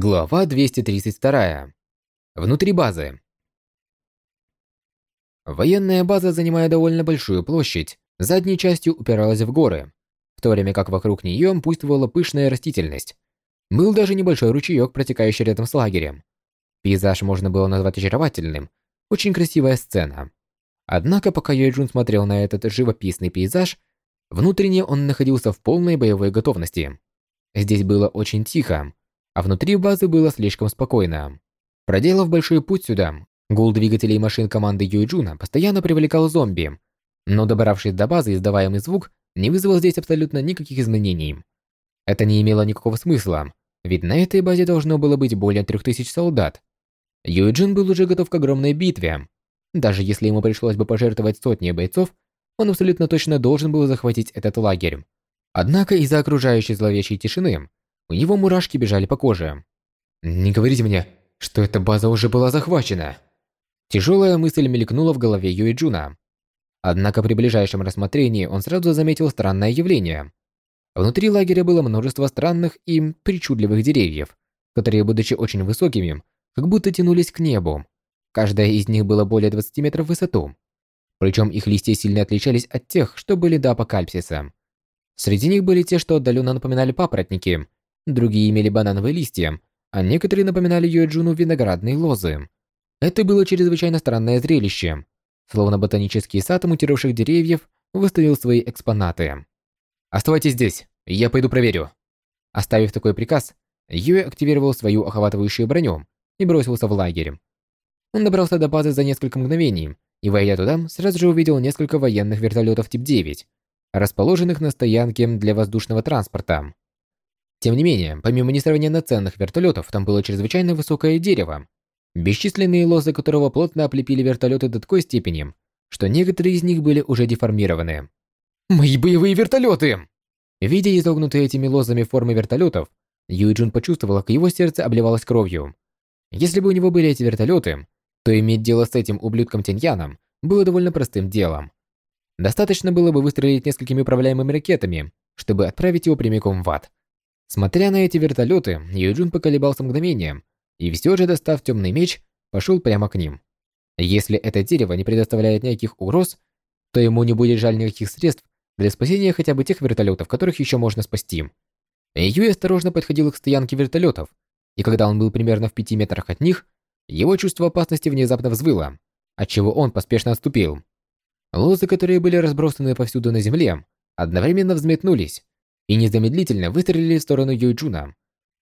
Глава 232. Внутри базы. Военная база, занимая довольно большую площадь, задней частью упиралась в горы, в то время как вокруг нее буйствовала пышная растительность. Был даже небольшой ручеек, протекающий рядом с лагерем. Пейзаж можно было назвать очаровательным, очень красивая сцена. Однако, пока Юэджун смотрел на этот живописный пейзаж, внутренне он находился в полной боевой готовности. Здесь было очень тихо, а внутри базы было слишком спокойно. Проделав большой путь сюда, гул двигателей машин команды Юйджуна постоянно привлекал зомби, но добравшись до базы, издаваемый звук не вызвал здесь абсолютно никаких изменений. Это не имело никакого смысла, ведь на этой базе должно было быть более 3000 солдат. Юйджин был уже готов к огромной битве. Даже если ему пришлось бы пожертвовать сотни бойцов, он абсолютно точно должен был захватить этот лагерь. Однако из-за окружающей зловещей тишины у него мурашки бежали по коже. «Не говорите мне, что эта база уже была захвачена!» Тяжелая мысль мелькнула в голове Юи Джуна. Однако при ближайшем рассмотрении он сразу заметил странное явление. Внутри лагеря было множество странных и причудливых деревьев, которые, будучи очень высокими, как будто тянулись к небу. Каждая из них была более 20 метров в высоту. Причем их листья сильно отличались от тех, что были до апокалипсиса. Среди них были те, что отдаленно напоминали папоротники, другие имели банановые листья, а некоторые напоминали Юэджуну виноградные лозы. Это было чрезвычайно странное зрелище. Словно ботанический сад мутировавших деревьев выставил свои экспонаты. «Оставайтесь здесь, я пойду проверю». Оставив такой приказ, Юэ активировал свою охватывающую броню и бросился в лагерь. Он добрался до базы за несколько мгновений и, войдя туда, сразу же увидел несколько военных вертолетов тип 9, расположенных на стоянке для воздушного транспорта. Тем не менее, помимо несравненно ценных вертолетов, там было чрезвычайно высокое дерево, бесчисленные лозы которого плотно облепили вертолеты до такой степени, что некоторые из них были уже деформированы. «Мои боевые вертолеты!» Видя изогнутые этими лозами формы вертолетов, Юджин почувствовал, как его сердце обливалось кровью. Если бы у него были эти вертолеты, то иметь дело с этим ублюдком Тиньяном было довольно простым делом. Достаточно было бы выстрелить несколькими управляемыми ракетами, чтобы отправить его прямиком в ад. Смотря на эти вертолеты, Юджин поколебался мгновение, и все же, достав темный меч, пошел прямо к ним. Если это дерево не предоставляет никаких угроз, то ему не будет жаль никаких средств для спасения хотя бы тех вертолетов, которых еще можно спасти. Юй осторожно подходил к стоянке вертолетов, и когда он был примерно в пяти метрах от них, его чувство опасности внезапно взвыло, отчего он поспешно отступил. Лозы, которые были разбросаны повсюду на земле, одновременно взметнулись, и незамедлительно выстрелили в сторону Юйджуна,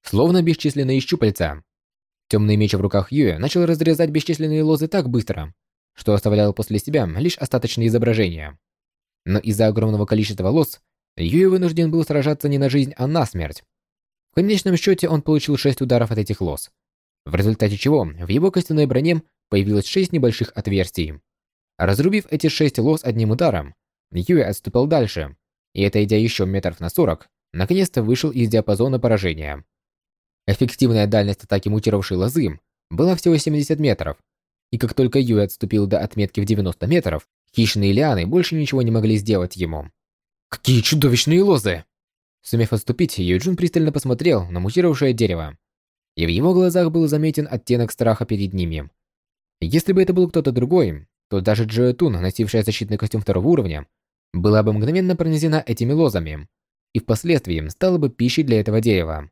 словно бесчисленные щупальца. Темный меч в руках Юя начал разрезать бесчисленные лозы так быстро, что оставлял после себя лишь остаточные изображения. Но из-за огромного количества лоз Юй вынужден был сражаться не на жизнь, а на смерть. В конечном счете он получил шесть ударов от этих лоз, в результате чего в его костяной броне появилось шесть небольших отверстий. Разрубив эти шесть лоз одним ударом, Юй отступил дальше, и, отойдя еще метров на 40, наконец-то вышел из диапазона поражения. Эффективная дальность атаки мутировавшей лозы была всего 70 метров, и как только Юй отступил до отметки в 90 метров, хищные лианы больше ничего не могли сделать ему. «Какие чудовищные лозы!» Сумев отступить, Юджин пристально посмотрел на мутировавшее дерево, и в его глазах был заметен оттенок страха перед ними. Если бы это был кто-то другой, то даже Джоэ Тун, носившая защитный костюм второго уровня, была бы мгновенно пронизена этими лозами и впоследствии стала бы пищей для этого дерева.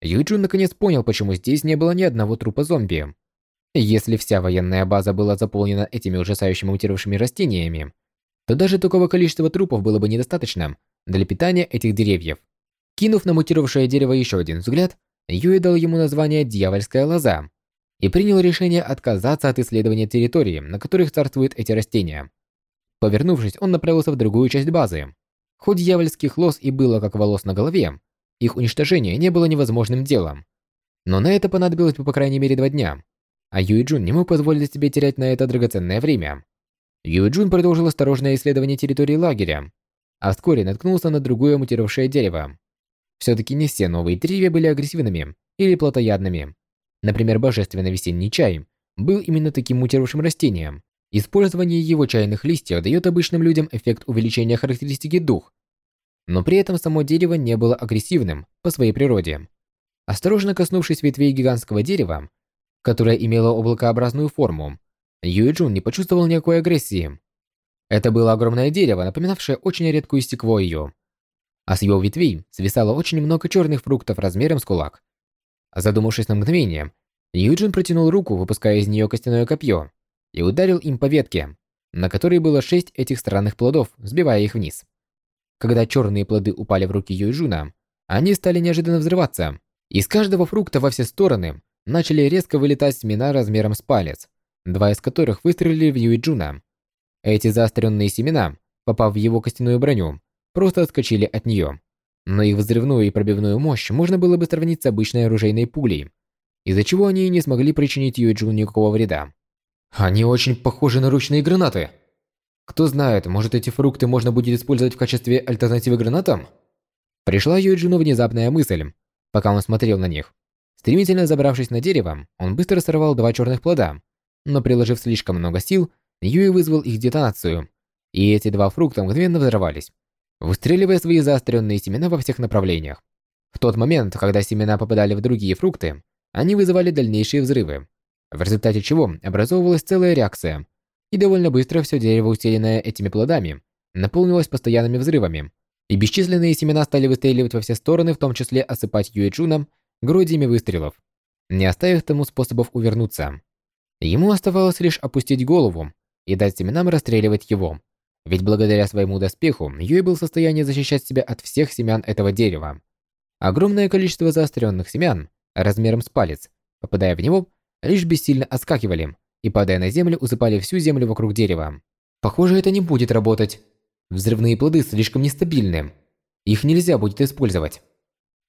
Юджун наконец понял, почему здесь не было ни одного трупа зомби. Если вся военная база была заполнена этими ужасающими мутировавшими растениями, то даже такого количества трупов было бы недостаточно для питания этих деревьев. Кинув на мутировавшее дерево еще один взгляд, Юэ дал ему название «Дьявольская лоза» и принял решение отказаться от исследования территории, на которых царствуют эти растения. Повернувшись, он направился в другую часть базы. Хоть дьявольских лос и было как волос на голове, их уничтожение не было невозможным делом. Но на это понадобилось бы по крайней мере два дня, а Юй Джун не мог позволить себе терять на это драгоценное время. Юй Джун продолжил осторожное исследование территории лагеря, а вскоре наткнулся на другое мутировавшее дерево. Все-таки не все новые деревья были агрессивными или плотоядными. Например, божественный весенний чай был именно таким мутировавшим растением, Использование его чайных листьев дает обычным людям эффект увеличения характеристики дух, но при этом само дерево не было агрессивным по своей природе. Осторожно коснувшись ветвей гигантского дерева, которое имело облакообразную форму, Юй Джун не почувствовал никакой агрессии. Это было огромное дерево, напоминавшее очень редкую секвойю. А с его ветвей свисало очень много черных фруктов размером с кулак. Задумавшись на мгновение, Юджин протянул руку, выпуская из нее костяное копье, и ударил им по ветке, на которой было шесть этих странных плодов, сбивая их вниз. Когда черные плоды упали в руки Юйджуна, они стали неожиданно взрываться. Из каждого фрукта во все стороны начали резко вылетать семена размером с палец, два из которых выстрелили в Юйджуна. Эти заостренные семена, попав в его костяную броню, просто отскочили от нее. Но их взрывную и пробивную мощь можно было бы сравнить с обычной оружейной пулей, из-за чего они и не смогли причинить Юйджуну никакого вреда. Они очень похожи на ручные гранаты. Кто знает, может эти фрукты можно будет использовать в качестве альтернативы гранатам? Пришла Юджину внезапная мысль, пока он смотрел на них. Стремительно забравшись на дерево, он быстро сорвал два черных плода, но приложив слишком много сил, Юи вызвал их детонацию, и эти два фрукта мгновенно взорвались, выстреливая свои заостренные семена во всех направлениях. В тот момент, когда семена попадали в другие фрукты, они вызывали дальнейшие взрывы, в результате чего образовывалась целая реакция, и довольно быстро все дерево, усеянное этими плодами, наполнилось постоянными взрывами, и бесчисленные семена стали выстреливать во все стороны, в том числе осыпать Юэджуна грозиями выстрелов, не оставив тому способов увернуться. Ему оставалось лишь опустить голову и дать семенам расстреливать его, ведь благодаря своему доспеху Юй был в состоянии защищать себя от всех семян этого дерева. Огромное количество заостренных семян, размером с палец, попадая в него, лишь бессильно отскакивали и, падая на землю, усыпали всю землю вокруг дерева. Похоже, это не будет работать. Взрывные плоды слишком нестабильны. Их нельзя будет использовать.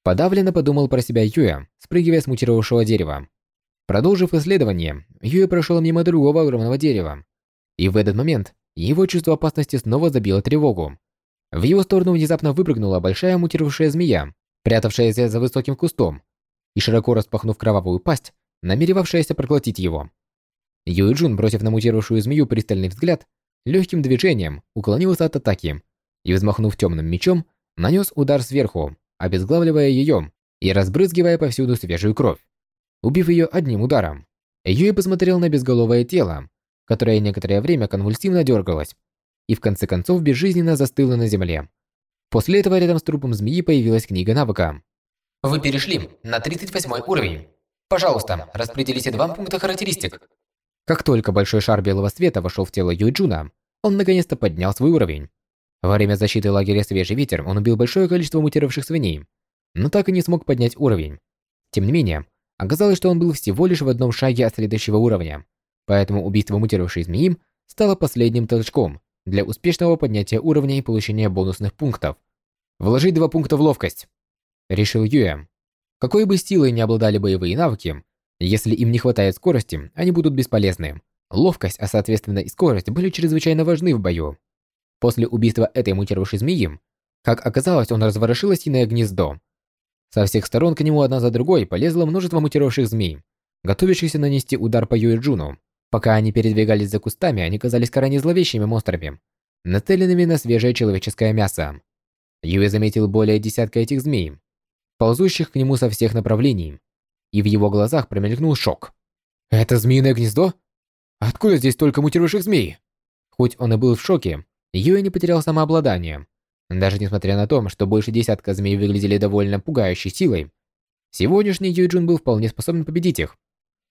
Подавленно подумал про себя Юя, спрыгивая с мутировавшего дерева. Продолжив исследование, Юя прошел мимо другого огромного дерева. И в этот момент его чувство опасности снова забило тревогу. В его сторону внезапно выпрыгнула большая мутировавшая змея, прятавшаяся за высоким кустом, и широко распахнув кровавую пасть, намеревавшаяся проглотить его. Юй Джун, бросив на мутировавшую змею пристальный взгляд, легким движением уклонился от атаки и, взмахнув темным мечом, нанес удар сверху, обезглавливая ее и разбрызгивая повсюду свежую кровь. Убив ее одним ударом, Юй посмотрел на безголовое тело, которое некоторое время конвульсивно дергалось, и в конце концов безжизненно застыло на земле. После этого рядом с трупом змеи появилась книга навыка. Вы перешли на 38 уровень. Пожалуйста, распределите два пункта характеристик. Как только большой шар белого света вошел в тело Юйджуна, он наконец-то поднял свой уровень. Во время защиты лагеря «Свежий ветер» он убил большое количество мутировавших свиней, но так и не смог поднять уровень. Тем не менее, оказалось, что он был всего лишь в одном шаге от следующего уровня, поэтому убийство мутировавшей змеи стало последним толчком для успешного поднятия уровня и получения бонусных пунктов. Вложить два пункта в ловкость. Решил Юэ. Какой бы силой ни обладали боевые навыки, если им не хватает скорости, они будут бесполезны. Ловкость, а соответственно и скорость были чрезвычайно важны в бою. После убийства этой мутировавшей змеи, как оказалось, он разворошил осиное гнездо. Со всех сторон к нему одна за другой полезло множество мутировавших змей, готовящихся нанести удар по Юэджуну. Пока они передвигались за кустами, они казались крайне зловещими монстрами, нацеленными на свежее человеческое мясо. Юэ заметил более десятка этих змей, ползущих к нему со всех направлений, и в его глазах промелькнул шок. «Это змеиное гнездо? Откуда здесь столько мутировавших змей?» Хоть он и был в шоке, Юэ не потерял самообладание. Даже несмотря на то, что больше десятка змей выглядели довольно пугающей силой, сегодняшний Юйджун был вполне способен победить их.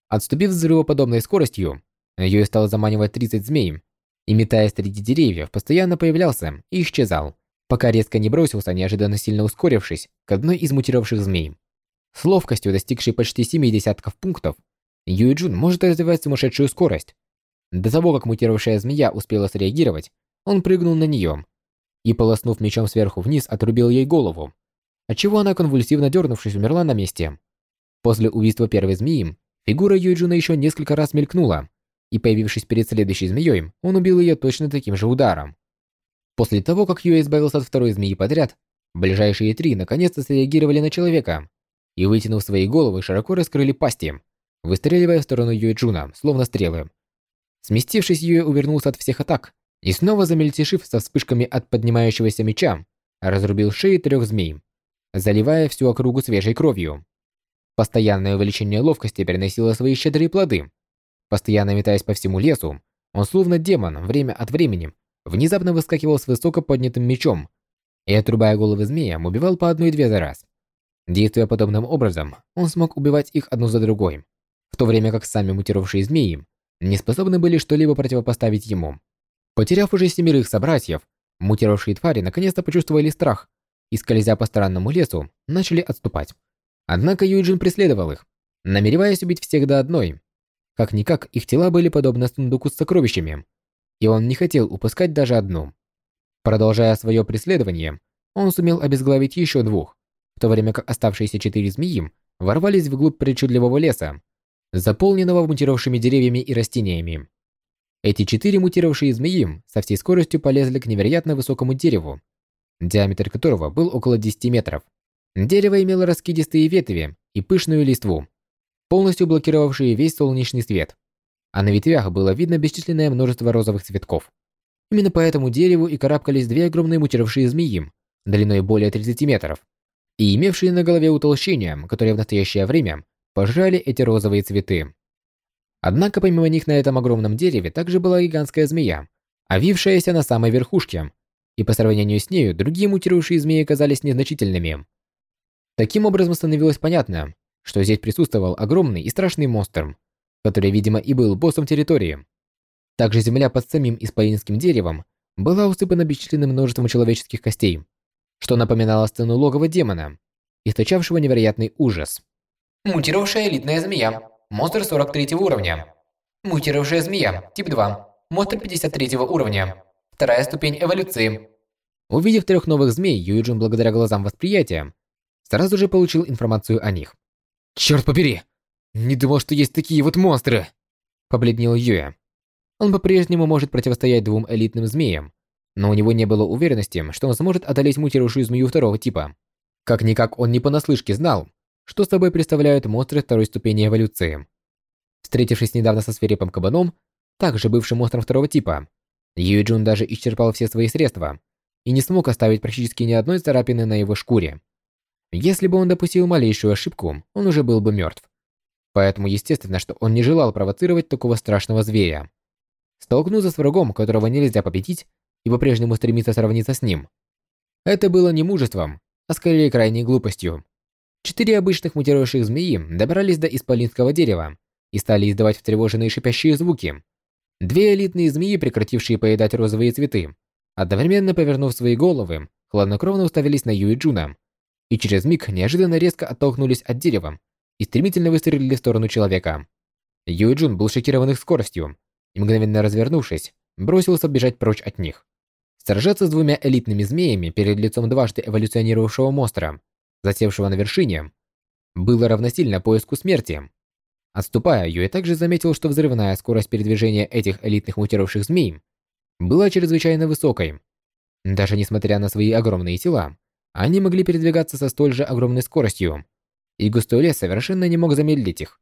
Отступив взрывоподобной скоростью, Юэ стал заманивать 30 змей, и метаясь среди деревьев, постоянно появлялся и исчезал пока резко не бросился, неожиданно сильно ускорившись, к одной из мутировавших змей. С ловкостью, достигшей почти семи десятков пунктов, Юйджун может развивать сумасшедшую скорость. До того, как мутировавшая змея успела среагировать, он прыгнул на нее и, полоснув мечом сверху вниз, отрубил ей голову, отчего она, конвульсивно дернувшись, умерла на месте. После убийства первой змеи, фигура Юэ Джуна еще несколько раз мелькнула, и, появившись перед следующей змеей, он убил ее точно таким же ударом. После того, как Юэ избавился от второй змеи подряд, ближайшие три наконец-то среагировали на человека и, вытянув свои головы, широко раскрыли пасти, выстреливая в сторону Юэ Джуна, словно стрелы. Сместившись, Юэ увернулся от всех атак и снова замельтешив со вспышками от поднимающегося меча, разрубил шеи трех змей, заливая всю округу свежей кровью. Постоянное увеличение ловкости переносило свои щедрые плоды. Постоянно метаясь по всему лесу, он словно демон время от времени внезапно выскакивал с высоко поднятым мечом и, отрубая головы змеям, убивал по одной-две за раз. Действуя подобным образом, он смог убивать их одну за другой, в то время как сами мутировавшие змеи не способны были что-либо противопоставить ему. Потеряв уже семерых собратьев, мутировавшие твари наконец-то почувствовали страх и, скользя по странному лесу, начали отступать. Однако Юджин преследовал их, намереваясь убить всех до одной. Как-никак, их тела были подобны сундуку с сокровищами, и он не хотел упускать даже одну. Продолжая свое преследование, он сумел обезглавить еще двух, в то время как оставшиеся четыре змеи ворвались вглубь причудливого леса, заполненного мутировавшими деревьями и растениями. Эти четыре мутировавшие змеи со всей скоростью полезли к невероятно высокому дереву, диаметр которого был около 10 метров. Дерево имело раскидистые ветви и пышную листву, полностью блокировавшие весь солнечный свет. А на ветвях было видно бесчисленное множество розовых цветков. Именно по этому дереву и карабкались две огромные мутировавшие змеи, длиной более 30 метров, и имевшие на голове утолщения, которые в настоящее время пожрали эти розовые цветы. Однако помимо них на этом огромном дереве также была гигантская змея, овившаяся на самой верхушке, и по сравнению с нею другие мутирующие змеи казались незначительными. Таким образом становилось понятно, что здесь присутствовал огромный и страшный монстр, который, видимо, и был боссом территории. Также земля под самим исполинским деревом была усыпана бесчисленным множеством человеческих костей, что напоминало сцену логова демона, источавшего невероятный ужас. Мутировавшая элитная змея. Монстр 43 уровня. Мутировавшая змея. Тип 2. Монстр 53 уровня. Вторая ступень эволюции. Увидев трех новых змей, Юджин благодаря глазам восприятия сразу же получил информацию о них. «Черт побери! Не думал, что есть такие вот монстры!» Побледнел Юя. Он по-прежнему может противостоять двум элитным змеям, но у него не было уверенности, что он сможет одолеть мутирующую змею второго типа. Как-никак он не понаслышке знал, что собой представляют монстры второй ступени эволюции. Встретившись недавно со свирепым кабаном, также бывшим монстром второго типа, Юджун даже исчерпал все свои средства и не смог оставить практически ни одной царапины на его шкуре. Если бы он допустил малейшую ошибку, он уже был бы мертв. Поэтому естественно, что он не желал провоцировать такого страшного зверя. Столкнуться с врагом, которого нельзя победить, и по-прежнему стремиться сравниться с ним. Это было не мужеством, а скорее крайней глупостью. Четыре обычных мутирующих змеи добрались до исполинского дерева и стали издавать встревоженные шипящие звуки. Две элитные змеи, прекратившие поедать розовые цветы, одновременно повернув свои головы, хладнокровно уставились на Юи Джуна, и через миг неожиданно резко оттолкнулись от дерева и стремительно выстрелили в сторону человека. Юи Джун был шокирован их скоростью и, мгновенно развернувшись, бросился бежать прочь от них. Сражаться с двумя элитными змеями перед лицом дважды эволюционировавшего монстра засевшего на вершине, было равносильно поиску смерти. Отступая, Юэ также заметил, что взрывная скорость передвижения этих элитных мутировавших змей была чрезвычайно высокой. Даже несмотря на свои огромные тела, они могли передвигаться со столь же огромной скоростью, и густой лес совершенно не мог замедлить их.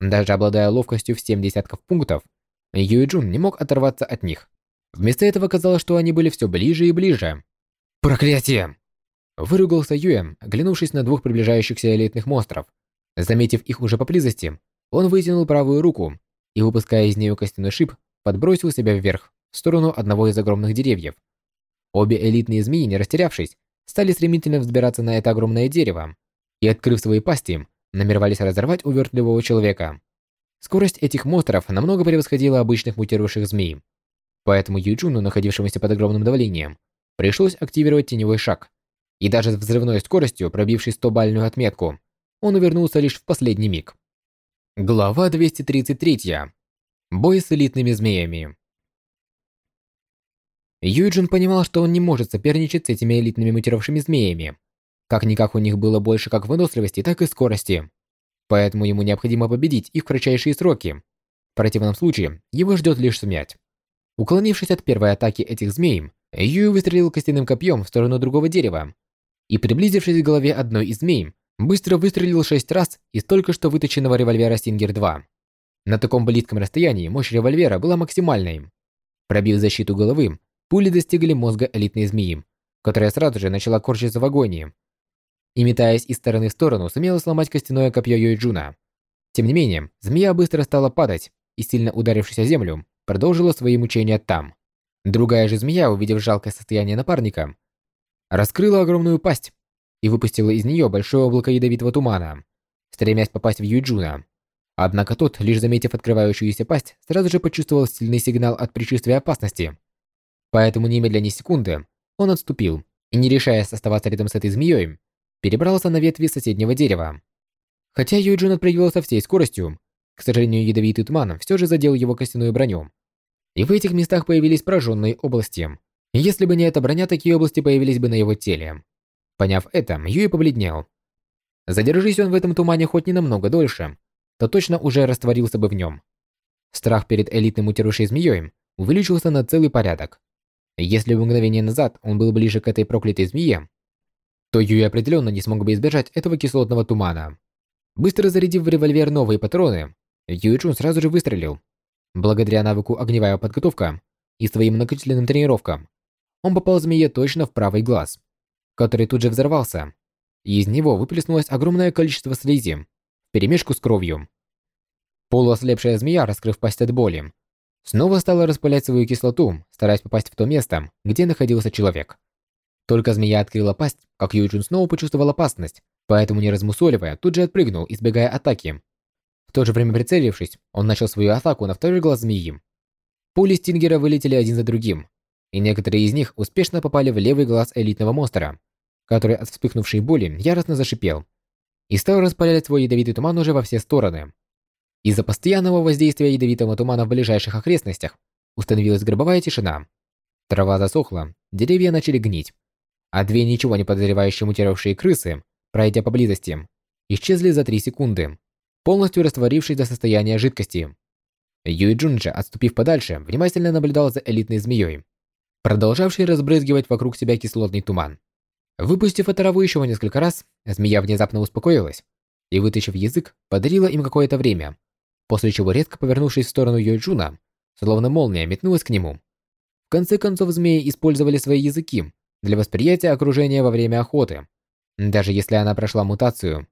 Даже обладая ловкостью в 7 десятков пунктов, Юэ Джун не мог оторваться от них. Вместо этого казалось, что они были все ближе и ближе. «Проклятие!» Выругался Юэм, оглянувшись на двух приближающихся элитных монстров. Заметив их уже поблизости, он вытянул правую руку и, выпуская из нее костяной шип, подбросил себя вверх, в сторону одного из огромных деревьев. Обе элитные змеи, не растерявшись, стали стремительно взбираться на это огромное дерево и, открыв свои пасти, намеревались разорвать увертливого человека. Скорость этих монстров намного превосходила обычных мутировавших змей. Поэтому Юджуну, находившемуся под огромным давлением, пришлось активировать теневой шаг – и даже с взрывной скоростью, пробившей 100-бальную отметку, он увернулся лишь в последний миг. Глава 233. Бой с элитными змеями. Юджин понимал, что он не может соперничать с этими элитными мутировавшими змеями. Как-никак у них было больше как выносливости, так и скорости. Поэтому ему необходимо победить их в кратчайшие сроки. В противном случае его ждет лишь смерть. Уклонившись от первой атаки этих змей, Юй выстрелил костяным копьем в сторону другого дерева, и, приблизившись к голове одной из змей, быстро выстрелил шесть раз из только что выточенного револьвера Стингер-2. На таком близком расстоянии мощь револьвера была максимальной. Пробив защиту головы, пули достигли мозга элитной змеи, которая сразу же начала корчиться в агонии. И, метаясь из стороны в сторону, сумела сломать костяное копье Юйджуна. Тем не менее, змея быстро стала падать и, сильно ударившись о землю, продолжила свои мучения там. Другая же змея, увидев жалкое состояние напарника, раскрыла огромную пасть и выпустила из нее большое облако ядовитого тумана, стремясь попасть в Юйджуна. Однако тот, лишь заметив открывающуюся пасть, сразу же почувствовал сильный сигнал от предчувствия опасности. Поэтому немедленно ни секунды он отступил и, не решаясь оставаться рядом с этой змеей, перебрался на ветви соседнего дерева. Хотя Юджин отпрыгивал со всей скоростью, к сожалению, ядовитый туман все же задел его костяную броню. И в этих местах появились пораженные области. Если бы не эта броня, такие области появились бы на его теле. Поняв это, Юй побледнел. Задержись он в этом тумане хоть не намного дольше, то точно уже растворился бы в нем. Страх перед элитной мутирующей змеей увеличился на целый порядок. Если бы мгновение назад он был ближе к этой проклятой змее, то Юй определенно не смог бы избежать этого кислотного тумана. Быстро зарядив в револьвер новые патроны, Юй Чун сразу же выстрелил. Благодаря навыку огневая подготовка и своим многочисленным тренировкам, он попал змее точно в правый глаз, который тут же взорвался, из него выплеснулось огромное количество слизи, вперемешку с кровью. Полуослепшая змея, раскрыв пасть от боли, снова стала распылять свою кислоту, стараясь попасть в то место, где находился человек. Только змея открыла пасть, как Юджин снова почувствовал опасность, поэтому, не размусоливая, тут же отпрыгнул, избегая атаки. В то же время прицелившись, он начал свою атаку на второй глаз змеи. Пули Стингера вылетели один за другим, и некоторые из них успешно попали в левый глаз элитного монстра, который от вспыхнувшей боли яростно зашипел и стал распалять свой ядовитый туман уже во все стороны. Из-за постоянного воздействия ядовитого тумана в ближайших окрестностях установилась гробовая тишина. Трава засохла, деревья начали гнить, а две ничего не подозревающие мутировавшие крысы, пройдя поблизости, исчезли за три секунды, полностью растворившись до состояния жидкости. Юй Джунджи, отступив подальше, внимательно наблюдал за элитной змеей, продолжавшей разбрызгивать вокруг себя кислотный туман. Выпустив оторву еще несколько раз, змея внезапно успокоилась и, вытащив язык, подарила им какое-то время, после чего, резко повернувшись в сторону Юйджуна, словно молния метнулась к нему. В конце концов, змеи использовали свои языки для восприятия окружения во время охоты, даже если она прошла мутацию.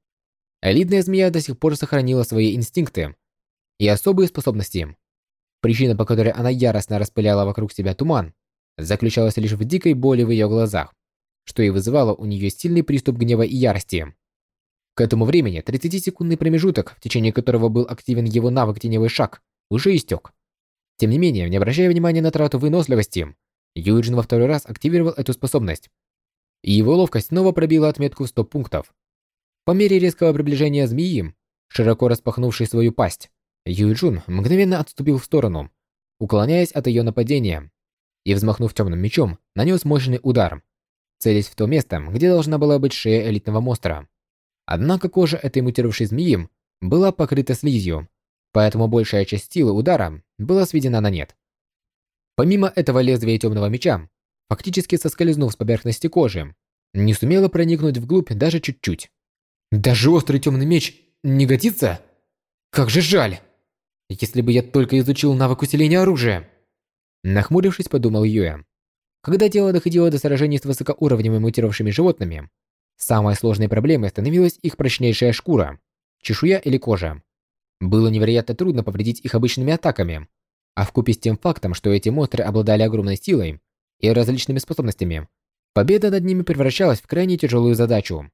Элитная змея до сих пор сохранила свои инстинкты и особые способности. Причина, по которой она яростно распыляла вокруг себя туман, заключалась лишь в дикой боли в ее глазах, что и вызывало у нее сильный приступ гнева и ярости. К этому времени 30-секундный промежуток, в течение которого был активен его навык «Теневой шаг», уже истек. Тем не менее, не обращая внимания на трату выносливости, Юджин во второй раз активировал эту способность. И его ловкость снова пробила отметку в 100 пунктов. По мере резкого приближения змеи, широко распахнувшей свою пасть, Юджин мгновенно отступил в сторону, уклоняясь от ее нападения, и, взмахнув темным мечом, нанес мощный удар, целясь в то место, где должна была быть шея элитного монстра. Однако кожа этой мутировавшей змеи была покрыта слизью, поэтому большая часть силы удара была сведена на нет. Помимо этого лезвия темного меча, фактически соскользнув с поверхности кожи, не сумела проникнуть вглубь даже чуть-чуть. Даже острый темный меч не годится? Как же жаль! Если бы я только изучил навык усиления оружия. Нахмурившись, подумал Юэ. Когда дело доходило до сражений с высокоуровневыми мутировавшими животными, самой сложной проблемой становилась их прочнейшая шкура, чешуя или кожа. Было невероятно трудно повредить их обычными атаками, а вкупе с тем фактом, что эти монстры обладали огромной силой и различными способностями, победа над ними превращалась в крайне тяжелую задачу.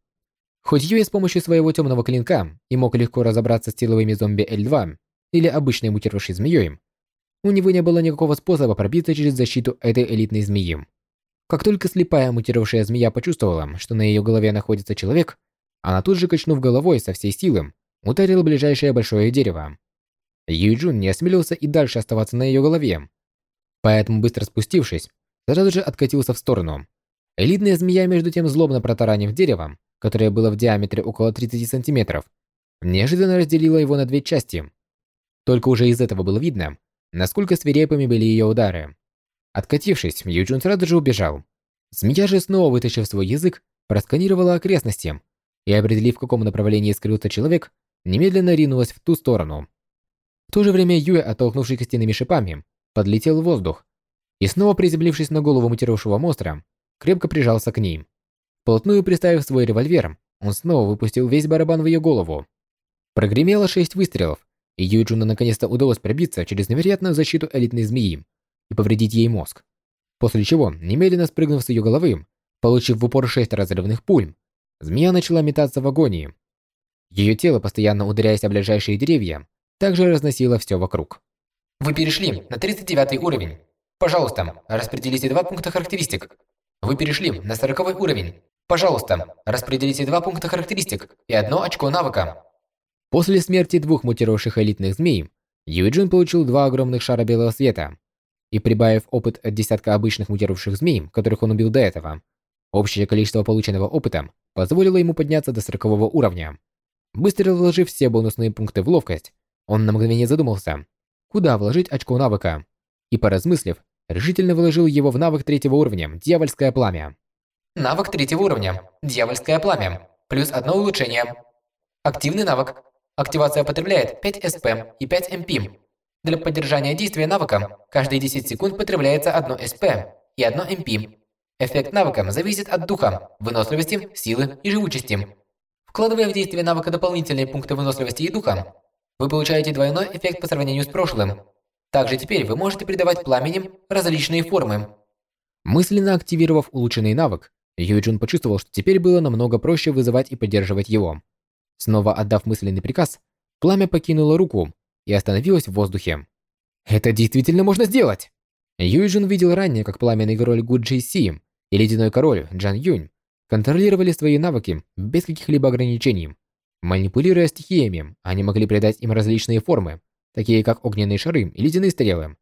Хоть Юэ с помощью своего темного клинка и мог легко разобраться с силовыми зомби L2 или обычной мутировавшей змеей, у него не было никакого способа пробиться через защиту этой элитной змеи. Как только слепая мутировавшая змея почувствовала, что на ее голове находится человек, она тут же, качнув головой со всей силы, ударила ближайшее большое дерево. Юйджун не осмелился и дальше оставаться на ее голове. Поэтому, быстро спустившись, сразу же откатился в сторону. Элитная змея, между тем злобно протаранив дерево, которое было в диаметре около 30 сантиметров, неожиданно разделила его на две части. Только уже из этого было видно, насколько свирепыми были ее удары. Откатившись, Юджин сразу же убежал. Змея же, снова вытащив свой язык, просканировала окрестности и, определив, в каком направлении скрылся человек, немедленно ринулась в ту сторону. В то же время Юэ, оттолкнувший костяными шипами, подлетел в воздух и, снова приземлившись на голову мутировавшего монстра, крепко прижался к ним. Плотную приставив свой револьвер, он снова выпустил весь барабан в ее голову. Прогремело шесть выстрелов, и Юджуну наконец-то удалось пробиться через невероятную защиту элитной змеи и повредить ей мозг. После чего, немедленно спрыгнув с ее головы, получив в упор шесть разрывных пуль, змея начала метаться в агонии. Ее тело, постоянно ударяясь о ближайшие деревья, также разносило все вокруг. Вы перешли на 39 уровень. Пожалуйста, распределите два пункта характеристик. Вы перешли на 40 уровень. Пожалуйста, распределите два пункта характеристик и одно очко навыка. После смерти двух мутировавших элитных змей, Юджин получил два огромных шара белого света. И прибавив опыт от десятка обычных мутировавших змей, которых он убил до этого, общее количество полученного опыта позволило ему подняться до 40 уровня. Быстро вложив все бонусные пункты в ловкость, он на мгновение задумался, куда вложить очко навыка, и, поразмыслив, решительно вложил его в навык третьего уровня «Дьявольское пламя». Навык третьего уровня «Дьявольское пламя». Плюс одно улучшение. Активный навык. Активация потребляет 5 СП и 5 МП. Для поддержания действия навыка каждые 10 секунд потребляется 1 СП и 1 МП. Эффект навыка зависит от духа, выносливости, силы и живучести. Вкладывая в действие навыка дополнительные пункты выносливости и духа, вы получаете двойной эффект по сравнению с прошлым. Также теперь вы можете придавать пламенем различные формы. Мысленно активировав улучшенный навык, Юджин почувствовал, что теперь было намного проще вызывать и поддерживать его. Снова отдав мысленный приказ, пламя покинуло руку и остановилось в воздухе. «Это действительно можно сделать!» Юджин видел ранее, как пламенный король Гу Джи Си и ледяной король Джан Юнь контролировали свои навыки без каких-либо ограничений. Манипулируя стихиями, они могли придать им различные формы, такие как огненные шары и ледяные стрелы.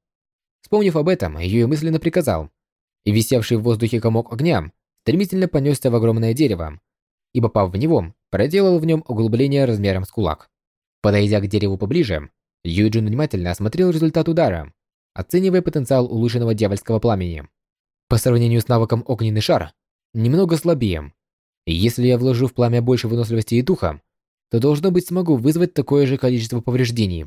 Вспомнив об этом, Юй мысленно приказал, и висевший в воздухе комок огня стремительно понесся в огромное дерево, и, попав в него, проделал в нем углубление размером с кулак. Подойдя к дереву поближе, Юджин внимательно осмотрел результат удара, оценивая потенциал улучшенного дьявольского пламени. По сравнению с навыком огненный шар, немного слабее. Если я вложу в пламя больше выносливости и духа, то должно быть смогу вызвать такое же количество повреждений.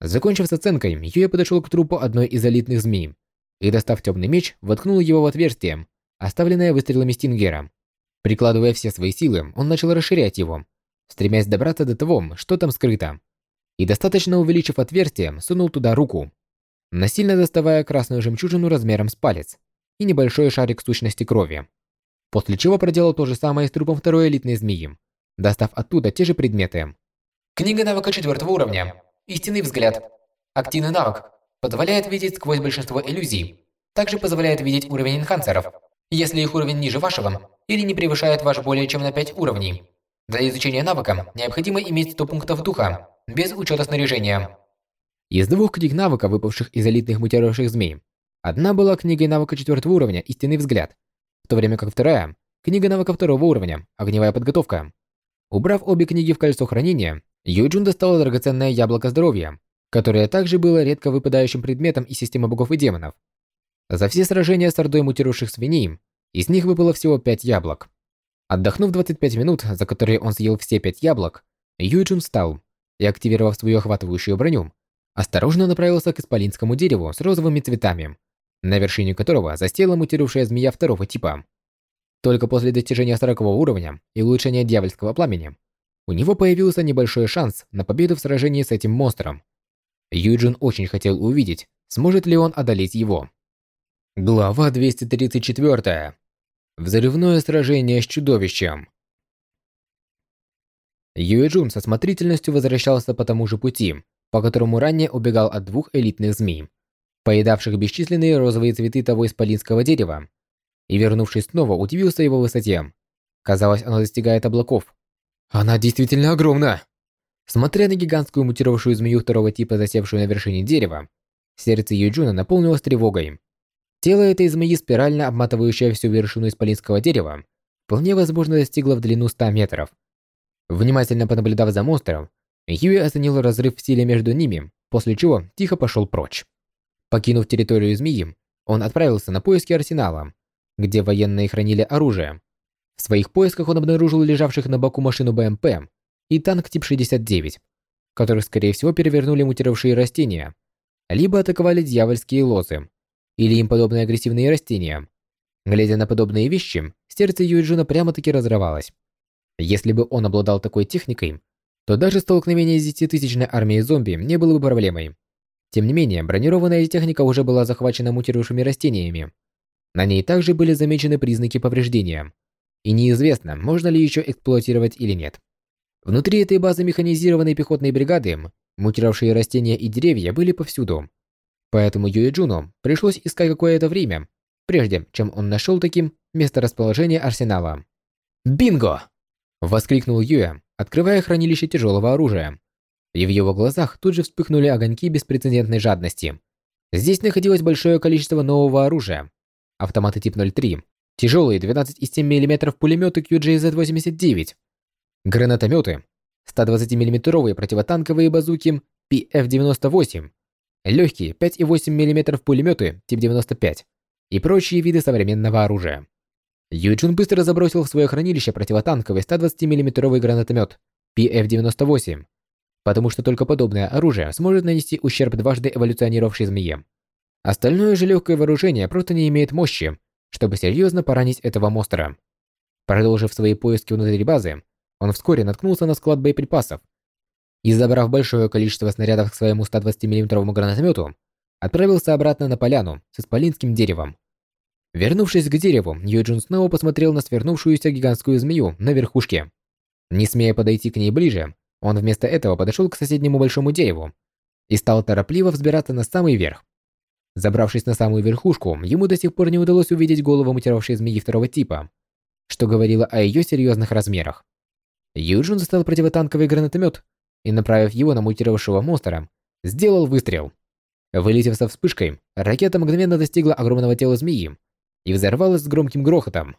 Закончив с оценкой, Юя подошел к трупу одной из элитных змей и, достав темный меч, воткнул его в отверстие, оставленное выстрелами Стингера. Прикладывая все свои силы, он начал расширять его, стремясь добраться до того, что там скрыто. И достаточно увеличив отверстие, сунул туда руку, насильно доставая красную жемчужину размером с палец и небольшой шарик сущности крови. После чего проделал то же самое с трупом второй элитной змеи, достав оттуда те же предметы. Книга навыка четвертого уровня. Истинный взгляд. Активный навык. Позволяет видеть сквозь большинство иллюзий. Также позволяет видеть уровень энхансеров, если их уровень ниже вашего или не превышает ваш более чем на 5 уровней. Для изучения навыка необходимо иметь 100 пунктов духа, без учета снаряжения. Из двух книг навыка, выпавших из элитных мутировавших змей, одна была книгой навыка четвертого уровня «Истинный взгляд», в то время как вторая – книга навыка второго уровня «Огневая подготовка». Убрав обе книги в кольцо хранения, Юджун достал драгоценное яблоко здоровья, которое также было редко выпадающим предметом из системы богов и демонов. За все сражения с ордой мутировавших свиней, из них выпало всего 5 яблок. Отдохнув 25 минут, за которые он съел все 5 яблок, Юджун встал и, активировав свою охватывающую броню, осторожно направился к исполинскому дереву с розовыми цветами, на вершине которого застела мутировавшая змея второго типа. Только после достижения 40 уровня и улучшения дьявольского пламени у него появился небольшой шанс на победу в сражении с этим монстром. Юджин очень хотел увидеть, сможет ли он одолеть его. Глава 234. Взрывное сражение с чудовищем. Юэджун со смотрительностью возвращался по тому же пути, по которому ранее убегал от двух элитных змей, поедавших бесчисленные розовые цветы того исполинского дерева, и, вернувшись снова, удивился его высоте. Казалось, она достигает облаков. Она действительно огромна! Смотря на гигантскую мутировавшую змею второго типа, засевшую на вершине дерева, сердце Юджуна наполнилось тревогой. Тело этой змеи, спирально обматывающее всю вершину исполинского дерева, вполне возможно достигло в длину 100 метров. Внимательно понаблюдав за монстром, Юи оценил разрыв в силе между ними, после чего тихо пошел прочь. Покинув территорию змеи, он отправился на поиски арсенала, где военные хранили оружие. В своих поисках он обнаружил лежавших на боку машину БМП и танк тип 69, которых, скорее всего, перевернули мутировавшие растения, либо атаковали дьявольские лозы, или им подобные агрессивные растения. Глядя на подобные вещи, сердце Юджина прямо-таки разрывалось. Если бы он обладал такой техникой, то даже столкновение с десятитысячной армией зомби не было бы проблемой. Тем не менее, бронированная техника уже была захвачена мутировавшими растениями. На ней также были замечены признаки повреждения. И неизвестно, можно ли еще эксплуатировать или нет. Внутри этой базы механизированной пехотной бригады мутировавшие растения и деревья были повсюду. Поэтому Юэ Джуну пришлось искать какое-то время, прежде чем он нашел таким месторасположение арсенала. «Бинго!» – воскликнул Юэ, открывая хранилище тяжелого оружия. И в его глазах тут же вспыхнули огоньки беспрецедентной жадности. Здесь находилось большое количество нового оружия. Автоматы тип 03, тяжелые 12,7 мм пулеметы QJZ-89, гранатометы, 120 миллиметровые противотанковые базуки PF-98, легкие 5,8 мм пулеметы тип 95 и прочие виды современного оружия. Юджин быстро забросил в свое хранилище противотанковый 120 миллиметровый гранатомет PF-98, потому что только подобное оружие сможет нанести ущерб дважды эволюционировавшей змее. Остальное же легкое вооружение просто не имеет мощи, чтобы серьезно поранить этого монстра. Продолжив свои поиски внутри базы, он вскоре наткнулся на склад боеприпасов и, забрав большое количество снарядов к своему 120 миллиметровому гранатомету, отправился обратно на поляну с исполинским деревом. Вернувшись к дереву, Юджин снова посмотрел на свернувшуюся гигантскую змею на верхушке. Не смея подойти к ней ближе, он вместо этого подошел к соседнему большому дереву и стал торопливо взбираться на самый верх. Забравшись на самую верхушку, ему до сих пор не удалось увидеть голову мутировавшей змеи второго типа, что говорило о ее серьезных размерах. Юджин достал противотанковый гранатомет и, направив его на мутировавшего монстра, сделал выстрел. Вылетев со вспышкой, ракета мгновенно достигла огромного тела змеи и взорвалась с громким грохотом.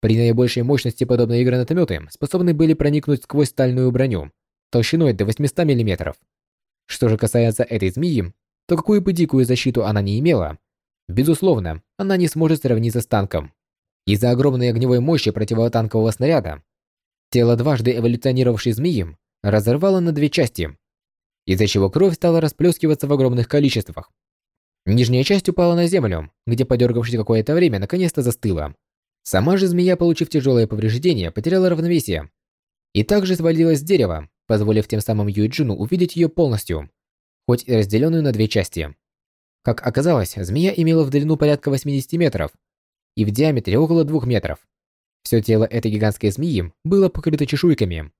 При наибольшей мощности подобные гранатометы способны были проникнуть сквозь стальную броню толщиной до 800 мм. Что же касается этой змеи, то какую бы дикую защиту она не имела, безусловно, она не сможет сравниться с танком. Из-за огромной огневой мощи противотанкового снаряда, тело дважды эволюционировавшей змеи разорвало на две части, из-за чего кровь стала расплескиваться в огромных количествах. Нижняя часть упала на землю, где, подергавшись какое-то время, наконец-то застыла. Сама же змея, получив тяжелое повреждение, потеряла равновесие и также свалилась с дерева, позволив тем самым Юджину увидеть ее полностью, хоть и разделенную на две части. Как оказалось, змея имела в длину порядка 80 метров и в диаметре около 2 метров. Все тело этой гигантской змеи было покрыто чешуйками,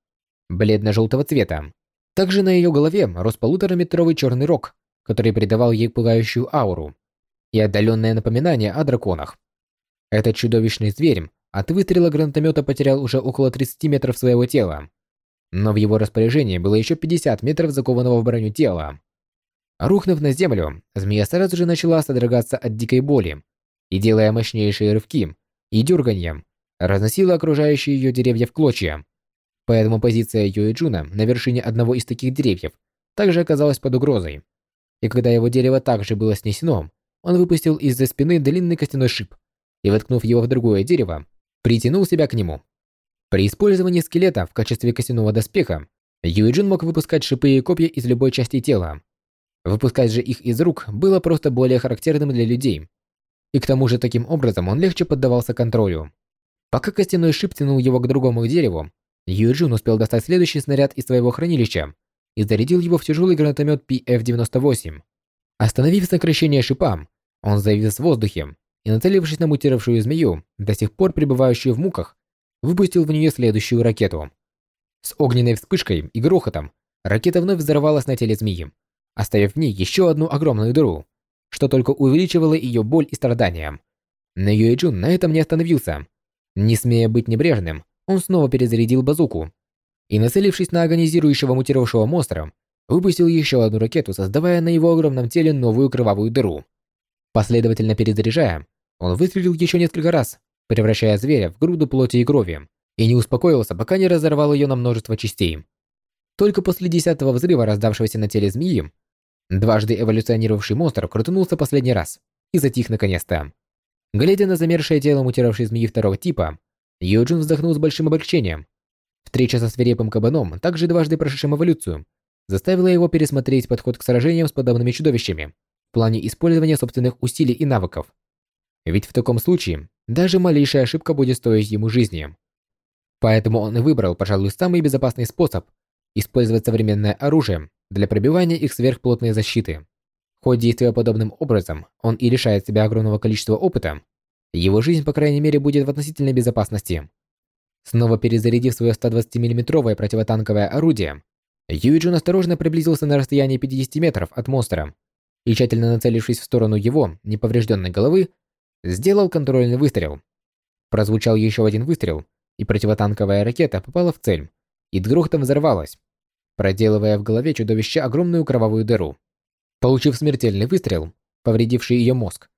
бледно-желтого цвета. Также на ее голове рос полутораметровый черный рог, который придавал ей пугающую ауру и отдаленное напоминание о драконах. Этот чудовищный зверь от выстрела гранатомета потерял уже около 30 метров своего тела, но в его распоряжении было еще 50 метров закованного в броню тела. Рухнув на землю, змея сразу же начала содрогаться от дикой боли и, делая мощнейшие рывки и дерганья, разносила окружающие ее деревья в клочья. Поэтому позиция Юэ Джуна на вершине одного из таких деревьев также оказалась под угрозой. И когда его дерево также было снесено, он выпустил из-за спины длинный костяной шип и, воткнув его в другое дерево, притянул себя к нему. При использовании скелета в качестве костяного доспеха, Юэджин мог выпускать шипы и копья из любой части тела. Выпускать же их из рук было просто более характерным для людей. И к тому же таким образом он легче поддавался контролю. Пока костяной шип тянул его к другому дереву, Юджин успел достать следующий снаряд из своего хранилища и зарядил его в тяжелый гранатомет PF-98. Остановив сокращение шипа, он завис в воздухе и, нацелившись на мутировавшую змею, до сих пор пребывающую в муках, выпустил в нее следующую ракету. С огненной вспышкой и грохотом ракета вновь взорвалась на теле змеи, оставив в ней еще одну огромную дыру, что только увеличивало ее боль и страдания. Но Юэджун на этом не остановился. Не смея быть небрежным, он снова перезарядил базуку и, нацелившись на агонизирующего мутировавшего монстра, выпустил еще одну ракету, создавая на его огромном теле новую кровавую дыру. Последовательно перезаряжая, он выстрелил еще несколько раз, превращая зверя в груду плоти и крови, и не успокоился, пока не разорвал ее на множество частей. Только после десятого взрыва, раздавшегося на теле змеи, дважды эволюционировавший монстр крутанулся последний раз и затих наконец-то. Глядя на замершее тело мутировавшей змеи второго типа, Юджин вздохнул с большим облегчением. Встреча со свирепым кабаном, также дважды прошедшим эволюцию, заставила его пересмотреть подход к сражениям с подобными чудовищами в плане использования собственных усилий и навыков. Ведь в таком случае даже малейшая ошибка будет стоить ему жизни. Поэтому он и выбрал, пожалуй, самый безопасный способ использовать современное оружие для пробивания их сверхплотной защиты. Хоть действуя подобным образом, он и лишает себя огромного количества опыта, его жизнь, по крайней мере, будет в относительной безопасности. Снова перезарядив свое 120 миллиметровое противотанковое орудие, Юиджун осторожно приблизился на расстояние 50 метров от монстра и, тщательно нацелившись в сторону его неповрежденной головы, сделал контрольный выстрел. Прозвучал еще один выстрел, и противотанковая ракета попала в цель и грохотом взорвалась, проделывая в голове чудовища огромную кровавую дыру. Получив смертельный выстрел, повредивший ее мозг,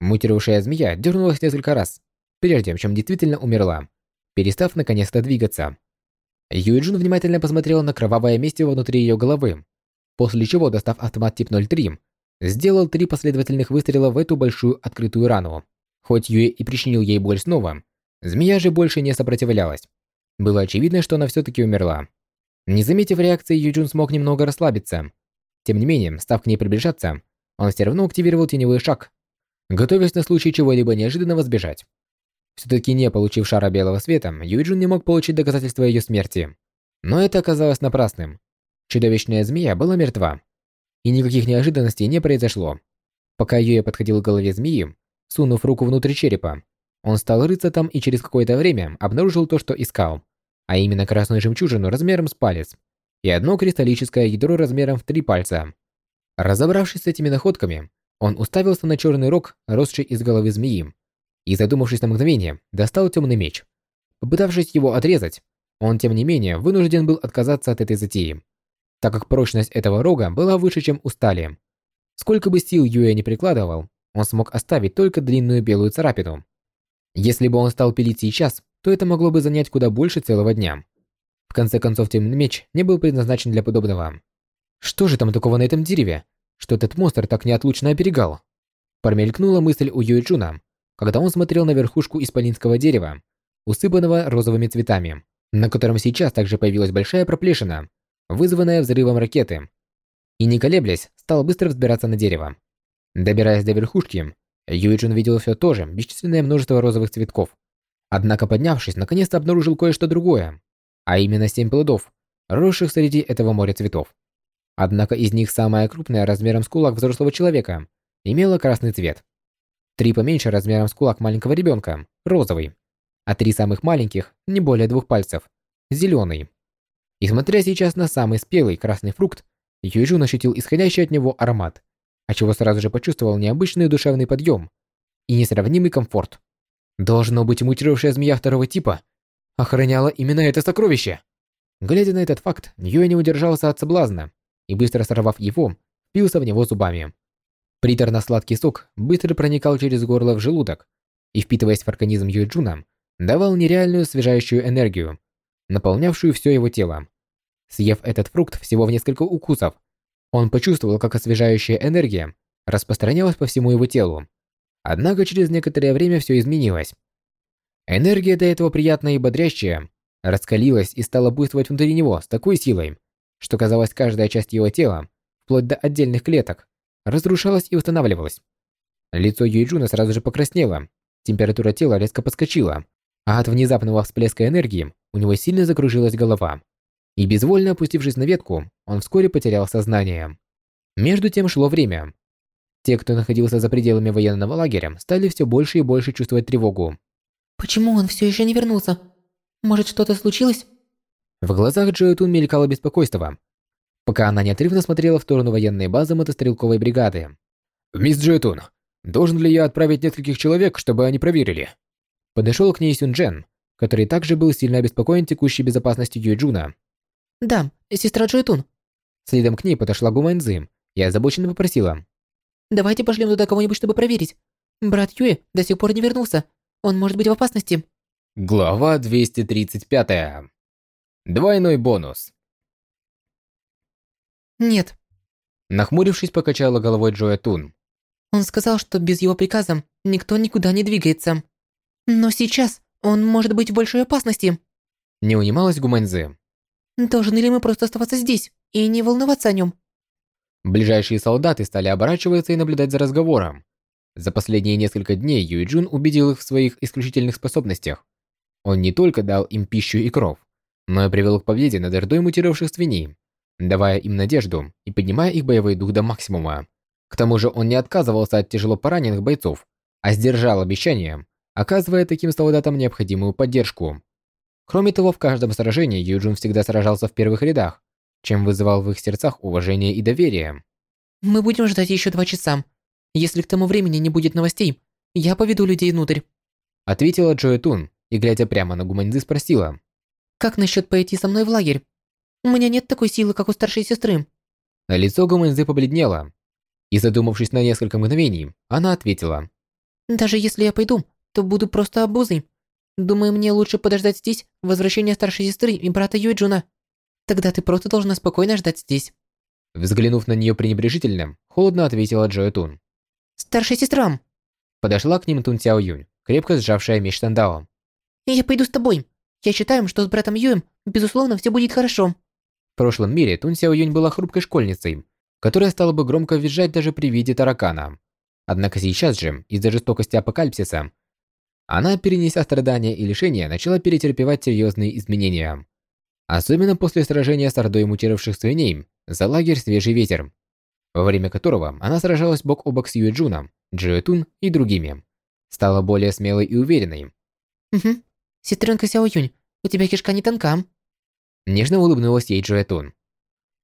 мутировавшая змея дернулась несколько раз, прежде чем действительно умерла, перестав наконец-то двигаться. Юйджун внимательно посмотрел на кровавое месиво внутри ее головы, после чего, достав автомат тип 03, сделал три последовательных выстрела в эту большую открытую рану. Хоть Юэ и причинил ей боль снова, змея же больше не сопротивлялась. Было очевидно, что она все-таки умерла. Не заметив реакции, Юджун смог немного расслабиться. Тем не менее, став к ней приближаться, он все равно активировал теневой шаг, готовясь на случай чего-либо неожиданного сбежать. Все-таки не получив шара белого света, Юджун не мог получить доказательства ее смерти. Но это оказалось напрасным. Чудовищная змея была мертва. И никаких неожиданностей не произошло. Пока Юя подходил к голове змеи, сунув руку внутрь черепа, он стал рыться там и через какое-то время обнаружил то, что искал. А именно красную жемчужину размером с палец и одно кристаллическое ядро размером в три пальца. Разобравшись с этими находками, он уставился на черный рог, росший из головы змеи, и, задумавшись на мгновение, достал темный меч. Попытавшись его отрезать, он, тем не менее, вынужден был отказаться от этой затеи, так как прочность этого рога была выше, чем у стали. Сколько бы сил Юэ не прикладывал, он смог оставить только длинную белую царапину. Если бы он стал пилить сейчас, то это могло бы занять куда больше целого дня. В конце концов, темный меч не был предназначен для подобного. Что же там такого на этом дереве, что этот монстр так неотлучно оберегал? Промелькнула мысль у Юэджуна, когда он смотрел на верхушку исполинского дерева, усыпанного розовыми цветами, на котором сейчас также появилась большая проплешина, вызванная взрывом ракеты. И не колеблясь, стал быстро взбираться на дерево. Добираясь до верхушки, Юиджин видел все то же, бесчисленное множество розовых цветков. Однако поднявшись, наконец-то обнаружил кое-что другое, а именно семь плодов, росших среди этого моря цветов. Однако из них самая крупная размером с кулак взрослого человека имела красный цвет. Три поменьше размером с кулак маленького ребенка – розовый, а три самых маленьких, не более двух пальцев – зеленый. И смотря сейчас на самый спелый красный фрукт, Юйжун ощутил исходящий от него аромат, отчего сразу же почувствовал необычный душевный подъем и несравнимый комфорт. Должно быть, мутировавшая змея второго типа охраняла именно это сокровище. Глядя на этот факт, Юэ не удержался от соблазна и, быстро сорвав его, впился в него зубами. Приторно-сладкий сок быстро проникал через горло в желудок и, впитываясь в организм Юэджуна, давал нереальную освежающую энергию, наполнявшую все его тело. Съев этот фрукт всего в несколько укусов, он почувствовал, как освежающая энергия распространялась по всему его телу. Однако через некоторое время все изменилось. Энергия до этого приятная и бодрящая раскалилась и стала буйствовать внутри него с такой силой, что казалось каждая часть его тела, вплоть до отдельных клеток, разрушалась и устанавливалась. Лицо Юйджуна сразу же покраснело, температура тела резко подскочила, а от внезапного всплеска энергии у него сильно закружилась голова. И безвольно опустившись на ветку, он вскоре потерял сознание. Между тем шло время. Те, кто находился за пределами военного лагеря, стали все больше и больше чувствовать тревогу. «Почему он все еще не вернулся? Может, что-то случилось?» В глазах Джоэтун мелькало беспокойство, пока она неотрывно смотрела в сторону военной базы мотострелковой бригады. «Мисс Джоэтун, должен ли я отправить нескольких человек, чтобы они проверили?» Подошел к ней Сюн Джен, который также был сильно обеспокоен текущей безопасностью Юэджуна. «Да, сестра Джоэтун». Следом к ней подошла Гуманьзы и озабоченно попросила. «Давайте пошлем туда кого-нибудь, чтобы проверить. Брат Юэ до сих пор не вернулся. Он может быть в опасности». Глава 235. Двойной бонус. «Нет». Нахмурившись, покачала головой Джоя Тун. Он сказал, что без его приказа никто никуда не двигается. Но сейчас он может быть в большой опасности. Не унималась Гуманьзе. Должны ли мы просто оставаться здесь и не волноваться о нем? Ближайшие солдаты стали оборачиваться и наблюдать за разговором. За последние несколько дней Юйджун убедил их в своих исключительных способностях. Он не только дал им пищу и кров, но и привел к победе над ордой мутировавших свиней, давая им надежду и поднимая их боевой дух до максимума. К тому же он не отказывался от тяжело пораненных бойцов, а сдержал обещание, оказывая таким солдатам необходимую поддержку. Кроме того, в каждом сражении Юджин всегда сражался в первых рядах, чем вызывал в их сердцах уважение и доверие. Мы будем ждать еще два часа. Если к тому времени не будет новостей, я поведу людей внутрь. Ответила Джоэ Тун и, глядя прямо на Гуманьзы, спросила. Как насчет пойти со мной в лагерь? У меня нет такой силы, как у старшей сестры. Лицо Гуманьзы побледнело. И задумавшись на несколько мгновений, она ответила. Даже если я пойду, то буду просто обузой. Думаю, мне лучше подождать здесь возвращения старшей сестры и брата Юэджуна. Тогда ты просто должна спокойно ждать здесь. Взглянув на нее пренебрежительно, холодно ответила Джоэ Тун. Старшая сестра. Подошла к ним Тун Цяо Юнь, крепко сжавшая меч Тандао. Я пойду с тобой. Я считаю, что с братом Юем, безусловно, все будет хорошо. В прошлом мире Тун Сяо Юнь была хрупкой школьницей, которая стала бы громко визжать даже при виде таракана. Однако сейчас же, из-за жестокости апокалипсиса, она, перенеся страдания и лишения, начала перетерпевать серьезные изменения. Особенно после сражения с ордой мутировавших свиней за лагерь «Свежий ветер», во время которого она сражалась бок о бок с Юэджуном, Джиэтун и другими. Стала более смелой и уверенной. Угу. Сестренка Сяо Юнь, у тебя кишка не тонка. Нежно улыбнулась ей Джиэтун.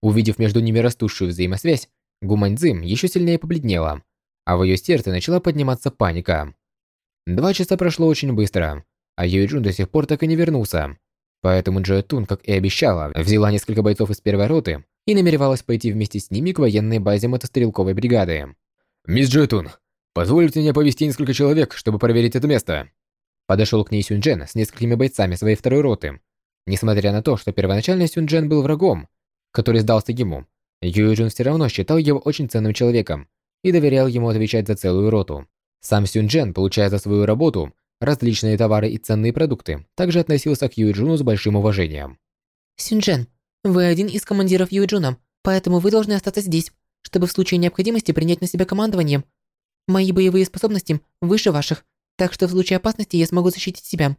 Увидев между ними растущую взаимосвязь, Гуманьцзим еще сильнее побледнела, а в ее сердце начала подниматься паника. Два часа прошло очень быстро, а Юэджун до сих пор так и не вернулся. Поэтому Джоэ Тун, как и обещала, взяла несколько бойцов из первой роты и намеревалась пойти вместе с ними к военной базе мотострелковой бригады. «Мисс Джоэ Тун, позвольте мне повести несколько человек, чтобы проверить это место». Подошел к ней Сюнджен с несколькими бойцами своей второй роты. Несмотря на то, что первоначально Сюнджен был врагом, который сдался ему, Юэджун все равно считал его очень ценным человеком и доверял ему отвечать за целую роту. Сам Сюнджен, получая за свою работу различные товары и ценные продукты, также относился к Юэджуну с большим уважением. Сюнджен, вы один из командиров Юэджуна, поэтому вы должны остаться здесь, чтобы в случае необходимости принять на себя командование. Мои боевые способности выше ваших, так что в случае опасности я смогу защитить себя.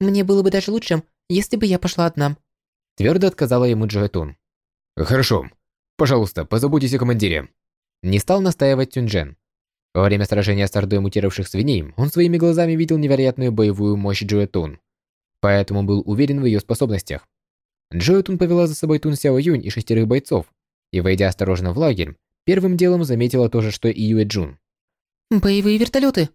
Мне было бы даже лучше, если бы я пошла одна. Твердо отказала ему Джоэтун. Хорошо. Пожалуйста, позаботьтесь о командире. Не стал настаивать Тюнджен. Во время сражения с ордой мутировавших свиней, он своими глазами видел невероятную боевую мощь Джоэтун, поэтому был уверен в ее способностях. Джоэтун повела за собой Тун Сяо Юнь и шестерых бойцов, и, войдя осторожно в лагерь, первым делом заметила то же, что и Юэ Джун. «Боевые вертолеты!»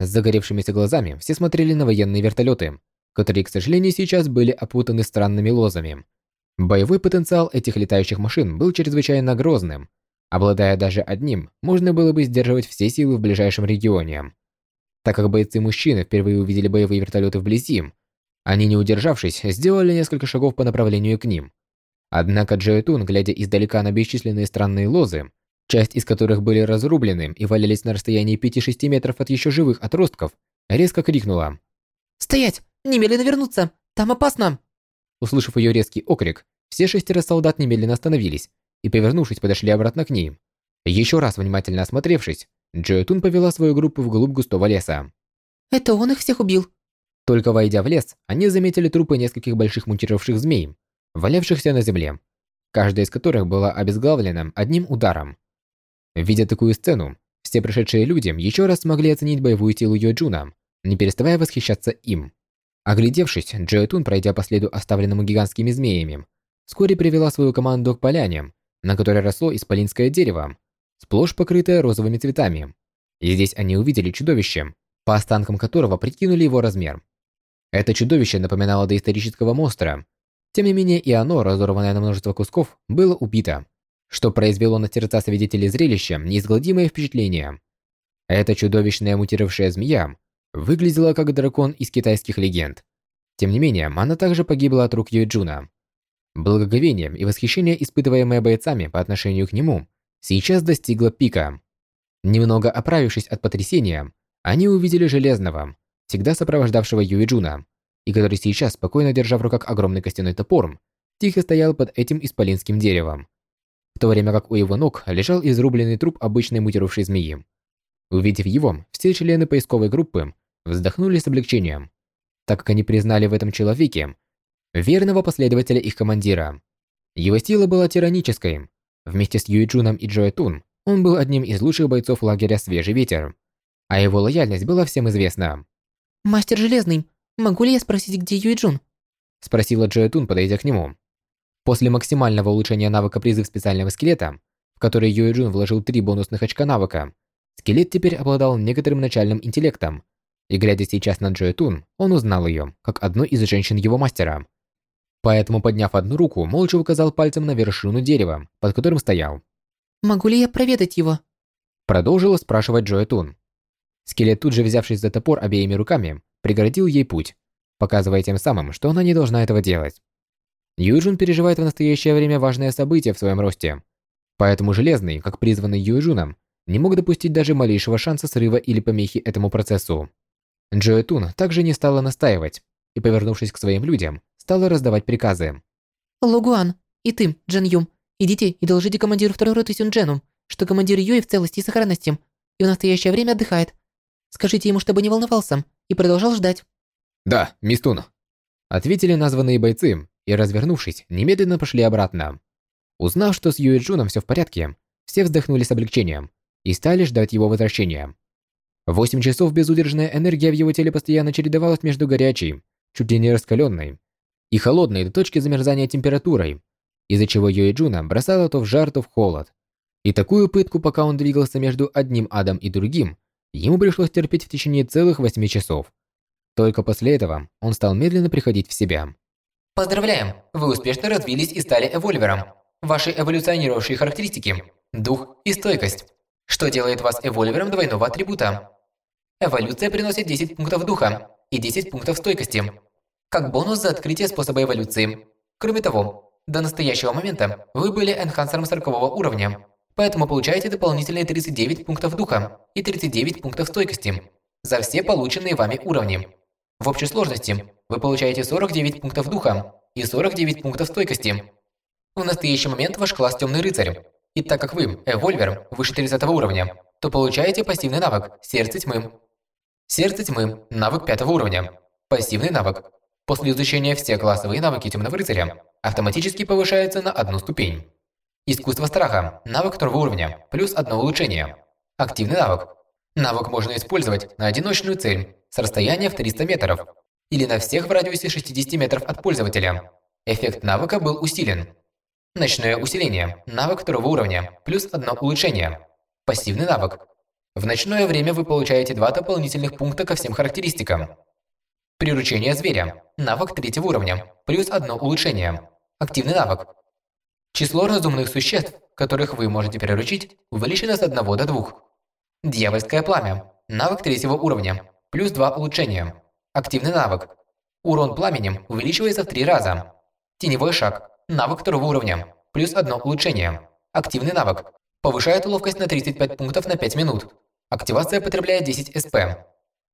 С загоревшимися глазами все смотрели на военные вертолеты, которые, к сожалению, сейчас были опутаны странными лозами. Боевой потенциал этих летающих машин был чрезвычайно грозным, Обладая даже одним, можно было бы сдерживать все силы в ближайшем регионе. Так как бойцы-мужчины впервые увидели боевые вертолеты вблизи, они, не удержавшись, сделали несколько шагов по направлению к ним. Однако Джоэтун, глядя издалека на бесчисленные странные лозы, часть из которых были разрублены и валялись на расстоянии 5-6 метров от еще живых отростков, резко крикнула. «Стоять! Немедленно вернуться! Там опасно!» Услышав ее резкий окрик, все шестеро солдат немедленно остановились и, повернувшись, подошли обратно к ней. Еще раз внимательно осмотревшись, Джоэтун повела свою группу вглубь густого леса. «Это он их всех убил?» Только войдя в лес, они заметили трупы нескольких больших мутировавших змей, валявшихся на земле, каждая из которых была обезглавлена одним ударом. Видя такую сцену, все пришедшие люди еще раз смогли оценить боевую силу Йоджуна, не переставая восхищаться им. Оглядевшись, Джоэтун, пройдя по следу оставленному гигантскими змеями, вскоре привела свою команду к поляне, на которой росло исполинское дерево, сплошь покрытое розовыми цветами. И здесь они увидели чудовище, по останкам которого прикинули его размер. Это чудовище напоминало доисторического монстра. Тем не менее, и оно, разорванное на множество кусков, было убито, что произвело на сердца свидетелей зрелища неизгладимое впечатление. Эта чудовищная мутировавшая змея выглядела как дракон из китайских легенд. Тем не менее, она также погибла от рук Юэджуна. Благоговение и восхищение, испытываемое бойцами по отношению к нему, сейчас достигло пика. Немного оправившись от потрясения, они увидели Железного, всегда сопровождавшего Юиджуна, и который сейчас, спокойно держа в руках огромный костяной топор, тихо стоял под этим исполинским деревом, в то время как у его ног лежал изрубленный труп обычной мутировавшей змеи. Увидев его, все члены поисковой группы вздохнули с облегчением. так как они признали в этом человеке верного последователя их командира. Его сила была тиранической. Вместе с Юйчуном и Джоэ Тун он был одним из лучших бойцов лагеря «Свежий ветер», а его лояльность была всем известна. «Мастер Железный, могу ли я спросить, где Юйджун?» Спросила Джоэ Тун, подойдя к нему. После максимального улучшения навыка призыв специального скелета, в который Юйджун вложил три бонусных очка навыка, скелет теперь обладал некоторым начальным интеллектом. И глядя сейчас на Джоэ Тун, он узнал ее, как одну из женщин его мастера. Поэтому, подняв одну руку, молча указал пальцем на вершину дерева, под которым стоял. «Могу ли я проведать его?» Продолжила спрашивать Джоэ Тун. Скелет, тут же взявшись за топор обеими руками, преградил ей путь, показывая тем самым, что она не должна этого делать. Юджун переживает в настоящее время важное событие в своем росте. Поэтому Железный, как призванный Юджуном, не мог допустить даже малейшего шанса срыва или помехи этому процессу. Джоэ Тун также не стала настаивать и, повернувшись к своим людям, стала раздавать приказы. «Лугуан, и ты, Джен Юм, идите и доложите командиру второй роты Сюнджену, что командир Юи в целости и сохранности и в настоящее время отдыхает. Скажите ему, чтобы не волновался и продолжал ждать». «Да, мисс Тун», — ответили названные бойцы и, развернувшись, немедленно пошли обратно. Узнав, что с Юэ Джуном все в порядке, все вздохнули с облегчением и стали ждать его возвращения. Восемь часов безудержная энергия в его теле постоянно чередовалась между горячей, чуть ли не раскаленной, и холодной до точки замерзания температурой, из-за чего Юэ Джуна бросало то в жар, то в холод. И такую пытку, пока он двигался между одним адом и другим, ему пришлось терпеть в течение целых восьми часов. Только после этого он стал медленно приходить в себя. Поздравляем! Вы успешно развились и стали эвольвером. Ваши эволюционировавшие характеристики – дух и стойкость. Что делает вас эвольвером двойного атрибута? Эволюция приносит 10 пунктов духа и 10 пунктов стойкости как бонус за открытие способа эволюции. Кроме того, до настоящего момента вы были энхансером 40 уровня, поэтому получаете дополнительные 39 пунктов духа и 39 пунктов стойкости за все полученные вами уровни. В общей сложности вы получаете 49 пунктов духа и 49 пунктов стойкости. В настоящий момент ваш класс Темный Рыцарь. И так как вы эвольвер выше 30 уровня, то получаете пассивный навык Сердце Тьмы. Сердце Тьмы – навык 5 уровня. Пассивный навык После изучения все классовые навыки Темного Рыцаря автоматически повышаются на одну ступень. Искусство страха – навык второго уровня, плюс одно улучшение. Активный навык. Навык можно использовать на одиночную цель с расстояния в 300 метров или на всех в радиусе 60 метров от пользователя. Эффект навыка был усилен. Ночное усиление – навык второго уровня, плюс одно улучшение. Пассивный навык. В ночное время вы получаете два дополнительных пункта ко всем характеристикам. Приручение зверя. Навык третьего уровня. Плюс одно улучшение. Активный навык. Число разумных существ, которых вы можете приручить, увеличено с 1 до 2. Дьявольское пламя. Навык третьего уровня. Плюс 2 улучшения. Активный навык. Урон пламенем увеличивается в 3 раза. Теневой шаг. Навык второго уровня. Плюс одно улучшение. Активный навык. Повышает ловкость на 35 пунктов на 5 минут. Активация потребляет 10 СП.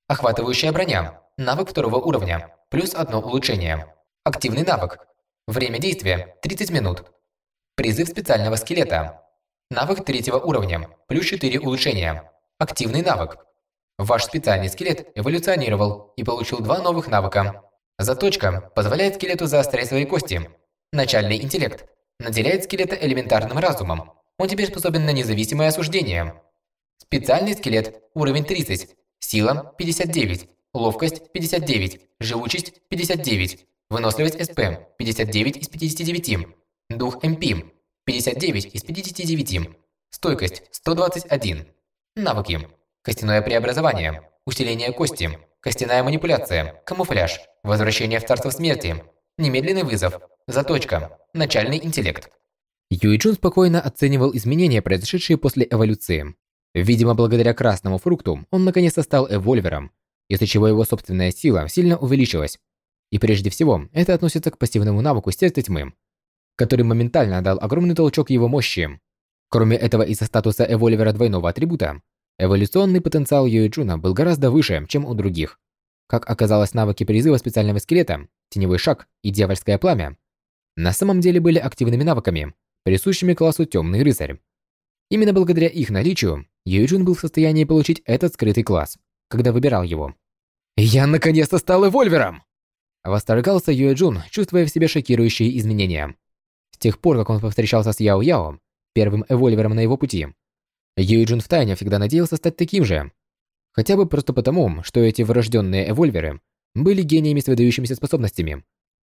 Охватывающая броня. Навык второго уровня. Плюс одно улучшение. Активный навык. Время действия – 30 минут. Призыв специального скелета. Навык третьего уровня. Плюс 4 улучшения. Активный навык. Ваш специальный скелет эволюционировал и получил два новых навыка. Заточка позволяет скелету заострять свои кости. Начальный интеллект наделяет скелета элементарным разумом. Он теперь способен на независимое осуждение. Специальный скелет уровень 30 Сила – 59, ловкость – 59, живучесть – 59, выносливость СП – 59 из 59, дух МП – 59 из 59, стойкость – 121. Навыки. Костяное преобразование, усиление кости, костяная манипуляция, камуфляж, возвращение в царство смерти, немедленный вызов, заточка, начальный интеллект. Юйчун спокойно оценивал изменения, произошедшие после эволюции. Видимо, благодаря красному фрукту он наконец-то стал эвольвером, из-за чего его собственная сила сильно увеличилась. И прежде всего, это относится к пассивному навыку Сердце Тьмы, который моментально дал огромный толчок его мощи. Кроме этого, из-за статуса эвольвера двойного атрибута, эволюционный потенциал Юэджуна был гораздо выше, чем у других. Как оказалось, навыки призыва специального скелета, теневой шаг и дьявольское пламя на самом деле были активными навыками, присущими классу Темный Рыцарь. Именно благодаря их наличию Юджин был в состоянии получить этот скрытый класс, когда выбирал его. Я наконец-то стал эвольвером! Восторгался Юэ Джун, чувствуя в себе шокирующие изменения. С тех пор, как он повстречался с Яо Яо, первым эвольвером на его пути, Юэ Джун втайне всегда надеялся стать таким же. Хотя бы просто потому, что эти врожденные эвольверы были гениями с выдающимися способностями,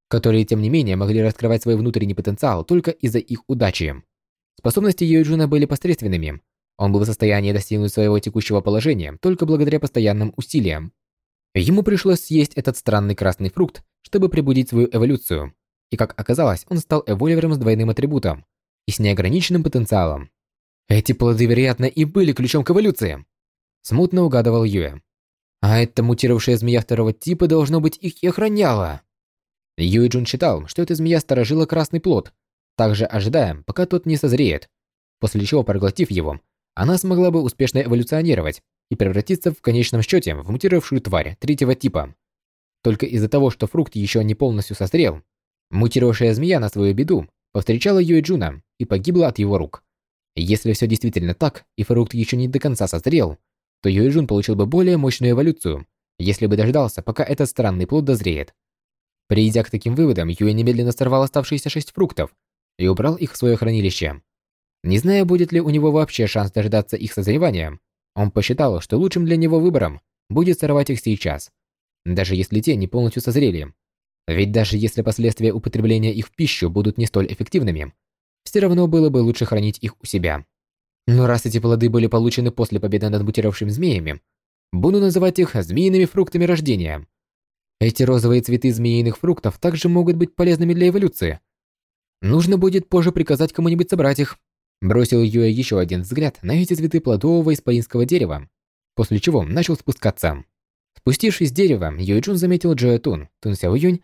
которые, тем не менее, могли раскрывать свой внутренний потенциал только из-за их удачи. Способности Юэ Джуна были посредственными. Он был в состоянии достигнуть своего текущего положения только благодаря постоянным усилиям. Ему пришлось съесть этот странный красный фрукт, чтобы пробудить свою эволюцию. И как оказалось, он стал эволювером с двойным атрибутом и с неограниченным потенциалом. Эти плоды, вероятно, и были ключом к эволюции. Смутно угадывал Юэ. А эта мутировавшая змея второго типа, должно быть, их и охраняла. Юэ Джун считал, что эта змея сторожила красный плод, также ожидая, пока тот не созреет, после чего, проглотив его, она смогла бы успешно эволюционировать и превратиться в конечном счете в мутировавшую тварь третьего типа. Только из-за того, что фрукт еще не полностью созрел, мутировавшая змея на свою беду повстречала Юэ Джуна и погибла от его рук. Если все действительно так, и фрукт еще не до конца созрел, то Юэ Джун получил бы более мощную эволюцию, если бы дождался, пока этот странный плод дозреет. Придя к таким выводам, Юэ немедленно сорвал оставшиеся шесть фруктов и убрал их в свое хранилище. Не зная, будет ли у него вообще шанс дождаться их созревания, он посчитал, что лучшим для него выбором будет сорвать их сейчас, даже если те не полностью созрели. Ведь даже если последствия употребления их в пищу будут не столь эффективными, все равно было бы лучше хранить их у себя. Но раз эти плоды были получены после победы над мутировавшими змеями, буду называть их змеиными фруктами рождения. Эти розовые цветы змеиных фруктов также могут быть полезными для эволюции. Нужно будет позже приказать кому-нибудь собрать их. Бросил Юэ еще один взгляд на эти цветы плодового исполинского дерева, после чего начал спускаться. Спустившись с дерева, Юэ Джун заметил Джоэ Тун, Тун Сяо Юнь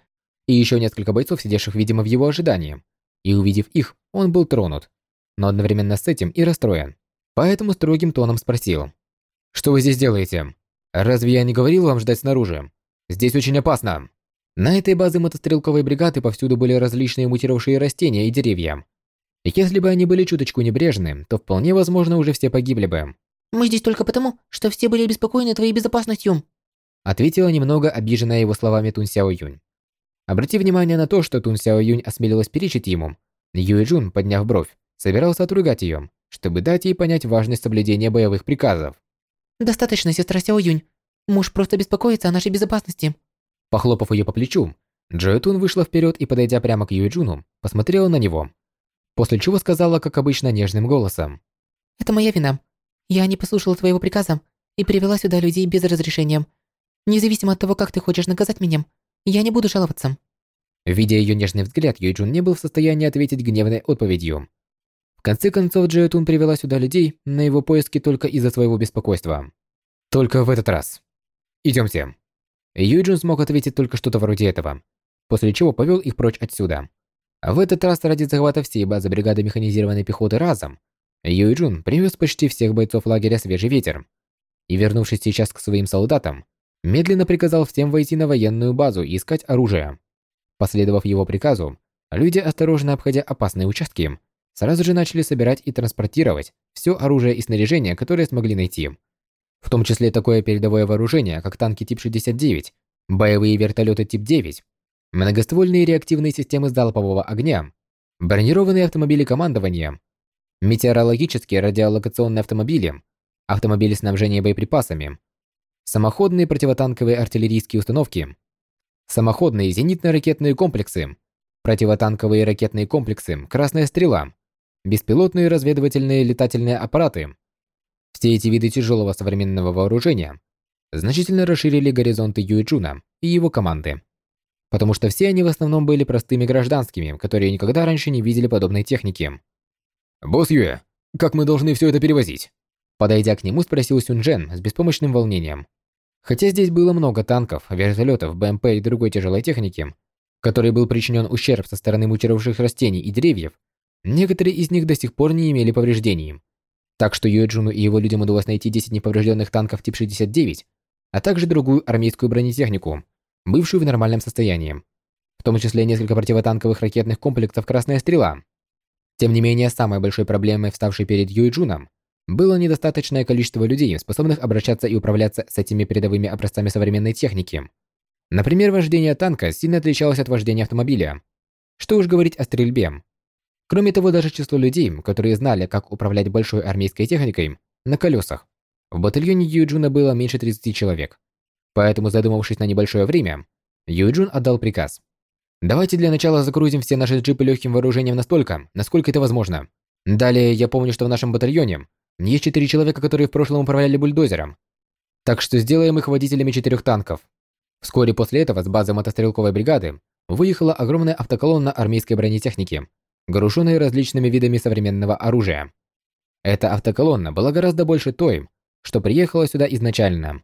и еще несколько бойцов, сидевших, видимо, в его ожидании. И увидев их, он был тронут, но одновременно с этим и расстроен. Поэтому строгим тоном спросил. «Что вы здесь делаете? Разве я не говорил вам ждать снаружи? Здесь очень опасно». На этой базе мотострелковой бригады повсюду были различные мутировавшие растения и деревья, если бы они были чуточку небрежны, то вполне возможно уже все погибли бы. «Мы здесь только потому, что все были обеспокоены твоей безопасностью», ответила немного обиженная его словами Тун Сяо Юнь. Обрати внимание на то, что Тун Сяо Юнь осмелилась перечить ему. Юэ Джун, подняв бровь, собирался отругать ее, чтобы дать ей понять важность соблюдения боевых приказов. «Достаточно, сестра Сяо Юнь. Муж просто беспокоится о нашей безопасности». Похлопав ее по плечу, Джоэ Тун вышла вперед и, подойдя прямо к Юэ Джуну, посмотрела на него после чего сказала, как обычно, нежным голосом. «Это моя вина. Я не послушала твоего приказа и привела сюда людей без разрешения. Независимо от того, как ты хочешь наказать меня, я не буду жаловаться». Видя ее нежный взгляд, Юйджун не был в состоянии ответить гневной отповедью. В конце концов, Джоэтун привела сюда людей на его поиски только из-за своего беспокойства. Только в этот раз. Идемте. Юйджун смог ответить только что-то вроде этого, после чего повел их прочь отсюда. А в этот раз ради захвата всей базы бригады механизированной пехоты разом, Юй Джун привез почти всех бойцов лагеря «Свежий ветер» и, вернувшись сейчас к своим солдатам, медленно приказал всем войти на военную базу и искать оружие. Последовав его приказу, люди, осторожно обходя опасные участки, сразу же начали собирать и транспортировать все оружие и снаряжение, которое смогли найти. В том числе такое передовое вооружение, как танки тип 69, боевые вертолеты тип 9, многоствольные реактивные системы залпового огня, бронированные автомобили командования, метеорологические радиолокационные автомобили, автомобили снабжения боеприпасами, самоходные противотанковые артиллерийские установки, самоходные зенитно-ракетные комплексы, противотанковые ракетные комплексы «Красная стрела», беспилотные разведывательные летательные аппараты. Все эти виды тяжелого современного вооружения значительно расширили горизонты Юэчуна и его команды потому что все они в основном были простыми гражданскими, которые никогда раньше не видели подобной техники. «Босс Юэ, как мы должны все это перевозить?» Подойдя к нему, спросил Сюнджен с беспомощным волнением. Хотя здесь было много танков, вертолетов, БМП и другой тяжелой техники, которой был причинен ущерб со стороны мутировавших растений и деревьев, некоторые из них до сих пор не имели повреждений. Так что Юэджуну и его людям удалось найти 10 неповрежденных танков тип 69, а также другую армейскую бронетехнику, бывшую в нормальном состоянии, в том числе несколько противотанковых ракетных комплексов «Красная стрела». Тем не менее, самой большой проблемой, вставшей перед Юйджуном, было недостаточное количество людей, способных обращаться и управляться с этими передовыми образцами современной техники. Например, вождение танка сильно отличалось от вождения автомобиля. Что уж говорить о стрельбе. Кроме того, даже число людей, которые знали, как управлять большой армейской техникой на колесах, в батальоне Юджуна было меньше 30 человек. Поэтому, задумавшись на небольшое время, Юджун отдал приказ. «Давайте для начала загрузим все наши джипы легким вооружением настолько, насколько это возможно. Далее, я помню, что в нашем батальоне есть четыре человека, которые в прошлом управляли бульдозером. Так что сделаем их водителями четырех танков. Вскоре после этого с базы мотострелковой бригады выехала огромная автоколонна армейской бронетехники, груженная различными видами современного оружия. Эта автоколонна была гораздо больше той, что приехала сюда изначально.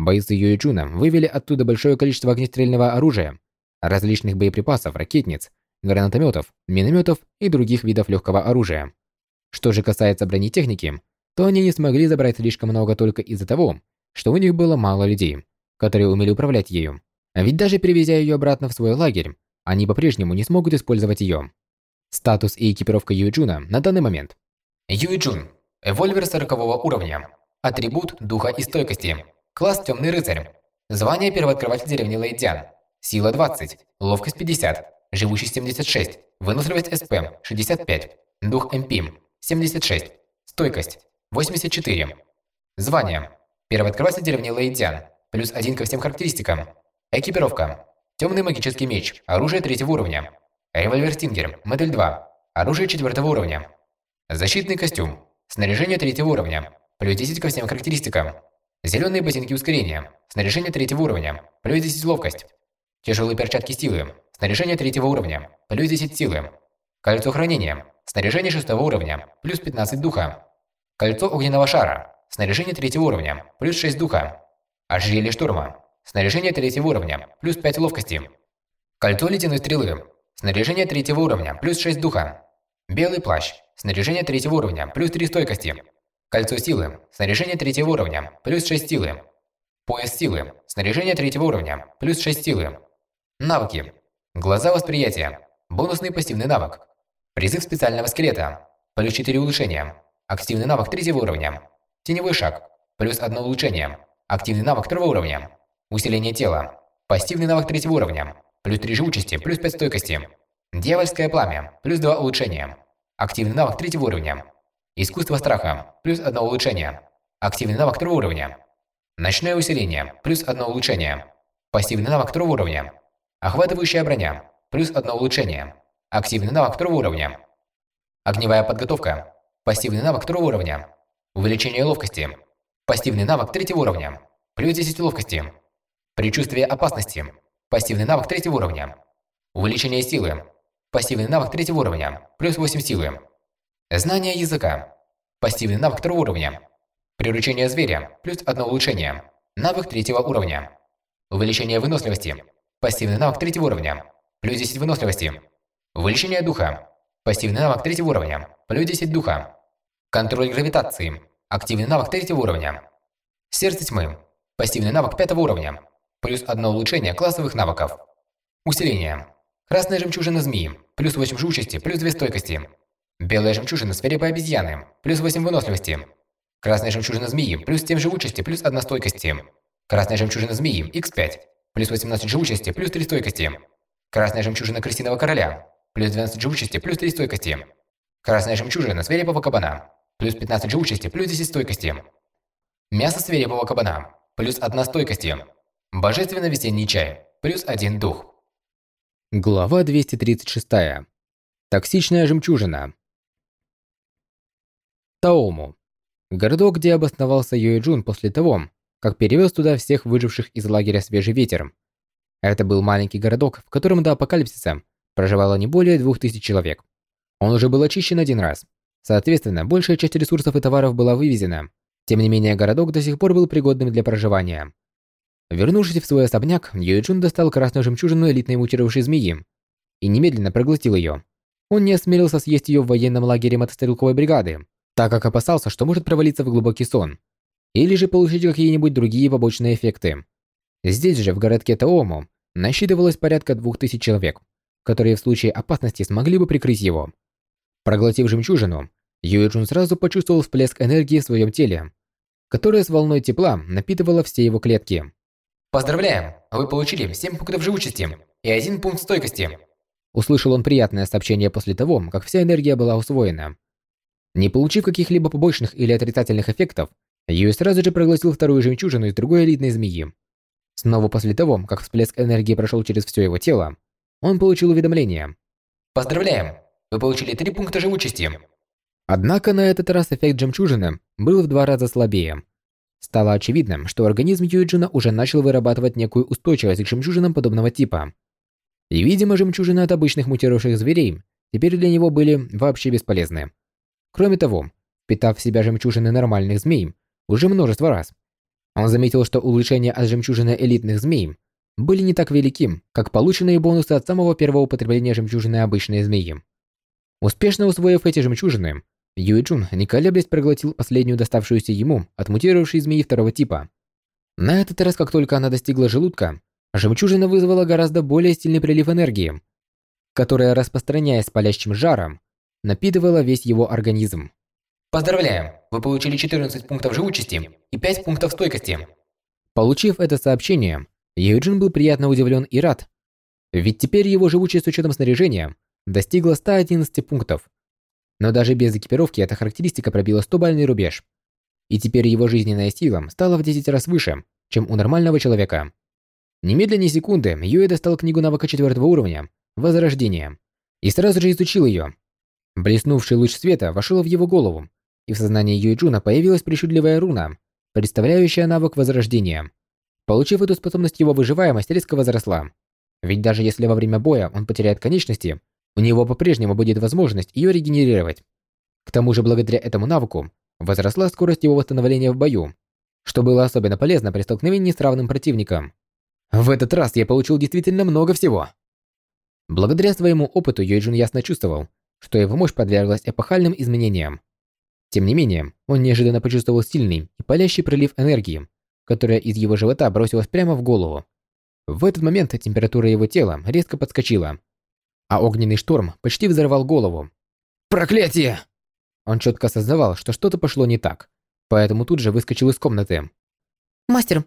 Бойцы Юичуна вывели оттуда большое количество огнестрельного оружия, различных боеприпасов, ракетниц, гранатометов, минометов и других видов легкого оружия. Что же касается бронетехники, то они не смогли забрать слишком много только из-за того, что у них было мало людей, которые умели управлять ею. А ведь даже перевезя ее обратно в свой лагерь, они по-прежнему не смогут использовать ее. Статус и экипировка Юйджуна на данный момент. Юйджун. Эвольвер 40 уровня. Атрибут духа и стойкости. Класс Темный рыцарь. Звание первооткрыватель деревни Лэйдзян. Сила 20, ловкость 50, живучесть 76, выносливость СП 65, дух МП 76, стойкость 84. Звание. Первооткрыватель деревни Лэйдзян. Плюс 1 ко всем характеристикам. Экипировка. Темный магический меч. Оружие третьего уровня. Револьвер Стингер. Модель 2. Оружие четвертого уровня. Защитный костюм. Снаряжение третьего уровня. Плюс 10 ко всем характеристикам. Зеленые ботинки ускорения. Снаряжение третьего уровня. Плюс 10 ловкость. Тяжелые перчатки силы. Снаряжение третьего уровня. Плюс 10 силы. Кольцо хранения. Снаряжение шестого уровня. Плюс 15 духа. Кольцо огненного шара. Снаряжение третьего уровня. Плюс 6 духа. Ожерелье штурма. Снаряжение третьего уровня. Плюс 5 ловкости. Кольцо ледяной стрелы. Снаряжение третьего уровня. Плюс 6 духа. Белый плащ. Снаряжение третьего уровня. Плюс 3 стойкости. Кольцо силы. Снаряжение третьего уровня. Плюс 6 силы. Пояс силы. Снаряжение третьего уровня. Плюс 6 силы. Навыки. Глаза восприятия. Бонусный пассивный навык. Призыв специального скелета. Плюс 4 улучшения. Активный навык третьего уровня. Теневой шаг. Плюс 1 улучшение. Активный навык второго уровня. Усиление тела. Пассивный навык третьего уровня. Плюс 3 живучести, плюс 5 стойкости. Дьявольское пламя. Плюс 2 улучшения. Активный навык третьего уровня. Искусство страха. Плюс 1 улучшение. Активный навык второго уровня. Ночное усиление. Плюс 1 улучшение. Пассивный навык второго уровня. Охватывающая броня. Плюс 1 улучшение. Активный навык второго уровня. Огневая подготовка. Пассивный навык второго уровня. Увеличение ловкости. Пассивный навык третьего уровня. Плюс 10 ловкости. Предчувствие опасности. Пассивный навык третьего уровня. Увеличение силы. Пассивный навык третьего уровня. Плюс 8 силы. Знание языка. Пассивный навык второго уровня. Приручение зверя. Плюс 1 улучшение. Навык третьего уровня. Увеличение выносливости. Пассивный навык третьего уровня. Плюс 10 выносливости. Увеличение духа. Пассивный навык третьего уровня. Плюс 10 духа. Контроль гравитации. Активный навык третьего уровня. Сердце тьмы. Пассивный навык пятого уровня. Плюс одно улучшение классовых навыков. Усиление. Красная жемчужина змеи. Плюс 8 живучести, плюс 2 стойкости. Белая жемчужина свирепой обезьяны. Плюс 8 выносливости. Красная жемчужина змеи. Плюс 7 живучести, плюс 1 стойкости. Красная жемчужина змеи. X5. Плюс 18 живучести, плюс 3 стойкости. Красная жемчужина крысиного короля. Плюс 12 живучести, плюс 3 стойкости. Красная жемчужина свирепого кабана. Плюс 15 живучести, плюс 10 стойкости. Мясо свирепого кабана. Плюс 1 стойкости. Божественный весенний чай. Плюс 1 дух. Глава 236. Токсичная жемчужина. Таому. Городок, где обосновался Юэджун после того, как перевез туда всех выживших из лагеря Свежий Ветер. Это был маленький городок, в котором до апокалипсиса проживало не более двух тысяч человек. Он уже был очищен один раз. Соответственно, большая часть ресурсов и товаров была вывезена. Тем не менее, городок до сих пор был пригодным для проживания. Вернувшись в свой особняк, Юэджун достал красную жемчужину элитной мутировавшей змеи и немедленно проглотил ее. Он не осмелился съесть ее в военном лагере мотострелковой бригады, так как опасался, что может провалиться в глубокий сон или же получить какие-нибудь другие побочные эффекты. Здесь же, в городке Таому, насчитывалось порядка двух тысяч человек, которые в случае опасности смогли бы прикрыть его. Проглотив жемчужину, Юэджун сразу почувствовал всплеск энергии в своем теле, которая с волной тепла напитывала все его клетки. Поздравляем! Вы получили 7 пунктов живучести и 1 пункт стойкости. Услышал он приятное сообщение после того, как вся энергия была усвоена. Не получив каких-либо побочных или отрицательных эффектов, Юй сразу же проглотил вторую жемчужину из другой элитной змеи. Снова после того, как всплеск энергии прошел через все его тело, он получил уведомление. Поздравляем! Вы получили 3 пункта живучести. Однако на этот раз эффект жемчужины был в два раза слабее. Стало очевидным, что организм Юджина уже начал вырабатывать некую устойчивость к жемчужинам подобного типа. И, видимо, жемчужины от обычных мутировавших зверей теперь для него были вообще бесполезны. Кроме того, питав в себя жемчужины нормальных змей уже множество раз, он заметил, что улучшения от жемчужины элитных змей были не так велики, как полученные бонусы от самого первого употребления жемчужины обычной змеи. Успешно усвоив эти жемчужины, Юэчун, не колеблясь, проглотил последнюю доставшуюся ему от мутировавшей змеи второго типа. На этот раз, как только она достигла желудка, жемчужина вызвала гораздо более сильный прилив энергии, которая, распространяясь палящим жаром, напитывала весь его организм. Поздравляем! Вы получили 14 пунктов живучести и 5 пунктов стойкости. Получив это сообщение, Юджин был приятно удивлен и рад. Ведь теперь его живучесть с учетом снаряжения достигла 111 пунктов. Но даже без экипировки эта характеристика пробила 100-бальный рубеж. И теперь его жизненная сила стала в 10 раз выше, чем у нормального человека. Немедленно секунды Юэ достал книгу навыка четвертого уровня «Возрождение» и сразу же изучил ее. Блеснувший луч света вошел в его голову, и в сознании Юэджуна появилась причудливая руна, представляющая навык Возрождения. Получив эту способность, его выживаемость резко возросла. Ведь даже если во время боя он потеряет конечности, у него по-прежнему будет возможность ее регенерировать. К тому же, благодаря этому навыку, возросла скорость его восстановления в бою, что было особенно полезно при столкновении с равным противником. В этот раз я получил действительно много всего. Благодаря своему опыту Юйджун ясно чувствовал, что его мощь подверглась эпохальным изменениям. Тем не менее, он неожиданно почувствовал сильный и палящий прилив энергии, которая из его живота бросилась прямо в голову. В этот момент температура его тела резко подскочила, а огненный шторм почти взорвал голову. «Проклятие!» Он четко осознавал, что что-то пошло не так, поэтому тут же выскочил из комнаты. «Мастер!»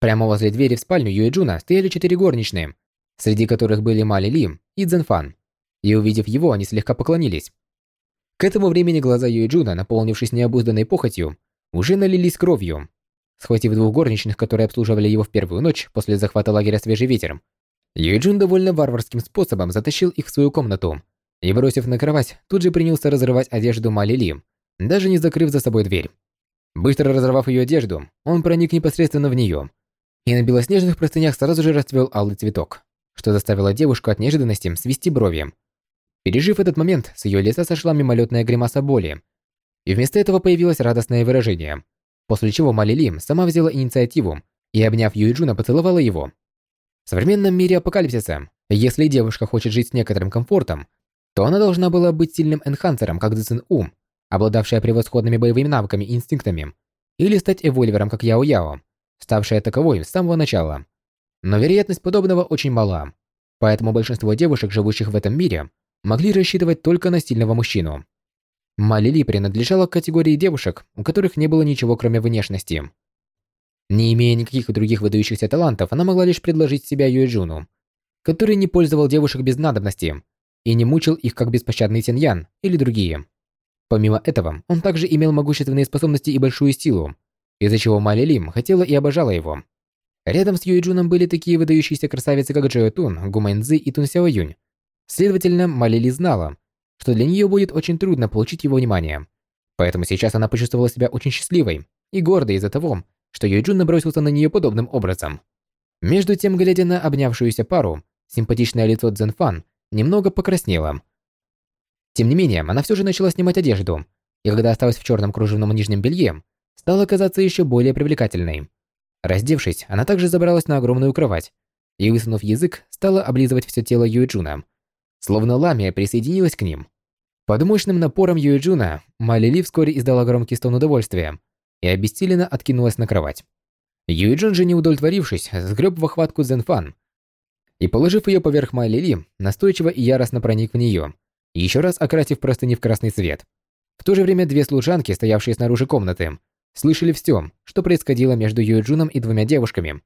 Прямо возле двери в спальню Юэджуна стояли четыре горничные, среди которых были Мали Ли и Цзэнфан. И увидев его, они слегка поклонились. К этому времени глаза Юэджуна, наполнившись необузданной похотью, уже налились кровью. Схватив двух горничных, которые обслуживали его в первую ночь после захвата лагеря «Свежий ветер», Юйджун довольно варварским способом затащил их в свою комнату и, бросив на кровать, тут же принялся разрывать одежду Мали Ли, даже не закрыв за собой дверь. Быстро разорвав ее одежду, он проник непосредственно в нее, и на белоснежных простынях сразу же расцвел алый цветок, что заставило девушку от неожиданности свести брови. Пережив этот момент, с ее лица сошла мимолетная гримаса боли, и вместо этого появилось радостное выражение, после чего Мали Ли сама взяла инициативу и, обняв Юйджуна, поцеловала его. В современном мире апокалипсиса, если девушка хочет жить с некоторым комфортом, то она должна была быть сильным энхансером, как Цзин У, обладавшая превосходными боевыми навыками и инстинктами, или стать эвольвером, как Яо Яо, ставшая таковой с самого начала. Но вероятность подобного очень мала, поэтому большинство девушек, живущих в этом мире, могли рассчитывать только на сильного мужчину. Малили принадлежала к категории девушек, у которых не было ничего кроме внешности. Не имея никаких других выдающихся талантов, она могла лишь предложить себя Юэджуну, который не пользовал девушек без надобности и не мучил их как беспощадный Тиньян или другие. Помимо этого, он также имел могущественные способности и большую силу, из-за чего Мали Лим хотела и обожала его. Рядом с Юэджуном были такие выдающиеся красавицы, как Джоэ Тун, Гумэнзы и Тун Сяо Юнь. Следовательно, Мали Ли знала, что для нее будет очень трудно получить его внимание. Поэтому сейчас она почувствовала себя очень счастливой и гордой из-за того, что Юйджун набросился на нее подобным образом. Между тем, глядя на обнявшуюся пару, симпатичное лицо Цзэнфан немного покраснело. Тем не менее, она все же начала снимать одежду, и когда осталась в черном кружевном нижнем белье, стала казаться еще более привлекательной. Раздевшись, она также забралась на огромную кровать и, высунув язык, стала облизывать все тело Юэджуна, словно ламия присоединилась к ним. Под мощным напором Юэджуна Малили вскоре издала громкий стон удовольствия, и обессиленно откинулась на кровать. Юйджин же, не удовлетворившись, сгреб в охватку Зенфан и, положив ее поверх Майли Ли, настойчиво и яростно проник в нее, еще раз окрасив простыни в красный цвет. В то же время две служанки, стоявшие снаружи комнаты, слышали все, что происходило между Юэджуном и двумя девушками,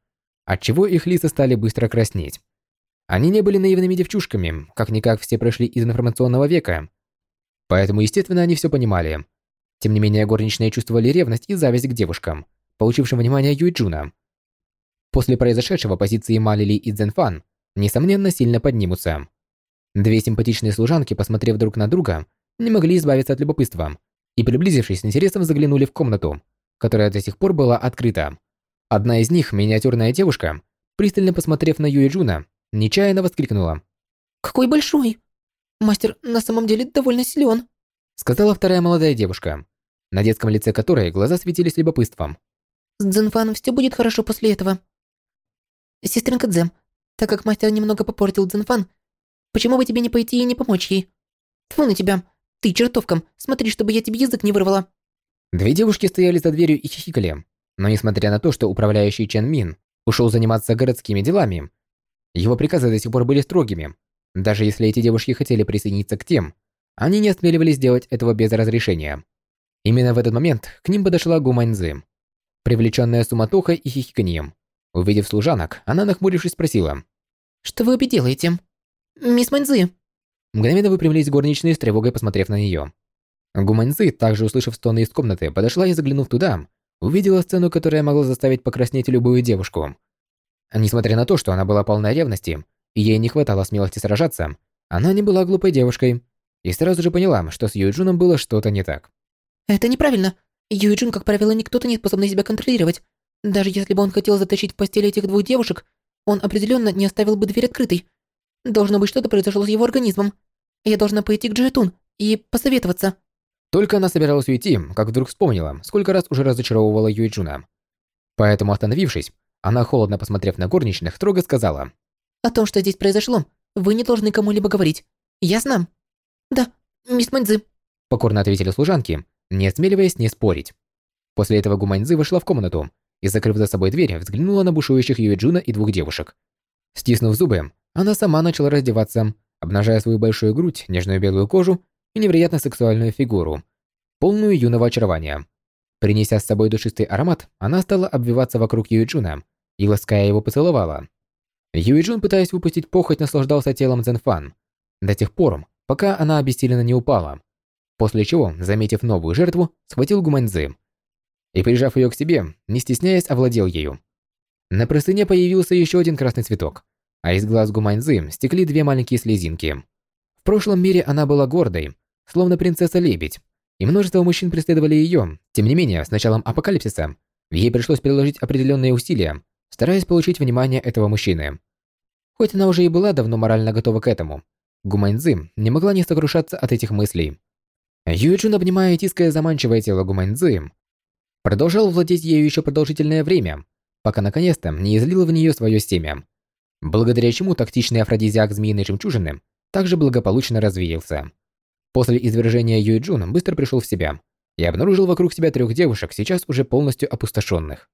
отчего их лица стали быстро краснеть. Они не были наивными девчушками, как-никак все прошли из информационного века. Поэтому, естественно, они все понимали. Тем не менее, горничные чувствовали ревность и зависть к девушкам, получившим внимание Юйджуна. После произошедшего позиции Малили и Цзэнфан, несомненно, сильно поднимутся. Две симпатичные служанки, посмотрев друг на друга, не могли избавиться от любопытства и, приблизившись, с интересом заглянули в комнату, которая до сих пор была открыта. Одна из них, миниатюрная девушка, пристально посмотрев на Юэджуна, нечаянно воскликнула. «Какой большой! Мастер на самом деле довольно силен!» Сказала вторая молодая девушка, на детском лице которой глаза светились любопытством. «С Дзенфаном все будет хорошо после этого. Сестренка Дзем, так как мастер немного попортил Дзенфан, почему бы тебе не пойти и не помочь ей? Тьфу на тебя! Ты, чертовка, смотри, чтобы я тебе язык не вырвала!» Две девушки стояли за дверью и хихикали, но несмотря на то, что управляющий Чен Мин ушел заниматься городскими делами, его приказы до сих пор были строгими. Даже если эти девушки хотели присоединиться к тем, они не осмеливались сделать этого без разрешения. Именно в этот момент к ним подошла Гу Маньзы, привлеченная суматохой и хихиканьем. Увидев служанок, она, нахмурившись, спросила. «Что вы обе делаете? Мисс Маньзы?» Мгновенно выпрямились горничные с тревогой, посмотрев на нее. Гуманьзы, также услышав стоны из комнаты, подошла и, заглянув туда, увидела сцену, которая могла заставить покраснеть любую девушку. Несмотря на то, что она была полна ревности, и ей не хватало смелости сражаться, она не была глупой девушкой и сразу же поняла, что с Юджуном было что-то не так. «Это неправильно. Юджун, как правило, не кто-то не способный себя контролировать. Даже если бы он хотел затащить в постель этих двух девушек, он определенно не оставил бы дверь открытой. Должно быть, что-то произошло с его организмом. Я должна пойти к Джетун и посоветоваться». Только она собиралась уйти, как вдруг вспомнила, сколько раз уже разочаровывала Юйджуна. Поэтому, остановившись, она, холодно посмотрев на горничных, строго сказала. «О том, что здесь произошло, вы не должны кому-либо говорить. Ясно?» «Да, мисс Маньзы», — покорно ответили служанки, не осмеливаясь не спорить. После этого Гуманьзы вошла в комнату и, закрыв за собой дверь, взглянула на бушующих Юэджуна и двух девушек. Стиснув зубы, она сама начала раздеваться, обнажая свою большую грудь, нежную белую кожу и невероятно сексуальную фигуру, полную юного очарования. Принеся с собой душистый аромат, она стала обвиваться вокруг Юэджуна и, лаская его, поцеловала. Юэджун, пытаясь выпустить похоть, наслаждался телом Зенфан до тех пор, пока она обессиленно не упала. После чего, заметив новую жертву, схватил Гуманьзы и, прижав ее к себе, не стесняясь, овладел ею. На простыне появился еще один красный цветок, а из глаз Гуманьзы стекли две маленькие слезинки. В прошлом мире она была гордой, словно принцесса-лебедь, и множество мужчин преследовали ее. Тем не менее, с началом апокалипсиса ей пришлось приложить определенные усилия, стараясь получить внимание этого мужчины. Хоть она уже и была давно морально готова к этому, Гуманьзы не могла не сокрушаться от этих мыслей. Юэджун, обнимая и тиская заманчивое тело Гуманьзы, продолжал владеть ею еще продолжительное время, пока наконец-то не излил в нее свое семя. Благодаря чему тактичный афродизиак змеиной жемчужины также благополучно развеялся. После извержения Юэджун быстро пришел в себя и обнаружил вокруг себя трех девушек, сейчас уже полностью опустошенных.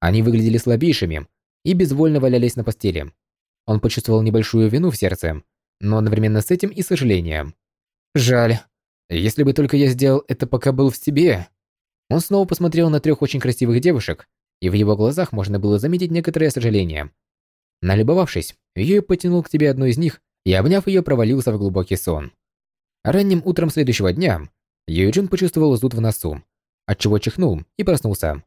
Они выглядели слабейшими и безвольно валялись на постели. Он почувствовал небольшую вину в сердце, но одновременно с этим и сожаление. Жаль. Если бы только я сделал это, пока был в себе. Он снова посмотрел на трех очень красивых девушек, и в его глазах можно было заметить некоторое сожаление. Налюбовавшись, Юй потянул к себе одну из них и, обняв ее, провалился в глубокий сон. Ранним утром следующего дня Юджин почувствовал зуд в носу, отчего чихнул и проснулся.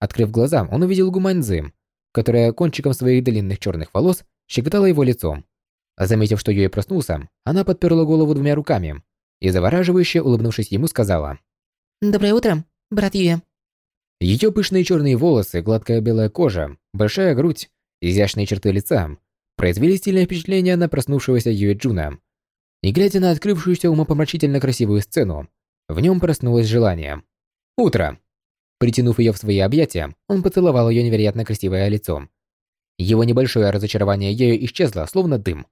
Открыв глаза, он увидел Гуманьзы, которая кончиком своих длинных черных волос щекотала его лицо. Заметив, что Юэ проснулся, она подперла голову двумя руками и, завораживающе улыбнувшись ему, сказала «Доброе утро, брат Юэ». Ее пышные черные волосы, гладкая белая кожа, большая грудь, изящные черты лица произвели сильное впечатление на проснувшегося Юэ Джуна. И глядя на открывшуюся умопомрачительно красивую сцену, в нем проснулось желание. Утро. Притянув ее в свои объятия, он поцеловал ее невероятно красивое лицо. Его небольшое разочарование ею исчезло, словно дым.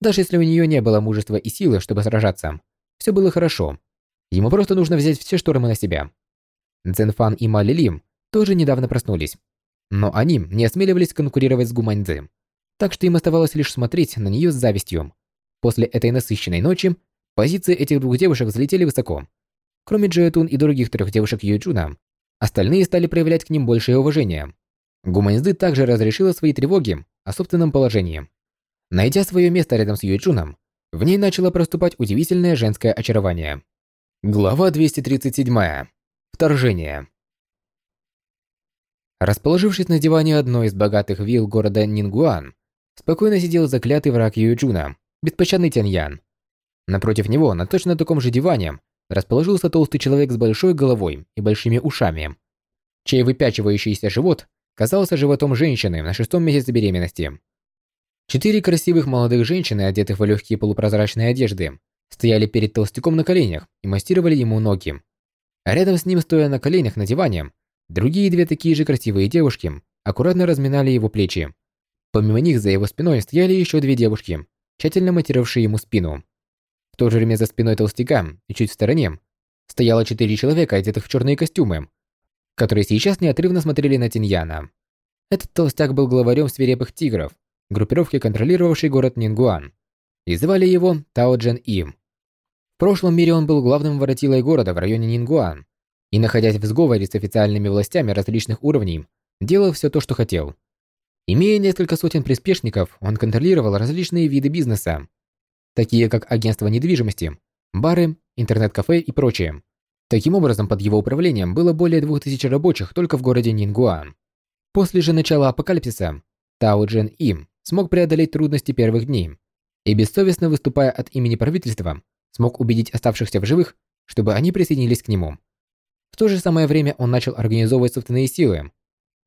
Даже если у нее не было мужества и силы, чтобы сражаться, все было хорошо. Ему просто нужно взять все штормы на себя. Цзэнфан и Ма Лилим тоже недавно проснулись. Но они не осмеливались конкурировать с Гуманьцзы, так что им оставалось лишь смотреть на нее с завистью. После этой насыщенной ночи позиции этих двух девушек взлетели высоко. Кроме Джоэтун и других трех девушек Юджуна, остальные стали проявлять к ним большее уважение. Гуманизды также разрешила свои тревоги о собственном положении. Найдя свое место рядом с Юджуном, в ней начало проступать удивительное женское очарование. Глава 237. Вторжение. Расположившись на диване одной из богатых вилл города Нингуан, спокойно сидел заклятый враг Юджуна, беспощадный Тяньян. Напротив него, на точно таком же диване, расположился толстый человек с большой головой и большими ушами, чей выпячивающийся живот казался животом женщины на шестом месяце беременности. Четыре красивых молодых женщины, одетых в легкие полупрозрачные одежды, стояли перед толстяком на коленях и мастировали ему ноги. А рядом с ним, стоя на коленях на диване, другие две такие же красивые девушки аккуратно разминали его плечи. Помимо них за его спиной стояли еще две девушки, тщательно матировавшие ему спину. В то же время за спиной толстяка и чуть в стороне стояло четыре человека, одетых в черные костюмы, которые сейчас неотрывно смотрели на Тиньяна. Этот толстяк был главарем свирепых тигров, группировки, контролировавшей город Нингуан, и звали его Тао Джен Им. В прошлом мире он был главным воротилой города в районе Нингуан, и, находясь в сговоре с официальными властями различных уровней, делал все то, что хотел. Имея несколько сотен приспешников, он контролировал различные виды бизнеса, такие как агентство недвижимости, бары, интернет-кафе и прочее. Таким образом, под его управлением было более 2000 рабочих только в городе Нингуан. После же начала апокалипсиса, Тао Джен Им смог преодолеть трудности первых дней и, бессовестно выступая от имени правительства, смог убедить оставшихся в живых, чтобы они присоединились к нему. В то же самое время он начал организовывать собственные силы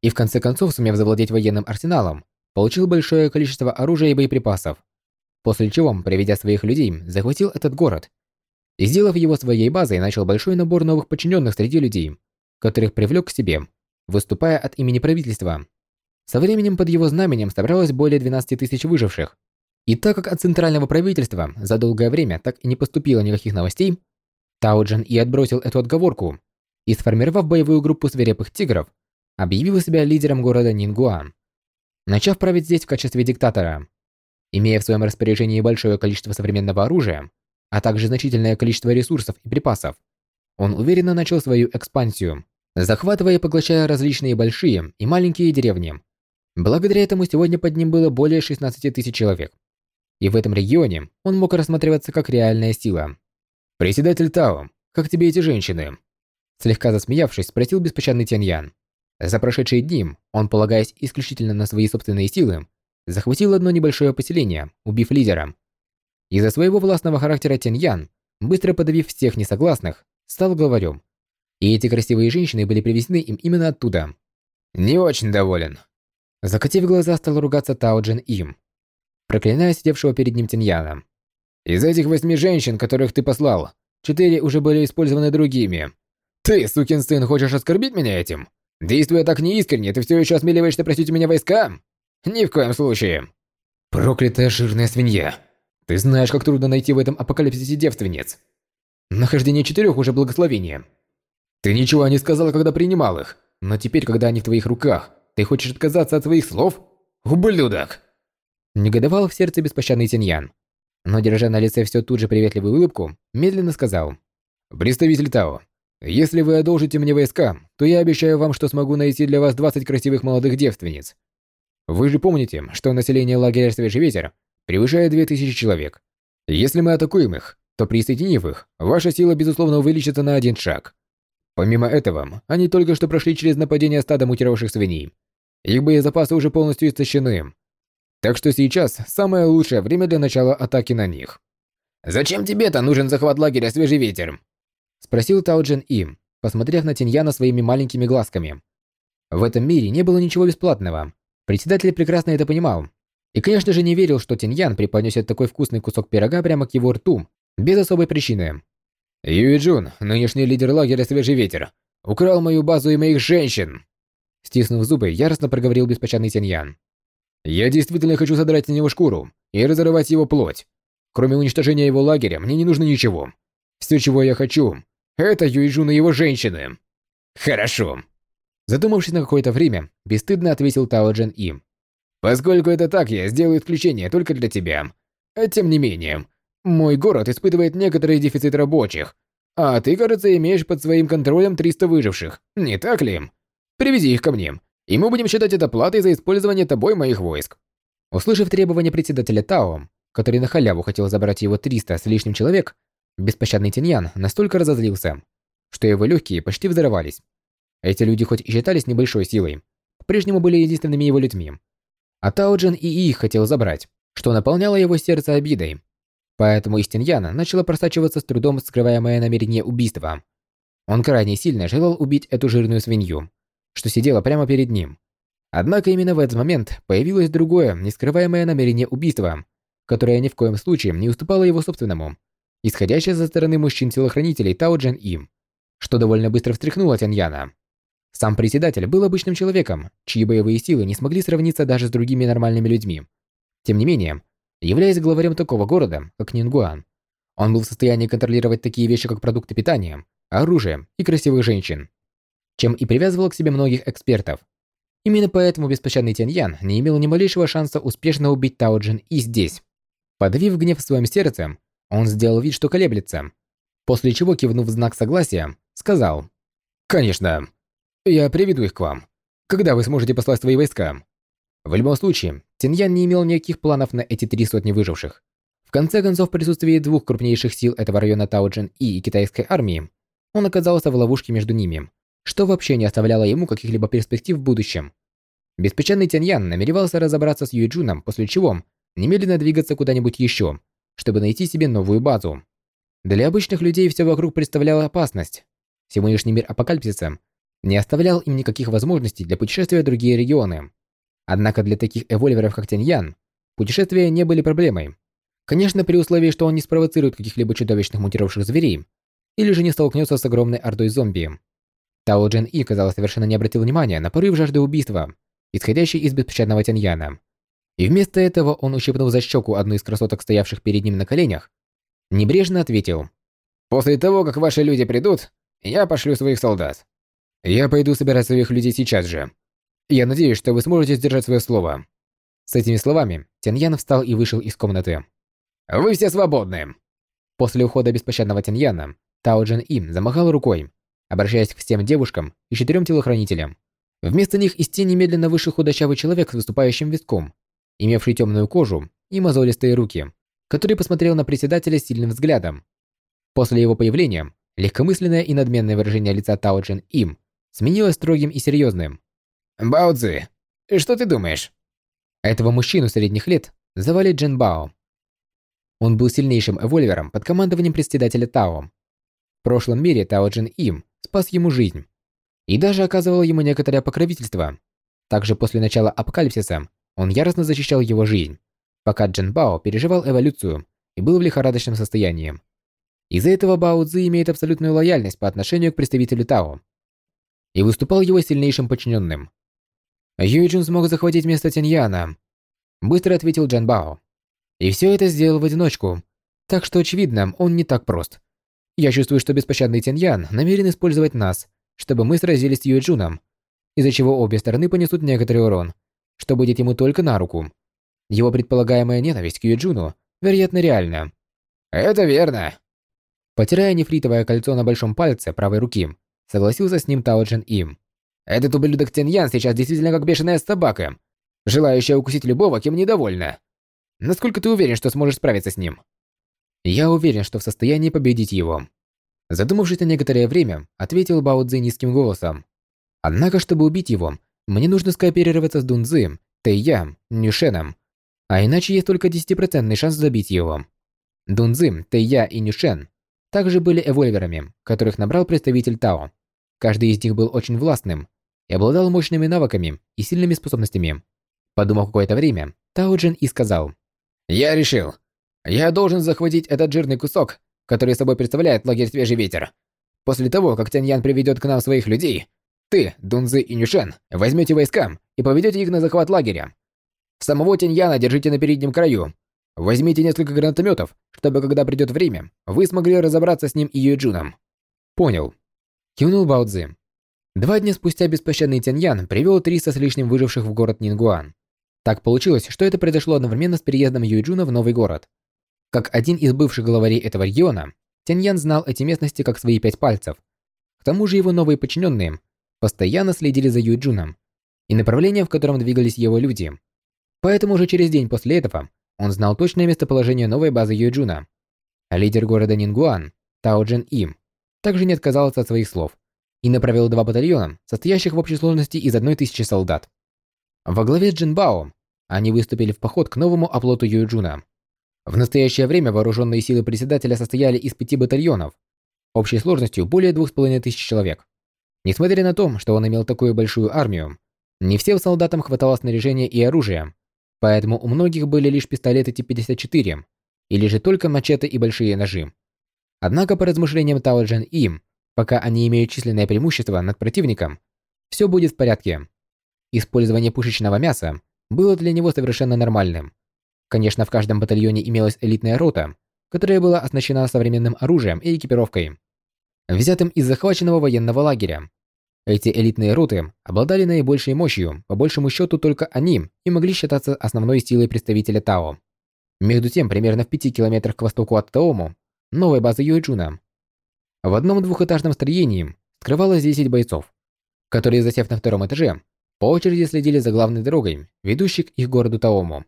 и, в конце концов, сумев завладеть военным арсеналом, получил большое количество оружия и боеприпасов, после чего, приведя своих людей, захватил этот город и, сделав его своей базой, начал большой набор новых подчиненных среди людей, которых привлек к себе, выступая от имени правительства. Со временем под его знаменем собралось более 12 тысяч выживших. И так как от центрального правительства за долгое время так и не поступило никаких новостей, Тауджин и отбросил эту отговорку и, сформировав боевую группу свирепых тигров, объявил себя лидером города Нингуан, начав править здесь в качестве диктатора. Имея в своем распоряжении большое количество современного оружия, а также значительное количество ресурсов и припасов, он уверенно начал свою экспансию, захватывая и поглощая различные большие и маленькие деревни. Благодаря этому сегодня под ним было более 16 тысяч человек. И в этом регионе он мог рассматриваться как реальная сила. «Председатель Тао, как тебе эти женщины?» Слегка засмеявшись, спросил беспощадный Тяньян. За прошедшие дни он, полагаясь исключительно на свои собственные силы, захватил одно небольшое поселение, убив лидера. Из-за своего властного характера Тяньян, быстро подавив всех несогласных, стал главарем. И эти красивые женщины были привезены им именно оттуда. «Не очень доволен». Закатив глаза, стал ругаться Тао Джин им, проклиная сидевшего перед ним Тиньяна. «Из этих восьми женщин, которых ты послал, четыре уже были использованы другими. Ты, сукин сын, хочешь оскорбить меня этим? Действуя так неискренне, ты все еще осмеливаешься просить у меня войска? Ни в коем случае. Проклятая жирная свинья. Ты знаешь, как трудно найти в этом апокалипсисе девственниц. Нахождение четырех уже благословение. Ты ничего не сказала, когда принимал их, но теперь, когда они в твоих руках, ты хочешь отказаться от своих слов? Ублюдок! Негодовал в сердце беспощадный Тиньян. Но, держа на лице все тут же приветливую улыбку, медленно сказал. «Представитель Тао, если вы одолжите мне войска, то я обещаю вам, что смогу найти для вас 20 красивых молодых девственниц. Вы же помните, что население лагеря Свежий Ветер превышает 2000 человек. Если мы атакуем их, то присоединив их, ваша сила безусловно увеличится на один шаг. Помимо этого, они только что прошли через нападение стада мутировавших свиней. Их боезапасы уже полностью истощены. Так что сейчас самое лучшее время для начала атаки на них. «Зачем тебе-то нужен захват лагеря Свежий Ветер?» Спросил Тауджен Им, посмотрев на Тиньяна своими маленькими глазками. В этом мире не было ничего бесплатного. Председатель прекрасно это понимал. И, конечно же, не верил, что Тиньян преподнесет такой вкусный кусок пирога прямо к его рту, без особой причины. Юи Джун, нынешний лидер лагеря «Свежий ветер», украл мою базу и моих женщин!» Стиснув зубы, яростно проговорил беспощадный Тяньян. «Я действительно хочу содрать с него шкуру и разорвать его плоть. Кроме уничтожения его лагеря, мне не нужно ничего. Все, чего я хочу, это Юйджун и его женщины». «Хорошо». Задумавшись на какое-то время, бесстыдно ответил Тао Джен Им. «Поскольку это так, я сделаю исключение только для тебя. А тем не менее, мой город испытывает некоторый дефицит рабочих. А ты, кажется, имеешь под своим контролем 300 выживших, не так ли? Привези их ко мне, и мы будем считать это платой за использование тобой моих войск». Услышав требования председателя Тао, который на халяву хотел забрать его 300 с лишним человек, беспощадный Тиньян настолько разозлился, что его легкие почти взорвались. Эти люди хоть и считались небольшой силой, по-прежнему были единственными его людьми. А Таоджин и их хотел забрать, что наполняло его сердце обидой. Поэтому из Тиньяна начало просачиваться с трудом скрываемое намерение убийства. Он крайне сильно желал убить эту жирную свинью, что сидела прямо перед ним. Однако именно в этот момент появилось другое, нескрываемое намерение убийства, которое ни в коем случае не уступало его собственному, исходящее со стороны мужчин-телохранителей Тао Джен Им, что довольно быстро встряхнуло Тяньяна. Сам председатель был обычным человеком, чьи боевые силы не смогли сравниться даже с другими нормальными людьми. Тем не менее, являясь главарем такого города, как Нингуан, он был в состоянии контролировать такие вещи, как продукты питания, оружие и красивых женщин, чем и привязывал к себе многих экспертов. Именно поэтому беспощадный Тяньян не имел ни малейшего шанса успешно убить Таоджин и здесь. Подавив гнев в своем сердце, он сделал вид, что колеблется, после чего, кивнув в знак согласия, сказал «Конечно, я приведу их к вам. Когда вы сможете послать свои войска?» В любом случае, Тиньян не имел никаких планов на эти три сотни выживших. В конце концов, в присутствии двух крупнейших сил этого района Таоджин и китайской армии, он оказался в ловушке между ними, что вообще не оставляло ему каких-либо перспектив в будущем. Беспеченный Тяньян намеревался разобраться с Юйджуном, после чего немедленно двигаться куда-нибудь еще, чтобы найти себе новую базу. Для обычных людей все вокруг представляло опасность. Сегодняшний мир апокалипсиса не оставлял им никаких возможностей для путешествия в другие регионы. Однако для таких эвольверов, как Тяньян, путешествия не были проблемой. Конечно, при условии, что он не спровоцирует каких-либо чудовищных мутировавших зверей, или же не столкнется с огромной ордой зомби. Тао Джен И, казалось, совершенно не обратил внимания на порыв жажды убийства, исходящий из беспощадного Тяньяна. И вместо этого он, ущипнув за щеку одну из красоток, стоявших перед ним на коленях, небрежно ответил. «После того, как ваши люди придут, я пошлю своих солдат. Я пойду собирать своих людей сейчас же. Я надеюсь, что вы сможете сдержать свое слово». С этими словами Тяньян встал и вышел из комнаты. «Вы все свободны!» После ухода беспощадного Тяньяна, Тао Джен Им замахал рукой, обращаясь к всем девушкам и четырем телохранителям. Вместо них из тени медленно вышел худощавый человек с выступающим виском имевший темную кожу и мозолистые руки, который посмотрел на председателя сильным взглядом. После его появления, легкомысленное и надменное выражение лица Тао Джин Им сменилось строгим и серьезным. «Бао Цзи, что ты думаешь?» Этого мужчину средних лет звали Джин Бао. Он был сильнейшим эвольвером под командованием председателя Тао. В прошлом мире Тао Джин Им спас ему жизнь и даже оказывал ему некоторое покровительство. Также после начала апокалипсиса он яростно защищал его жизнь, пока Джин Бао переживал эволюцию и был в лихорадочном состоянии. Из-за этого Бао Цзи имеет абсолютную лояльность по отношению к представителю Тао и выступал его сильнейшим подчиненным. Юй Джун смог захватить место Тиньяна, быстро ответил Джан Бао. И все это сделал в одиночку, так что очевидно, он не так прост. Я чувствую, что беспощадный Тиньян намерен использовать нас, чтобы мы сразились с Юй Джуном, из-за чего обе стороны понесут некоторый урон что будет ему только на руку. Его предполагаемая ненависть к Юджуну, вероятно, реальна. «Это верно!» Потирая нефритовое кольцо на большом пальце правой руки, согласился с ним Тао Джин Им. «Этот ублюдок Тяньян сейчас действительно как бешеная собака, желающая укусить любого, кем недовольна. Насколько ты уверен, что сможешь справиться с ним?» «Я уверен, что в состоянии победить его». Задумавшись на некоторое время, ответил Бао Цзи низким голосом. «Однако, чтобы убить его, мне нужно скооперироваться с Дунзы, Тэйя, Нюшеном. А иначе есть только 10% шанс забить его. Дунзы, Тэйя и Нюшен также были эвольверами, которых набрал представитель Тао. Каждый из них был очень властным и обладал мощными навыками и сильными способностями. Подумав какое-то время, Тао Джин и сказал. «Я решил. Я должен захватить этот жирный кусок, который собой представляет лагерь Свежий Ветер. После того, как Тяньян приведет к нам своих людей, ты, Дунзы и Нюшен, возьмете войска и поведете их на захват лагеря. Самого Тиньяна держите на переднем краю. Возьмите несколько гранатометов, чтобы, когда придет время, вы смогли разобраться с ним и Юэджуном. Понял. Кивнул Баудзи. Два дня спустя беспощадный Тяньян привел 300 с лишним выживших в город Нингуан. Так получилось, что это произошло одновременно с переездом Юэджуна в новый город. Как один из бывших главарей этого региона, Тяньян знал эти местности как свои пять пальцев. К тому же его новые подчиненные постоянно следили за Юйджуном и направлением, в котором двигались его люди. Поэтому уже через день после этого он знал точное местоположение новой базы Юйджуна. А лидер города Нингуан, Тао Джен Им, также не отказался от своих слов и направил два батальона, состоящих в общей сложности из одной тысячи солдат. Во главе с Джинбао они выступили в поход к новому оплоту Юйджуна. В настоящее время вооруженные силы председателя состояли из пяти батальонов, общей сложностью более двух с половиной тысяч человек. Несмотря на то, что он имел такую большую армию, не всем солдатам хватало снаряжения и оружия, поэтому у многих были лишь пистолеты Т-54, или же только мачете и большие ножи. Однако, по размышлениям Тао им, пока они имеют численное преимущество над противником, все будет в порядке. Использование пушечного мяса было для него совершенно нормальным. Конечно, в каждом батальоне имелась элитная рота, которая была оснащена современным оружием и экипировкой, взятым из захваченного военного лагеря. Эти элитные роты обладали наибольшей мощью, по большему счету только они и могли считаться основной силой представителя Тао. Между тем, примерно в пяти километрах к востоку от Таому, новой базы Юэджуна, в одном двухэтажном строении скрывалось 10 бойцов, которые, засев на втором этаже, по очереди следили за главной дорогой, ведущей к их городу Таому.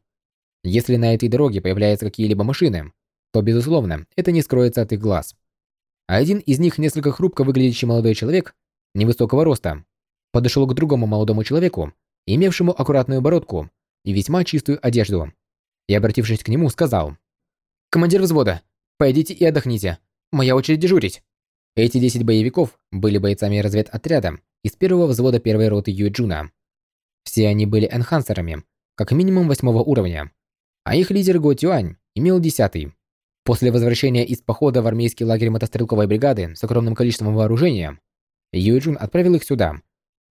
Если на этой дороге появляются какие-либо машины, то, безусловно, это не скроется от их глаз. Один из них, несколько хрупко выглядящий молодой человек, невысокого роста, подошел к другому молодому человеку, имевшему аккуратную бородку и весьма чистую одежду, и, обратившись к нему, сказал «Командир взвода, пойдите и отдохните, моя очередь дежурить». Эти 10 боевиков были бойцами разведотряда из первого взвода первой роты Юджуна. Все они были энхансерами, как минимум восьмого уровня, а их лидер Го Тюань имел десятый. После возвращения из похода в армейский лагерь мотострелковой бригады с огромным количеством вооружения, Юджун отправил их сюда,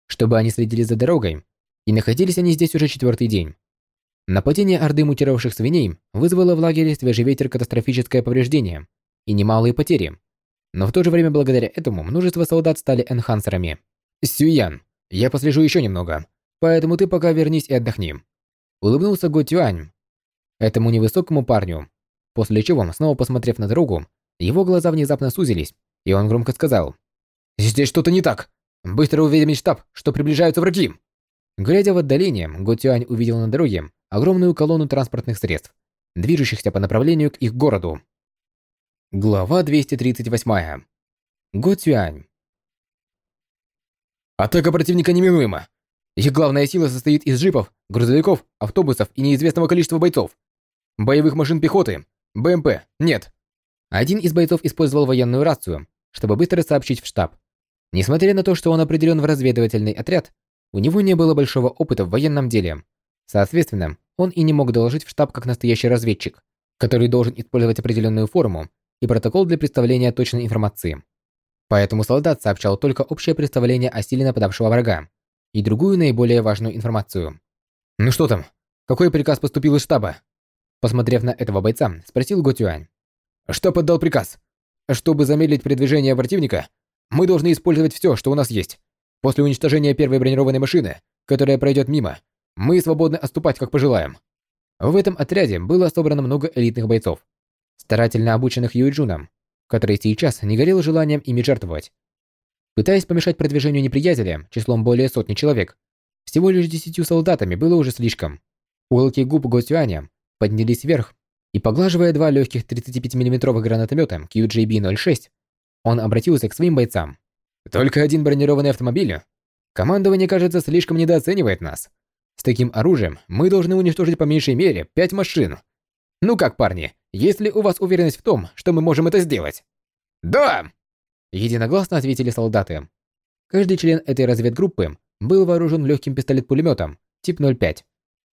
чтобы они следили за дорогой, и находились они здесь уже четвертый день. Нападение орды мутировавших свиней вызвало в лагере свежий ветер катастрофическое повреждение и немалые потери. Но в то же время благодаря этому множество солдат стали энхансерами. «Сюян, я послежу еще немного, поэтому ты пока вернись и отдохни». Улыбнулся Го Тюань этому невысокому парню, после чего, снова посмотрев на дорогу, его глаза внезапно сузились, и он громко сказал «Здесь что-то не так! Быстро уведомить штаб, что приближаются враги!» Глядя в отдаление, Го Тюань увидел на дороге огромную колонну транспортных средств, движущихся по направлению к их городу. Глава 238. Го Цюань. Атака противника неминуема. Их главная сила состоит из джипов, грузовиков, автобусов и неизвестного количества бойцов. Боевых машин пехоты, БМП, нет. Один из бойцов использовал военную рацию, чтобы быстро сообщить в штаб. Несмотря на то, что он определен в разведывательный отряд, у него не было большого опыта в военном деле. Соответственно, он и не мог доложить в штаб как настоящий разведчик, который должен использовать определенную форму и протокол для представления точной информации. Поэтому солдат сообщал только общее представление о силе нападавшего врага и другую наиболее важную информацию. «Ну что там? Какой приказ поступил из штаба?» Посмотрев на этого бойца, спросил Го Тюань. «Штаб отдал приказ. Чтобы замедлить передвижение противника, мы должны использовать все, что у нас есть. После уничтожения первой бронированной машины, которая пройдет мимо, мы свободны отступать, как пожелаем». В этом отряде было собрано много элитных бойцов, старательно обученных Юйджуном, который сейчас не горел желанием ими жертвовать. Пытаясь помешать продвижению неприятеля числом более сотни человек, всего лишь десятью солдатами было уже слишком. Уголки губ Го Цюаня поднялись вверх, и поглаживая два легких 35 миллиметровых гранатомета QJB-06, он обратился к своим бойцам. «Только один бронированный автомобиль? Командование, кажется, слишком недооценивает нас. С таким оружием мы должны уничтожить по меньшей мере пять машин. Ну как, парни, есть ли у вас уверенность в том, что мы можем это сделать? Да! Единогласно ответили солдаты. Каждый член этой разведгруппы был вооружен легким пистолет-пулеметом тип 05,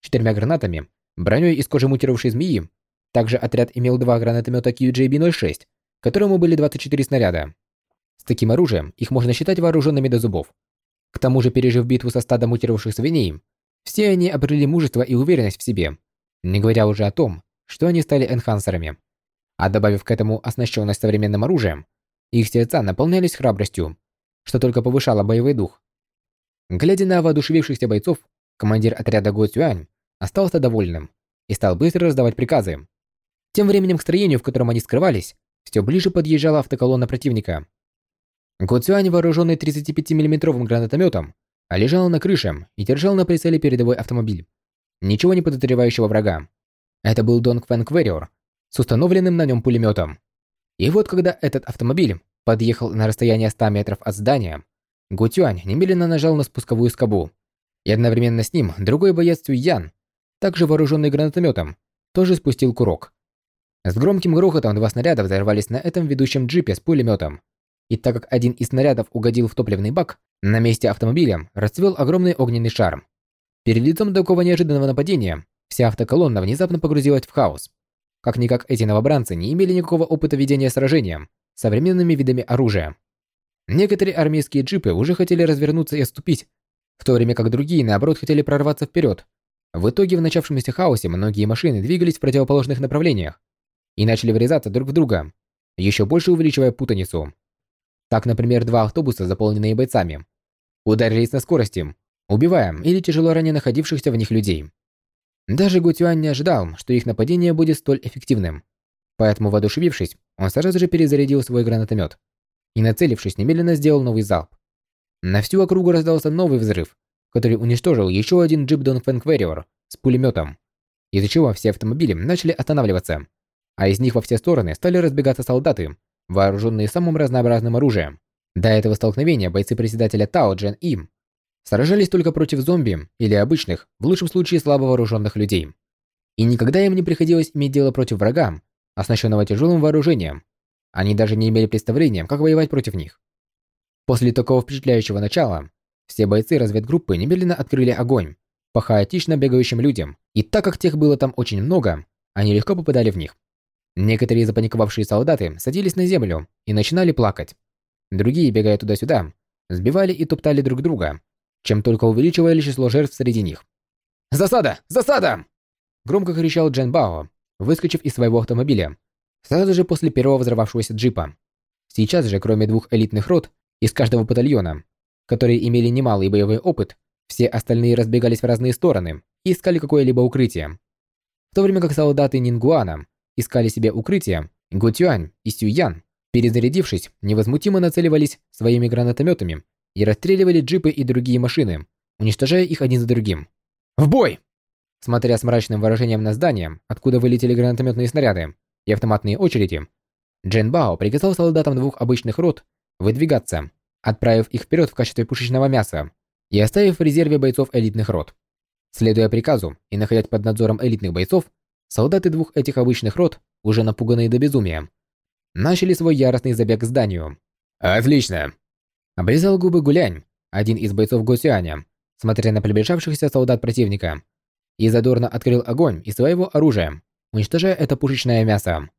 четырьмя гранатами, броней из кожи мутировавшей змеи. Также отряд имел два гранатомета QJB-06, которому были 24 снаряда. С таким оружием их можно считать вооруженными до зубов. К тому же, пережив битву со стадом мутировавших свиней, все они обрели мужество и уверенность в себе, не говоря уже о том, что они стали энхансерами. А добавив к этому оснащенность современным оружием, их сердца наполнялись храбростью, что только повышало боевой дух. Глядя на воодушевившихся бойцов, командир отряда Го Цюань остался довольным и стал быстро раздавать приказы. Тем временем к строению, в котором они скрывались, все ближе подъезжала автоколонна противника. Гуцюань, вооруженный 35 миллиметровым гранатометом, лежал на крыше и держал на прицеле передовой автомобиль. Ничего не подозревающего врага. Это был Донг Фэн Кверриор с установленным на нем пулеметом. И вот когда этот автомобиль подъехал на расстояние 100 метров от здания, Гутюань немедленно нажал на спусковую скобу. И одновременно с ним другой боец Ян, также вооруженный гранатометом, тоже спустил курок. С громким грохотом два снаряда взорвались на этом ведущем джипе с пулеметом. И так как один из снарядов угодил в топливный бак, на месте автомобиля расцвел огромный огненный шар. Перед лицом такого неожиданного нападения вся автоколонна внезапно погрузилась в хаос. Как-никак эти новобранцы не имели никакого опыта ведения сражения современными видами оружия. Некоторые армейские джипы уже хотели развернуться и отступить, в то время как другие, наоборот, хотели прорваться вперед. В итоге в начавшемся хаосе многие машины двигались в противоположных направлениях и начали врезаться друг в друга, еще больше увеличивая путаницу. Так, например, два автобуса, заполненные бойцами, ударились на скорости, убивая или тяжело ранее находившихся в них людей. Даже Гутюань не ожидал, что их нападение будет столь эффективным. Поэтому, воодушевившись, он сразу же перезарядил свой гранатомет и, нацелившись, немедленно сделал новый залп. На всю округу раздался новый взрыв, который уничтожил еще один джип Донфэнг Warrior с пулеметом, из-за чего все автомобили начали останавливаться, а из них во все стороны стали разбегаться солдаты, вооруженные самым разнообразным оружием. До этого столкновения бойцы председателя Тао Джен Им сражались только против зомби или обычных, в лучшем случае слабо вооруженных людей. И никогда им не приходилось иметь дело против врага, оснащенного тяжелым вооружением. Они даже не имели представления, как воевать против них. После такого впечатляющего начала, все бойцы разведгруппы немедленно открыли огонь по хаотично бегающим людям, и так как тех было там очень много, они легко попадали в них. Некоторые запаниковавшие солдаты садились на землю и начинали плакать. Другие, бегая туда-сюда, сбивали и топтали друг друга, чем только увеличивали число жертв среди них. «Засада! Засада!» Громко кричал Джен Бао, выскочив из своего автомобиля, сразу же после первого взорвавшегося джипа. Сейчас же, кроме двух элитных рот из каждого батальона, которые имели немалый боевой опыт, все остальные разбегались в разные стороны и искали какое-либо укрытие. В то время как солдаты Нингуана искали себе укрытие, Гутюань и Сюян, перезарядившись, невозмутимо нацеливались своими гранатометами и расстреливали джипы и другие машины, уничтожая их один за другим. «В бой!» Смотря с мрачным выражением на здание, откуда вылетели гранатометные снаряды и автоматные очереди, Джен Бао приказал солдатам двух обычных рот выдвигаться, отправив их вперед в качестве пушечного мяса и оставив в резерве бойцов элитных рот. Следуя приказу и находясь под надзором элитных бойцов, солдаты двух этих обычных рот, уже напуганные до безумия, начали свой яростный забег к зданию. «Отлично!» Обрезал губы Гулянь, один из бойцов Гусюаня, смотря на приближавшихся солдат противника, и задорно открыл огонь из своего оружия, уничтожая это пушечное мясо.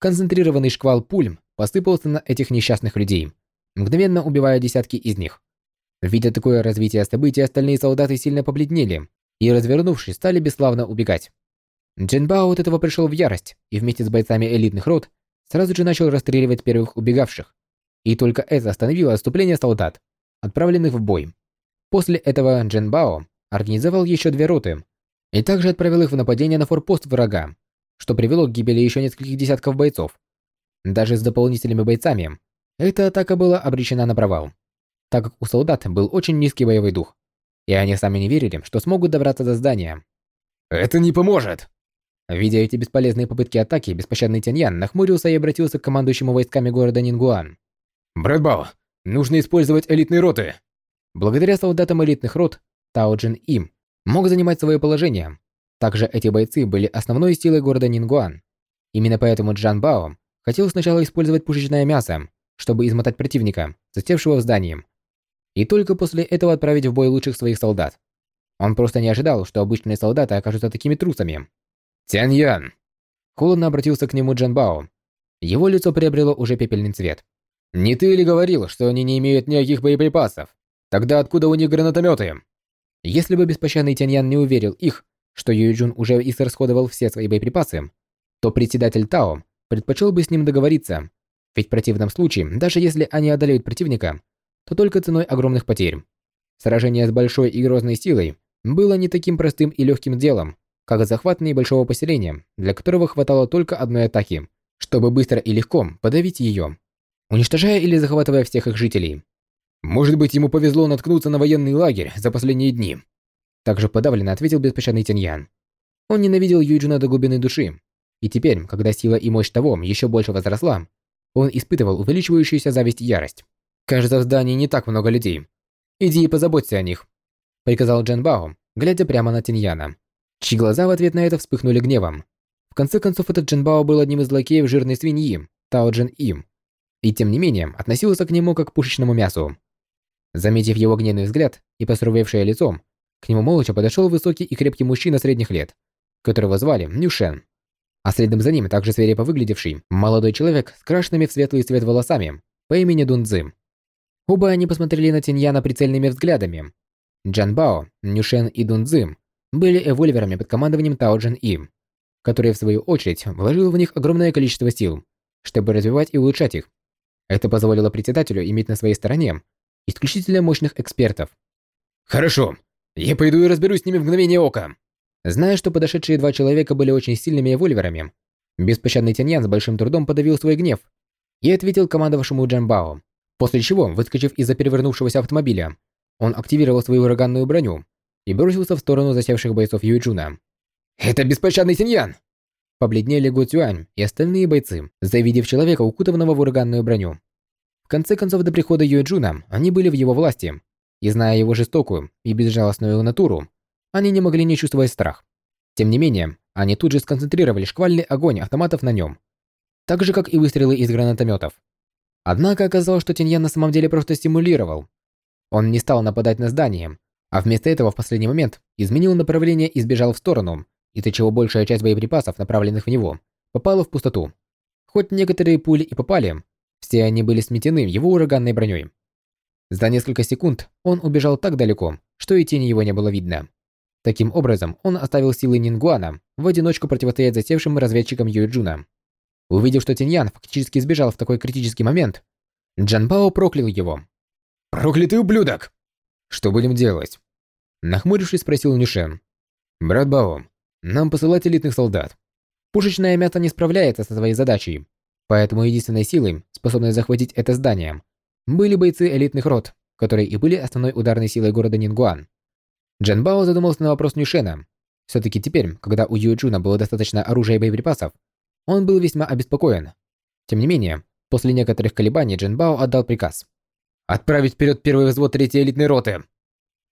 Концентрированный шквал пуль посыпался на этих несчастных людей, мгновенно убивая десятки из них. Видя такое развитие событий, остальные солдаты сильно побледнели и, развернувшись, стали бесславно убегать. Джинбао от этого пришел в ярость и вместе с бойцами элитных рот сразу же начал расстреливать первых убегавших, и только это остановило отступление солдат, отправленных в бой. После этого Джен Бао организовал еще две роты и также отправил их в нападение на форпост врага, что привело к гибели еще нескольких десятков бойцов. Даже с дополнительными бойцами эта атака была обречена на провал, так как у солдат был очень низкий боевой дух, и они сами не верили, что смогут добраться до здания. «Это не поможет!» Видя эти бесполезные попытки атаки, беспощадный Тяньян нахмурился и обратился к командующему войсками города Нингуан. «Брэдбао, нужно использовать элитные роты!» Благодаря солдатам элитных рот, Тао Джин Им мог занимать свое положение. Также эти бойцы были основной силой города Нингуан. Именно поэтому Джан Бао хотел сначала использовать пушечное мясо, чтобы измотать противника, засевшего в здании, и только после этого отправить в бой лучших своих солдат. Он просто не ожидал, что обычные солдаты окажутся такими трусами. «Тянь Ян!» Холодно обратился к нему Джан Бао. Его лицо приобрело уже пепельный цвет. Не ты ли говорил, что они не имеют никаких боеприпасов? Тогда откуда у них гранатометы? Если бы беспощадный Тяньян не уверил их, что Юйджун уже израсходовал все свои боеприпасы, то председатель Тао предпочел бы с ним договориться, ведь в противном случае, даже если они одолеют противника, то только ценой огромных потерь. Сражение с большой и грозной силой было не таким простым и легким делом, как захват небольшого поселения, для которого хватало только одной атаки, чтобы быстро и легко подавить ее, уничтожая или захватывая всех их жителей. Может быть, ему повезло наткнуться на военный лагерь за последние дни. Также подавленно ответил беспощадный Тиньян. Он ненавидел Юджина до глубины души, и теперь, когда сила и мощь того еще больше возросла, он испытывал увеличивающуюся зависть и ярость. «Кажется, в здании не так много людей. Иди и позаботься о них», — приказал Джан Бао, глядя прямо на Тиньяна, чьи глаза в ответ на это вспыхнули гневом. В конце концов, этот Джан Бао был одним из лакеев жирной свиньи, Тао Джин Им, и тем не менее относился к нему как к пушечному мясу. Заметив его гневный взгляд и посуровевшее лицо, к нему молча подошел высокий и крепкий мужчина средних лет, которого звали Нюшен а следом за ним также свирепо выглядевший молодой человек с крашенными в светлый цвет волосами по имени Дунцзы. Оба они посмотрели на Тиньяна прицельными взглядами. Джан Бао, Нюшен и Дунцзы были эвольверами под командованием Тао Джин И, который в свою очередь вложил в них огромное количество сил, чтобы развивать и улучшать их. Это позволило председателю иметь на своей стороне исключительно мощных экспертов. «Хорошо, я пойду и разберусь с ними в мгновение ока», Зная, что подошедшие два человека были очень сильными эвольверами, беспощадный Тяньян с большим трудом подавил свой гнев и ответил командовавшему Джанбао, после чего, выскочив из-за перевернувшегося автомобиля, он активировал свою ураганную броню и бросился в сторону засевших бойцов Юйчуна. «Это беспощадный Тяньян!» Побледнели Го Цюань и остальные бойцы, завидев человека, укутанного в ураганную броню. В конце концов, до прихода Юэджуна они были в его власти, и зная его жестокую и безжалостную натуру, они не могли не чувствовать страх. Тем не менее, они тут же сконцентрировали шквальный огонь автоматов на нем, так же, как и выстрелы из гранатометов. Однако оказалось, что Тиньян на самом деле просто стимулировал. Он не стал нападать на здание, а вместо этого в последний момент изменил направление и сбежал в сторону, из-за чего большая часть боеприпасов, направленных в него, попала в пустоту. Хоть некоторые пули и попали, все они были сметены его ураганной броней. За несколько секунд он убежал так далеко, что и тени его не было видно. Таким образом, он оставил силы Нингуана в одиночку противостоять засевшим разведчикам Юэджуна. Увидев, что Тиньян фактически сбежал в такой критический момент, Джан Бао проклял его. «Проклятый ублюдок!» «Что будем делать?» Нахмурившись, спросил Нюшен. «Брат Бао, нам посылать элитных солдат. Пушечное мясо не справляется со своей задачей, поэтому единственной силой, способной захватить это здание, были бойцы элитных рот, которые и были основной ударной силой города Нингуан. Джан Бао задумался на вопрос Нюшена. Все-таки теперь, когда у Юэджуна было достаточно оружия и боеприпасов, он был весьма обеспокоен. Тем не менее, после некоторых колебаний Джан Бао отдал приказ. «Отправить вперед первый взвод третьей элитной роты!»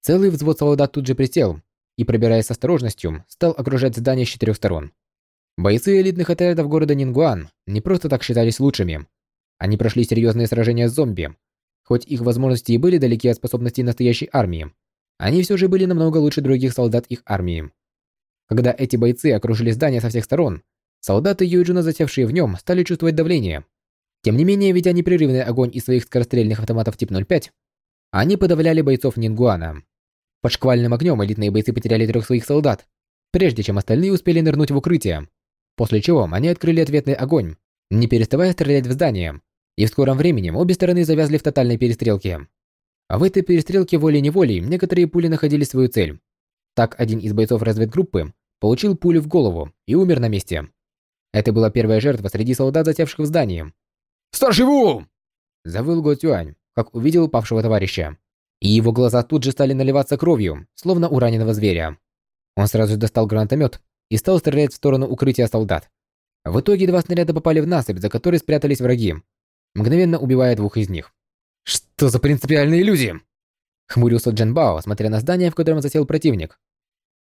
Целый взвод солдат тут же присел и, пробираясь с осторожностью, стал окружать здание с четырех сторон. Бойцы элитных отрядов города Нингуан не просто так считались лучшими. Они прошли серьезные сражения с зомби. Хоть их возможности и были далеки от способностей настоящей армии, они все же были намного лучше других солдат их армии. Когда эти бойцы окружили здание со всех сторон, солдаты Юджина, засевшие в нем, стали чувствовать давление. Тем не менее, ведя непрерывный огонь из своих скорострельных автоматов тип 05, они подавляли бойцов Нингуана. Под шквальным огнем элитные бойцы потеряли трех своих солдат, прежде чем остальные успели нырнуть в укрытие, после чего они открыли ответный огонь, не переставая стрелять в здание, и в скором времени обе стороны завязли в тотальной перестрелке. В этой перестрелке волей-неволей некоторые пули находили свою цель. Так один из бойцов разведгруппы получил пулю в голову и умер на месте. Это была первая жертва среди солдат, затевших в здании. «Старший Ву!» Завыл Го Цюань, как увидел упавшего товарища. И его глаза тут же стали наливаться кровью, словно у раненого зверя. Он сразу достал гранатомет и стал стрелять в сторону укрытия солдат. В итоге два снаряда попали в насыпь, за которой спрятались враги, мгновенно убивая двух из них. «Что за принципиальные люди?» Хмурился Джен Бао, смотря на здание, в котором засел противник.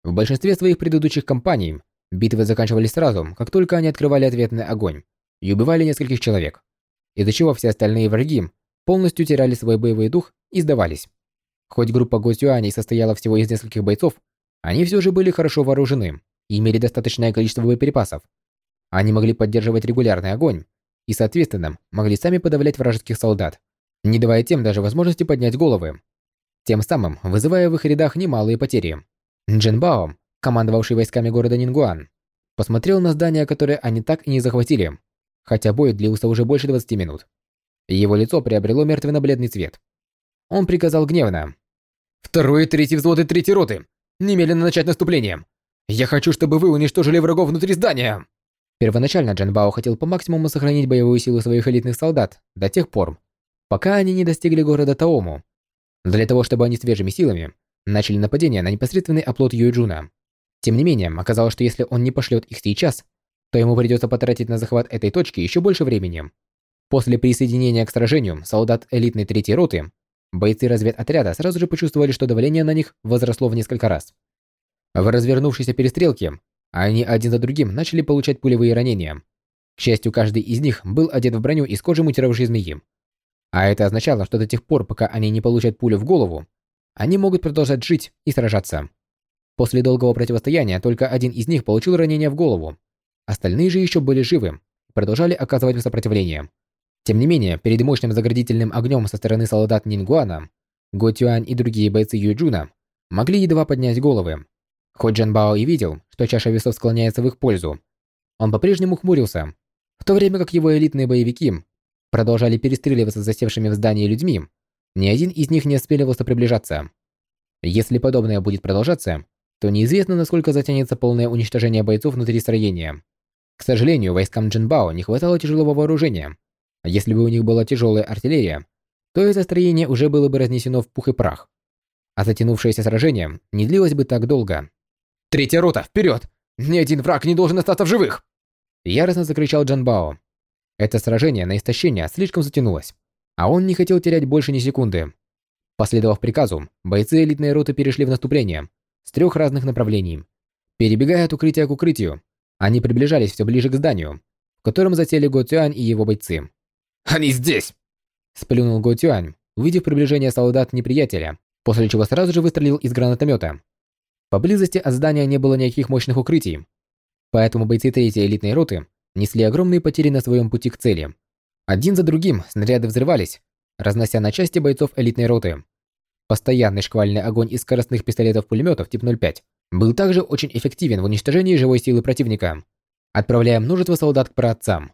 В большинстве своих предыдущих кампаний битвы заканчивались сразу, как только они открывали ответный огонь, и убивали нескольких человек, из-за чего все остальные враги полностью теряли свой боевой дух и сдавались. Хоть группа Госюаней состояла всего из нескольких бойцов, они все же были хорошо вооружены и имели достаточное количество боеприпасов. Они могли поддерживать регулярный огонь и, соответственно, могли сами подавлять вражеских солдат не давая тем даже возможности поднять головы, тем самым вызывая в их рядах немалые потери. Джин Бао, командовавший войсками города Нингуан, посмотрел на здание, которое они так и не захватили, хотя бой длился уже больше 20 минут. Его лицо приобрело мертвенно-бледный цвет. Он приказал гневно. «Второй и третий взводы третьей роты! Немедленно начать наступление! Я хочу, чтобы вы уничтожили врагов внутри здания!» Первоначально Джан Бао хотел по максимуму сохранить боевую силу своих элитных солдат до тех пор, пока они не достигли города Таому. Для того, чтобы они свежими силами начали нападение на непосредственный оплот Юэджуна. Тем не менее, оказалось, что если он не пошлет их сейчас, то ему придется потратить на захват этой точки еще больше времени. После присоединения к сражению солдат элитной третьей роты, бойцы разведотряда сразу же почувствовали, что давление на них возросло в несколько раз. В развернувшейся перестрелке они один за другим начали получать пулевые ранения. К счастью, каждый из них был одет в броню из кожи мутировавшей змеи. А это означало, что до тех пор, пока они не получат пулю в голову, они могут продолжать жить и сражаться. После долгого противостояния только один из них получил ранение в голову. Остальные же еще были живы и продолжали оказывать сопротивление. Тем не менее, перед мощным заградительным огнем со стороны солдат Нингуана, Го Тюань и другие бойцы Юджуна могли едва поднять головы. Хоть Джан Бао и видел, что чаша весов склоняется в их пользу, он по-прежнему хмурился, в то время как его элитные боевики продолжали перестреливаться с засевшими в здании людьми, ни один из них не осмеливался приближаться. Если подобное будет продолжаться, то неизвестно, насколько затянется полное уничтожение бойцов внутри строения. К сожалению, войскам Джинбао не хватало тяжелого вооружения, а если бы у них была тяжелая артиллерия, то это строение уже было бы разнесено в пух и прах. А затянувшееся сражение не длилось бы так долго. «Третья рота, вперед! Ни один враг не должен остаться в живых!» Яростно закричал Джанбао. Это сражение на истощение слишком затянулось, а он не хотел терять больше ни секунды. Последовав приказу, бойцы элитной роты перешли в наступление с трех разных направлений. Перебегая от укрытия к укрытию, они приближались все ближе к зданию, в котором засели Го Цюань и его бойцы. «Они здесь!» Сплюнул Го Цюань, увидев приближение солдат неприятеля, после чего сразу же выстрелил из гранатомета. Поблизости от здания не было никаких мощных укрытий, поэтому бойцы третьей элитной роты несли огромные потери на своем пути к цели. Один за другим снаряды взрывались, разнося на части бойцов элитной роты. Постоянный шквальный огонь из скоростных пистолетов-пулеметов тип 05 был также очень эффективен в уничтожении живой силы противника, отправляя множество солдат к праотцам.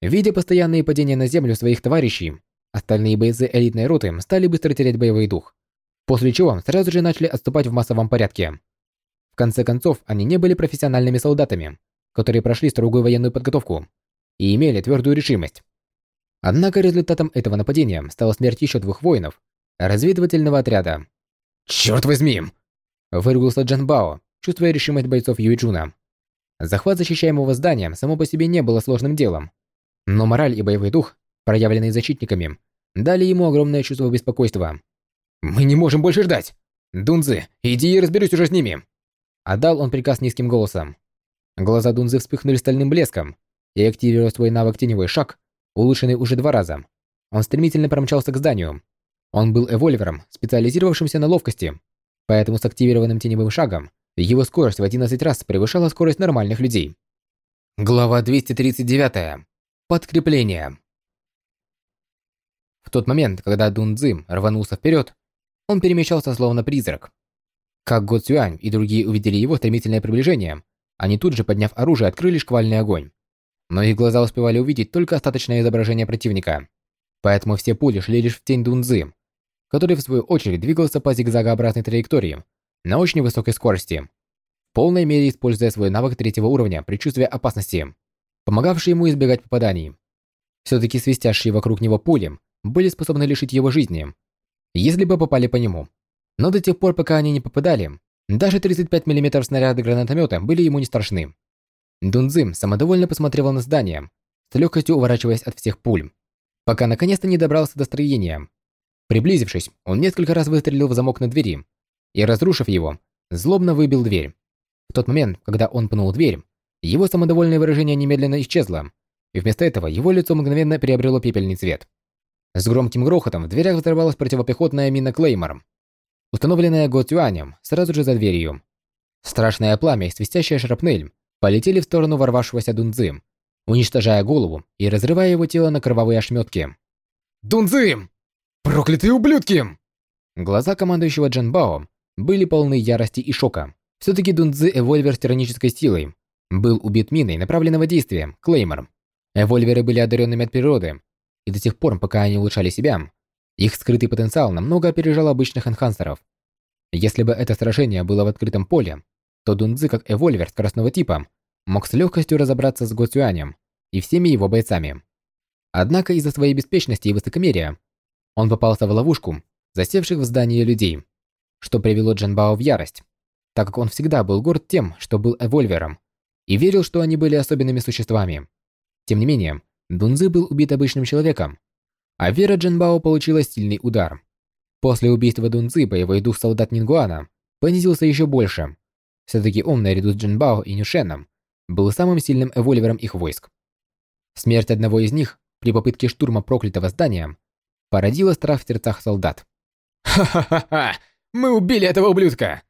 Видя постоянные падения на землю своих товарищей, остальные бойцы элитной роты стали быстро терять боевой дух, после чего сразу же начали отступать в массовом порядке. В конце концов, они не были профессиональными солдатами, которые прошли строгую военную подготовку и имели твердую решимость. Однако результатом этого нападения стала смерть еще двух воинов разведывательного отряда. «Черт возьми!» – выругался Джан Бао, чувствуя решимость бойцов Юйчуна. Захват защищаемого здания само по себе не было сложным делом, но мораль и боевой дух, проявленные защитниками, дали ему огромное чувство беспокойства. «Мы не можем больше ждать! Дунзы, иди и разберись уже с ними!» Отдал он приказ низким голосом. Глаза Дунзы вспыхнули стальным блеском, и, активировав свой навык «Теневой шаг», улучшенный уже два раза, он стремительно промчался к зданию, он был эвольвером, специализировавшимся на ловкости, поэтому с активированным теневым шагом его скорость в 11 раз превышала скорость нормальных людей. Глава 239. Подкрепление. В тот момент, когда Дун Цзим рванулся вперед, он перемещался словно призрак. Как Го Цюань и другие увидели его стремительное приближение, они тут же, подняв оружие, открыли шквальный огонь. Но их глаза успевали увидеть только остаточное изображение противника. Поэтому все пули шли лишь в тень Дунзы, который в свою очередь двигался по зигзагообразной траектории на очень высокой скорости, в полной мере используя свой навык третьего уровня предчувствия опасности, помогавший ему избегать попаданий. Все-таки свистящие вокруг него пули были способны лишить его жизни, если бы попали по нему. Но до тех пор, пока они не попадали, даже 35 мм снаряды гранатомета были ему не страшны. Дунзым самодовольно посмотрел на здание, с легкостью уворачиваясь от всех пуль, пока наконец-то не добрался до строения, Приблизившись, он несколько раз выстрелил в замок на двери и, разрушив его, злобно выбил дверь. В тот момент, когда он пнул дверь, его самодовольное выражение немедленно исчезло, и вместо этого его лицо мгновенно приобрело пепельный цвет. С громким грохотом в дверях взорвалась противопехотная мина Клеймор, установленная Го Тюанем сразу же за дверью. Страшное пламя и свистящая шрапнель полетели в сторону ворвавшегося Дунзы, уничтожая голову и разрывая его тело на кровавые ошметки. «Дунзы!» «Проклятые ублюдки!» Глаза командующего Джан Бао были полны ярости и шока. Все-таки Дунцзы Эвольвер с тиранической силой был убит миной направленного действия, Клеймор. Эвольверы были одаренными от природы, и до тех пор, пока они улучшали себя, их скрытый потенциал намного опережал обычных энхансеров. Если бы это сражение было в открытом поле, то Дунцзы как Эвольвер скоростного типа мог с легкостью разобраться с Го Цюанем и всеми его бойцами. Однако из-за своей беспечности и высокомерия он попался в ловушку засевших в здании людей, что привело Джанбао в ярость, так как он всегда был горд тем, что был эвольвером, и верил, что они были особенными существами. Тем не менее, Дунзы был убит обычным человеком, а вера Джанбао получила сильный удар. После убийства Дунзы боевой дух солдат Нингуана понизился еще больше. Все-таки он, наряду с Джинбао и Нюшеном, был самым сильным эвольвером их войск. Смерть одного из них при попытке штурма проклятого здания породила страх в сердцах солдат. «Ха-ха-ха! Мы убили этого ублюдка!»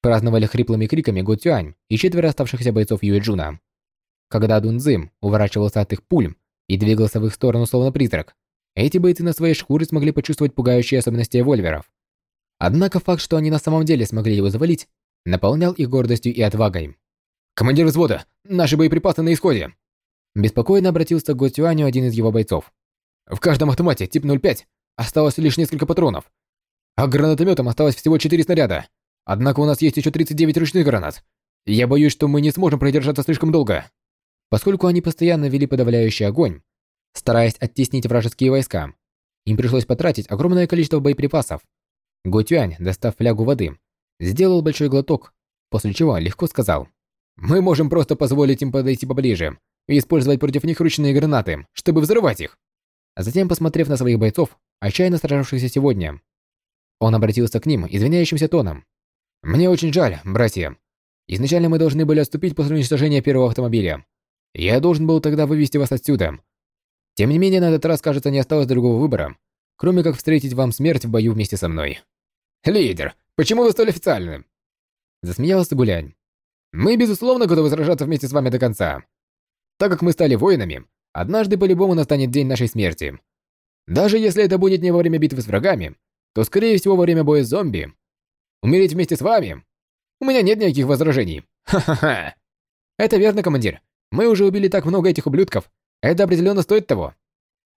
Праздновали хриплыми криками Го Тюань и четверо оставшихся бойцов Юэджуна. Когда Дунзым уворачивался от их пуль и двигался в их сторону словно призрак, эти бойцы на своей шкуре смогли почувствовать пугающие особенности вольверов. Однако факт, что они на самом деле смогли его завалить, наполнял их гордостью и отвагой. «Командир взвода, наши боеприпасы на исходе!» Беспокойно обратился к Го Тюаню один из его бойцов. «В каждом автомате тип 05 осталось лишь несколько патронов, а гранатометом осталось всего 4 снаряда. Однако у нас есть еще 39 ручных гранат. Я боюсь, что мы не сможем продержаться слишком долго». Поскольку они постоянно вели подавляющий огонь, стараясь оттеснить вражеские войска, им пришлось потратить огромное количество боеприпасов. Го Тюань, достав флягу воды, сделал большой глоток, после чего легко сказал. «Мы можем просто позволить им подойти поближе и использовать против них ручные гранаты, чтобы взрывать их». А затем, посмотрев на своих бойцов, отчаянно сражавшихся сегодня, он обратился к ним извиняющимся тоном. «Мне очень жаль, братья. Изначально мы должны были отступить после уничтожения первого автомобиля. Я должен был тогда вывести вас отсюда. Тем не менее, на этот раз, кажется, не осталось другого выбора, кроме как встретить вам смерть в бою вместе со мной. Лидер, почему вы столь официальны? Засмеялся Гулянь. Мы, безусловно, готовы сражаться вместе с вами до конца. Так как мы стали воинами, однажды по-любому настанет день нашей смерти. Даже если это будет не во время битвы с врагами, то, скорее всего, во время боя с зомби. Умереть вместе с вами? У меня нет никаких возражений. Ха-ха-ха. Это верно, командир. Мы уже убили так много этих ублюдков. Это определенно стоит того.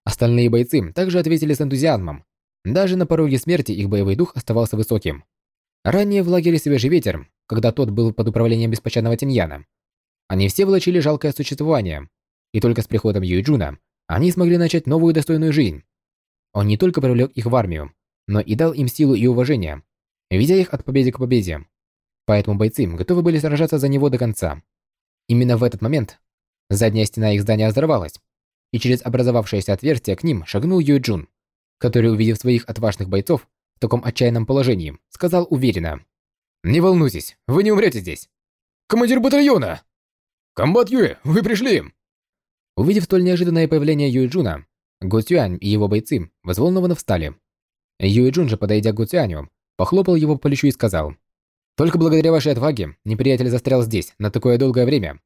Остальные бойцы также ответили с энтузиазмом. Даже на пороге смерти их боевой дух оставался высоким. Ранее в лагере «Свежий ветер», когда тот был под управлением беспощадного Тиньяна, они все влачили жалкое существование, и только с приходом Юйджуна они смогли начать новую достойную жизнь. Он не только привлек их в армию, но и дал им силу и уважение, ведя их от победы к победе. Поэтому бойцы готовы были сражаться за него до конца. Именно в этот момент задняя стена их здания взорвалась, и через образовавшееся отверстие к ним шагнул Юй Джун, который, увидев своих отважных бойцов в таком отчаянном положении, сказал уверенно. «Не волнуйтесь, вы не умрете здесь. Командир батальона! Комбат Юэ, вы пришли!» Увидев столь неожиданное появление Юэ Джуна, Го Цюань и его бойцы взволнованно встали. Юэ Джун же, подойдя к Го Цюаню, похлопал его по плечу и сказал. «Только благодаря вашей отваге неприятель застрял здесь на такое долгое время.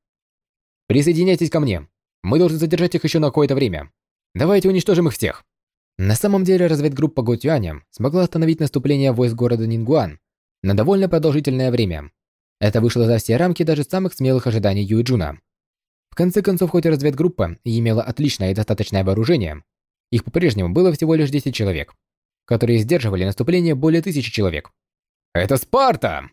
Присоединяйтесь ко мне. Мы должны задержать их еще на какое-то время. Давайте уничтожим их всех». На самом деле разведгруппа Го Цюаня смогла остановить наступление войск города Нингуан на довольно продолжительное время. Это вышло за все рамки даже самых смелых ожиданий Юй Джуна. В конце концов, хоть и разведгруппа и имела отличное и достаточное вооружение, их по-прежнему было всего лишь 10 человек, которые сдерживали наступление более тысячи человек. «Это Спарта!»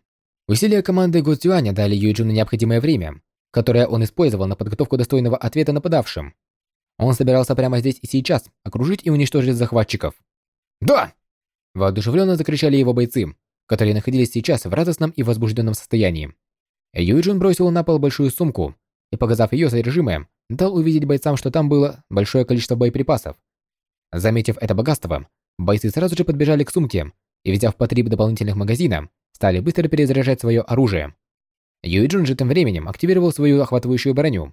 Усилия команды Го Цюаня дали Юйджуну необходимое время, которое он использовал на подготовку достойного ответа нападавшим. Он собирался прямо здесь и сейчас окружить и уничтожить захватчиков. «Да!» Воодушевленно закричали его бойцы, которые находились сейчас в радостном и возбужденном состоянии. Юйджун бросил на пол большую сумку и, показав ее содержимое, дал увидеть бойцам, что там было большое количество боеприпасов. Заметив это богатство, бойцы сразу же подбежали к сумке и, взяв по три дополнительных магазина, стали быстро перезаряжать свое оружие. Юйджун же тем временем активировал свою охватывающую броню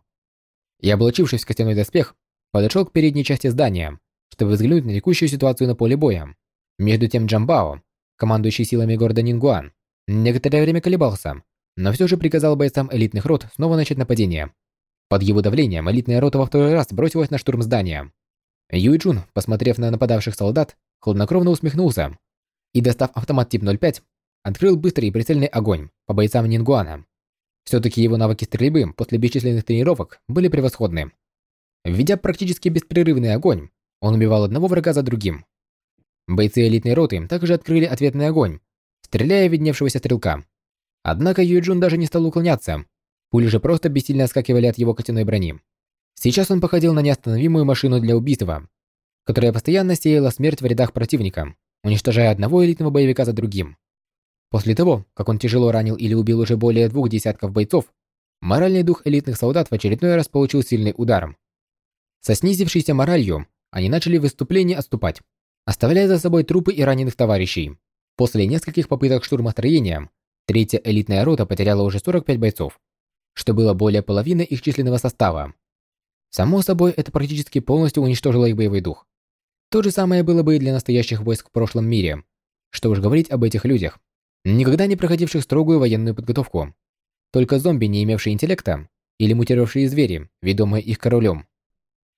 и, облачившись в костяной доспех, подошел к передней части здания, чтобы взглянуть на текущую ситуацию на поле боя. Между тем Джамбао, командующий силами города Нингуан, некоторое время колебался, но все же приказал бойцам элитных рот снова начать нападение. Под его давлением элитная рота во второй раз бросилась на штурм здания. Юйджун, посмотрев на нападавших солдат, хладнокровно усмехнулся и, достав автомат тип 05, открыл быстрый и прицельный огонь по бойцам Нингуана. Все-таки его навыки стрельбы после бесчисленных тренировок были превосходны. Введя практически беспрерывный огонь, он убивал одного врага за другим. Бойцы элитной роты также открыли ответный огонь, стреляя видневшегося стрелка. Однако Юджун даже не стал уклоняться. Пули же просто бессильно отскакивали от его костяной брони. Сейчас он походил на неостановимую машину для убийства, которая постоянно сеяла смерть в рядах противника, уничтожая одного элитного боевика за другим. После того, как он тяжело ранил или убил уже более двух десятков бойцов, моральный дух элитных солдат в очередной раз получил сильный удар. Со снизившейся моралью они начали в выступлении отступать, оставляя за собой трупы и раненых товарищей. После нескольких попыток штурма строения, третья элитная рота потеряла уже 45 бойцов, что было более половины их численного состава. Само собой, это практически полностью уничтожило их боевой дух. То же самое было бы и для настоящих войск в прошлом мире. Что уж говорить об этих людях, никогда не проходивших строгую военную подготовку. Только зомби, не имевшие интеллекта, или мутировавшие звери, ведомые их королем,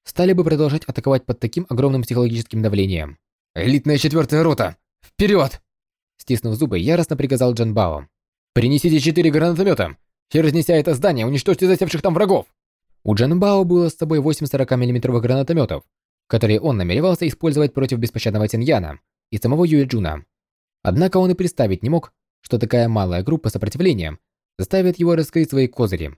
стали бы продолжать атаковать под таким огромным психологическим давлением. «Элитная четвертая рота! Вперед!» Стиснув зубы, яростно приказал Джан Бао. «Принесите четыре гранатомета и, разнеся это здание, уничтожьте засевших там врагов!» У Джан Бао было с собой 8 40-мм гранатометов, которые он намеревался использовать против беспощадного Тиньяна и самого Юэджуна. Однако он и представить не мог, что такая малая группа сопротивления заставит его раскрыть свои козыри.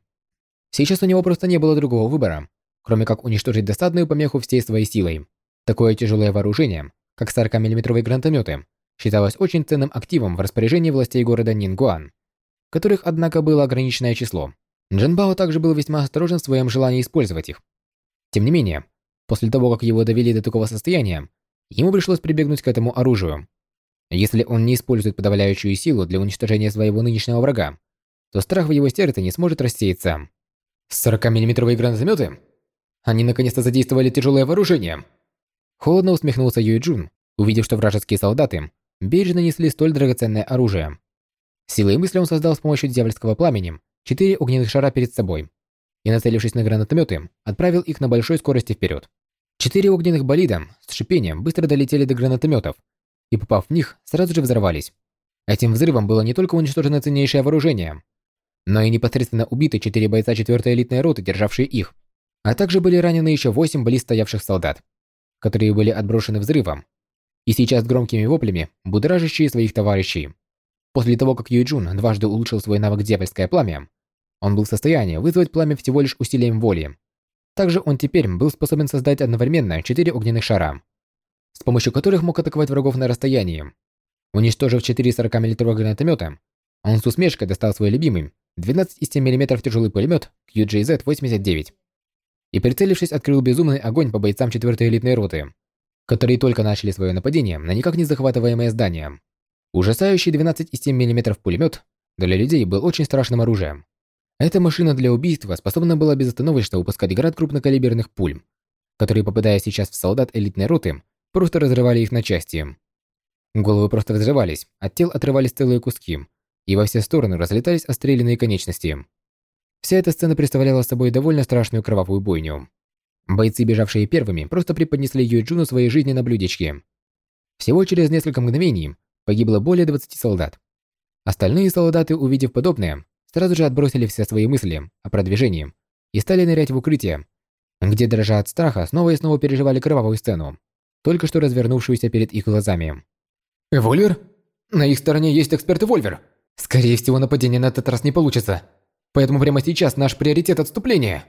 Сейчас у него просто не было другого выбора, кроме как уничтожить досадную помеху всей своей силой. Такое тяжелое вооружение, как 40-мм гранатометы, считалось очень ценным активом в распоряжении властей города Нингуан, которых, однако, было ограниченное число. Джанбао также был весьма осторожен в своем желании использовать их. Тем не менее, после того, как его довели до такого состояния, ему пришлось прибегнуть к этому оружию. Если он не использует подавляющую силу для уничтожения своего нынешнего врага, то страх в его сердце не сможет рассеяться. 40-миллиметровые гранатометы? Они наконец-то задействовали тяжелое вооружение. Холодно усмехнулся Юй Джун, увидев, что вражеские солдаты бережно несли столь драгоценное оружие. Силой мысли он создал с помощью дьявольского пламени четыре огненных шара перед собой и, нацелившись на гранатометы, отправил их на большой скорости вперед. Четыре огненных болида с шипением быстро долетели до гранатометов и, попав в них, сразу же взорвались. Этим взрывом было не только уничтожено ценнейшее вооружение, но и непосредственно убиты четыре бойца 4-й элитной роты, державшие их, а также были ранены еще восемь близ стоявших солдат, которые были отброшены взрывом и сейчас громкими воплями, будоражащие своих товарищей. После того, как Юйджун дважды улучшил свой навык «Дьявольское пламя», он был в состоянии вызвать пламя всего лишь усилием воли. Также он теперь был способен создать одновременно четыре огненных шара, с помощью которых мог атаковать врагов на расстоянии. Уничтожив четыре 40-мм гранатомета, он с усмешкой достал свой любимый 12,7 мм тяжелый пулемет QJZ-89 и, прицелившись, открыл безумный огонь по бойцам 4-й элитной роты, которые только начали свое нападение на никак не захватываемое здание. Ужасающий 12,7 мм пулемет для людей был очень страшным оружием. Эта машина для убийства способна была безостановочно выпускать град крупнокалиберных пуль, которые, попадая сейчас в солдат элитной роты, просто разрывали их на части. Головы просто взрывались, от тел отрывались целые куски, и во все стороны разлетались остреленные конечности. Вся эта сцена представляла собой довольно страшную кровавую бойню. Бойцы, бежавшие первыми, просто преподнесли Юджуну свои жизни на блюдечке. Всего через несколько мгновений погибло более 20 солдат. Остальные солдаты, увидев подобное, сразу же отбросили все свои мысли о продвижении и стали нырять в укрытие, где, дрожа от страха, снова и снова переживали кровавую сцену, только что развернувшуюся перед их глазами. «Вольвер? На их стороне есть эксперт-вольвер. Скорее всего, нападение на этот раз не получится. Поэтому прямо сейчас наш приоритет отступления».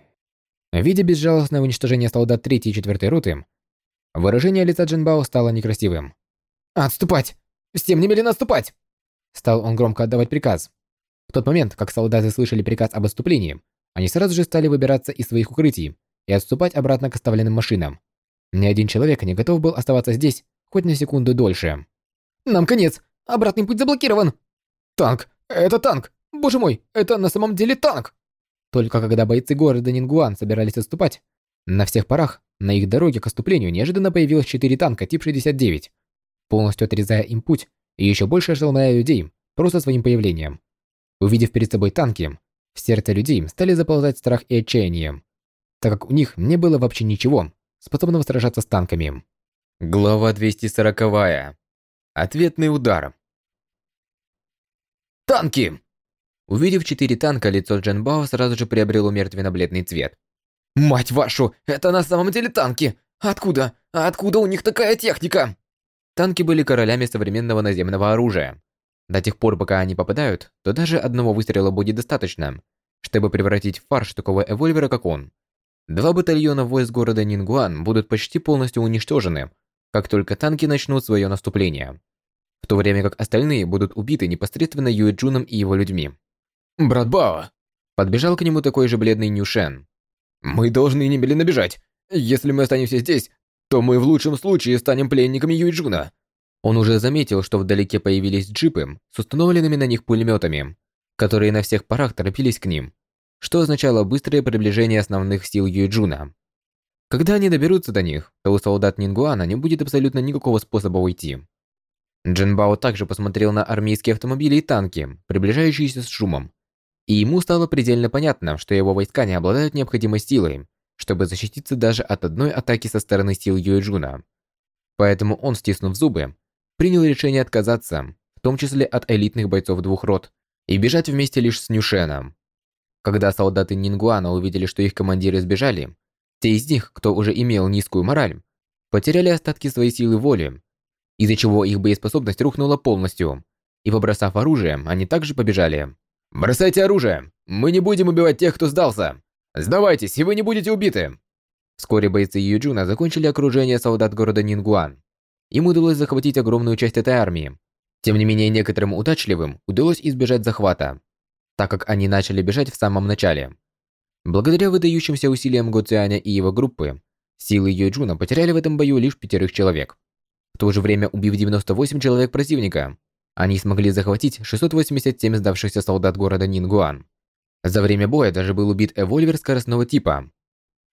Видя безжалостное уничтожение солдат 3 и 4 роты, выражение лица Джинбао стало некрасивым. «Отступать! Всем немедленно отступать!» Стал он громко отдавать приказ. В тот момент, как солдаты слышали приказ об отступлении, они сразу же стали выбираться из своих укрытий и отступать обратно к оставленным машинам. Ни один человек не готов был оставаться здесь хоть на секунду дольше. «Нам конец! Обратный путь заблокирован!» «Танк! Это танк! Боже мой, это на самом деле танк!» Только когда бойцы города Нингуан собирались отступать, на всех парах на их дороге к отступлению неожиданно появилось четыре танка тип 69, полностью отрезая им путь и еще больше ошеломляя людей просто своим появлением. Увидев перед собой танки, в сердце людей стали заползать страх и отчаяние, так как у них не было вообще ничего, способного сражаться с танками. Глава 240. Ответный удар. Танки! Увидев четыре танка, лицо Дженбао сразу же приобрело мертвенно-бледный цвет. Мать вашу, это на самом деле танки! Откуда? Откуда у них такая техника? Танки были королями современного наземного оружия. До тех пор, пока они попадают, то даже одного выстрела будет достаточно, чтобы превратить в фарш такого эвольвера, как он. Два батальона войск города Нингуан будут почти полностью уничтожены, как только танки начнут свое наступление, в то время как остальные будут убиты непосредственно Юэ Джуном и его людьми. «Брат Бао!» Подбежал к нему такой же бледный Нюшен. «Мы должны немедленно бежать. Если мы останемся здесь, то мы в лучшем случае станем пленниками Юйджуна». Он уже заметил, что вдалеке появились джипы с установленными на них пулеметами, которые на всех парах торопились к ним, что означало быстрое приближение основных сил Юйджуна. Когда они доберутся до них, то у солдат Нингуана не будет абсолютно никакого способа уйти. Джинбао также посмотрел на армейские автомобили и танки, приближающиеся с шумом, и ему стало предельно понятно, что его войска не обладают необходимой силой, чтобы защититься даже от одной атаки со стороны сил Юэджуна. Поэтому он, стиснув зубы, принял решение отказаться, в том числе от элитных бойцов двух рот, и бежать вместе лишь с Нюшеном. Когда солдаты Нингуана увидели, что их командиры сбежали, те из них, кто уже имел низкую мораль, потеряли остатки своей силы воли, из-за чего их боеспособность рухнула полностью, и побросав оружие, они также побежали. «Бросайте оружие! Мы не будем убивать тех, кто сдался! Сдавайтесь, и вы не будете убиты!» Вскоре бойцы Юджуна закончили окружение солдат города Нингуан. Им удалось захватить огромную часть этой армии. Тем не менее, некоторым удачливым удалось избежать захвата, так как они начали бежать в самом начале. Благодаря выдающимся усилиям Го и его группы, силы Юджуна потеряли в этом бою лишь пятерых человек. В то же время убив 98 человек противника, они смогли захватить 687 сдавшихся солдат города Нингуан. За время боя даже был убит эвольвер скоростного типа.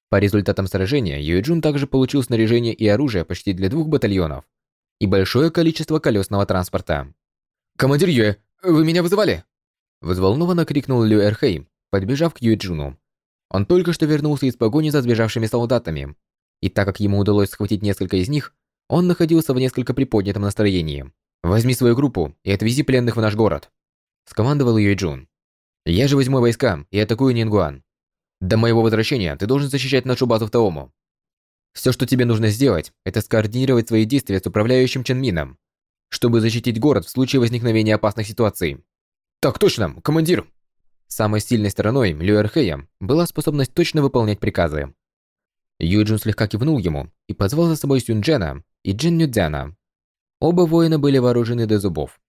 По результатам сражения Юэджун также получил снаряжение и оружие почти для двух батальонов и большое количество колесного транспорта. «Командир Юэ, вы меня вызывали?» Взволнованно крикнул Лю Эрхей, подбежав к Юэджуну. Он только что вернулся из погони за сбежавшими солдатами, и так как ему удалось схватить несколько из них, он находился в несколько приподнятом настроении. «Возьми свою группу и отвези пленных в наш город», – скомандовал Юй Джун. «Я же возьму войска и атакую Нингуан. До моего возвращения ты должен защищать нашу базу в Таому. Все, что тебе нужно сделать, это скоординировать свои действия с управляющим Ченмином, чтобы защитить город в случае возникновения опасных ситуаций». «Так точно, командир!» Самой сильной стороной Люэрхея была способность точно выполнять приказы. Юджин слегка кивнул ему и позвал за собой Сюнджена и Джин Нюдзяна. Оба воина были вооружены до зубов.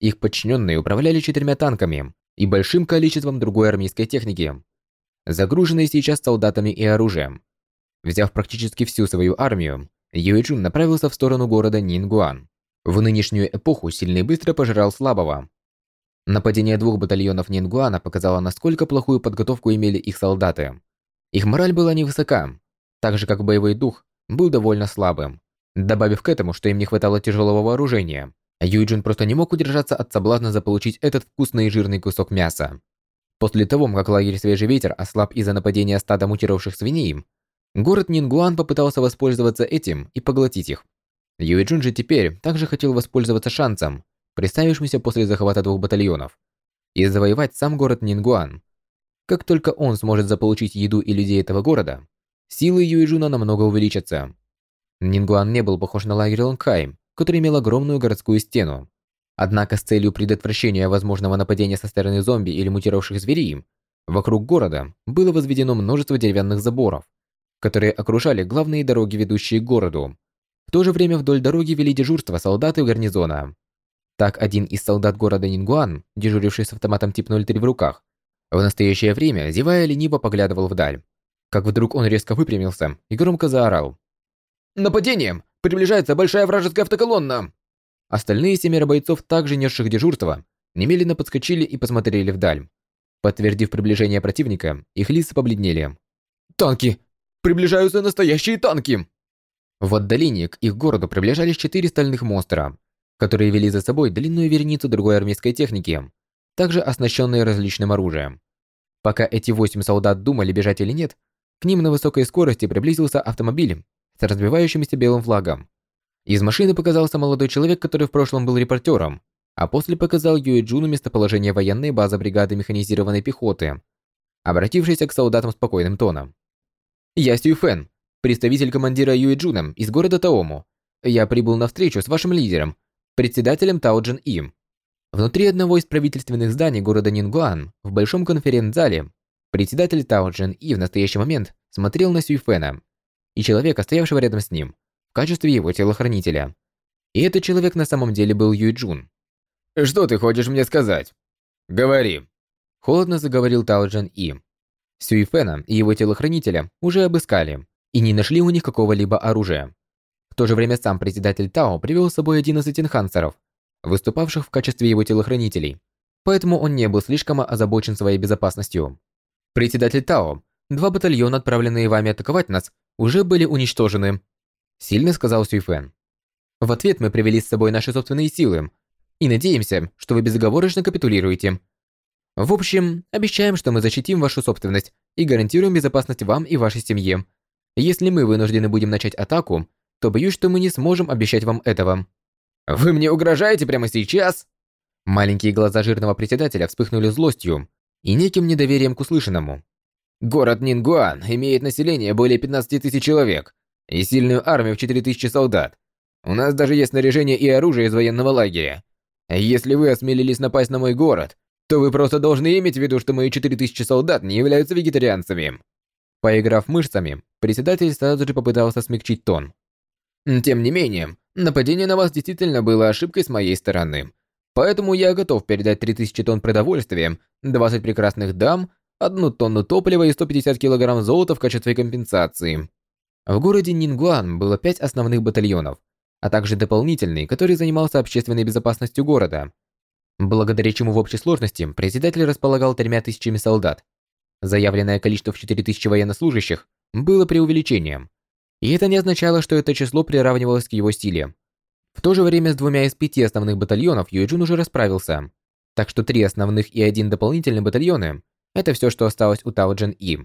Их подчиненные управляли четырьмя танками и большим количеством другой армейской техники, загруженной сейчас солдатами и оружием. Взяв практически всю свою армию, Юэджун направился в сторону города Нингуан. В нынешнюю эпоху сильный быстро пожирал слабого. Нападение двух батальонов Нингуана показало, насколько плохую подготовку имели их солдаты. Их мораль была невысока, так же как боевой дух был довольно слабым. Добавив к этому, что им не хватало тяжелого вооружения, Юйджин просто не мог удержаться от соблазна заполучить этот вкусный и жирный кусок мяса. После того, как лагерь Свежий Ветер ослаб из-за нападения стада мутировавших свиней, город Нингуан попытался воспользоваться этим и поглотить их. Юйджин же теперь также хотел воспользоваться шансом, представившимся после захвата двух батальонов, и завоевать сам город Нингуан. Как только он сможет заполучить еду и людей этого города, силы Юйджуна намного увеличатся. Нингуан не был похож на лагерь Лонгхайм, который имел огромную городскую стену. Однако с целью предотвращения возможного нападения со стороны зомби или мутировавших зверей, вокруг города было возведено множество деревянных заборов, которые окружали главные дороги, ведущие к городу. В то же время вдоль дороги вели дежурство солдаты гарнизона. Так один из солдат города Нингуан, дежуривший с автоматом тип 03 в руках, в настоящее время, зевая лениво, поглядывал вдаль. Как вдруг он резко выпрямился и громко заорал. Нападением! Приближается большая вражеская автоколонна!» Остальные семеро бойцов, также несших дежурство, немедленно подскочили и посмотрели вдаль. Подтвердив приближение противника, их лица побледнели. «Танки! Приближаются настоящие танки!» В отдалении к их городу приближались четыре стальных монстра, которые вели за собой длинную вереницу другой армейской техники, также оснащенные различным оружием. Пока эти восемь солдат думали, бежать или нет, к ним на высокой скорости приблизился автомобиль с развевающимся белым флагом. Из машины показался молодой человек, который в прошлом был репортером, а после показал Юэ Джуну местоположение военной базы бригады механизированной пехоты, обратившийся к солдатам спокойным тоном. «Я Сью Фэн, представитель командира Юэ Джуна из города Таому. Я прибыл на встречу с вашим лидером, председателем Тао Джин Им. Внутри одного из правительственных зданий города Нингуан, в большом конференц-зале, Председатель Тао Джен И в настоящий момент смотрел на Сюйфена и человека, стоявшего рядом с ним, в качестве его телохранителя. И этот человек на самом деле был Юй Джун. «Что ты хочешь мне сказать? Говори!» Холодно заговорил Тао Джен И. Сюйфена и его телохранителя уже обыскали и не нашли у них какого-либо оружия. В то же время сам председатель Тао привел с собой 11 энхансеров, выступавших в качестве его телохранителей, поэтому он не был слишком озабочен своей безопасностью. Председатель Тао, два батальона, отправленные вами атаковать нас, уже были уничтожены, сильно сказал Сюйфен. В ответ мы привели с собой наши собственные силы и надеемся, что вы безоговорочно капитулируете. В общем, обещаем, что мы защитим вашу собственность и гарантируем безопасность вам и вашей семье. Если мы вынуждены будем начать атаку, то боюсь, что мы не сможем обещать вам этого. Вы мне угрожаете прямо сейчас? Маленькие глаза жирного председателя вспыхнули злостью и неким недоверием к услышанному. Город Нингуан имеет население более 15 тысяч человек и сильную армию в 4 тысячи солдат. У нас даже есть снаряжение и оружие из военного лагеря. Если вы осмелились напасть на мой город, то вы просто должны иметь в виду, что мои 4000 солдат не являются вегетарианцами. Поиграв мышцами, председатель сразу же попытался смягчить тон. Тем не менее, нападение на вас действительно было ошибкой с моей стороны. Поэтому я готов передать 3000 тонн продовольствия, 20 прекрасных дам, одну тонну топлива и 150 килограмм золота в качестве компенсации. В городе Нингуан было 5 основных батальонов, а также дополнительный, который занимался общественной безопасностью города. Благодаря чему в общей сложности председатель располагал тремя тысячами солдат. Заявленное количество в 4000 военнослужащих было преувеличением. И это не означало, что это число приравнивалось к его силе. В то же время с двумя из пяти основных батальонов Юэджун уже расправился. Так что три основных и один дополнительный батальоны – это все, что осталось у Тао Джен И.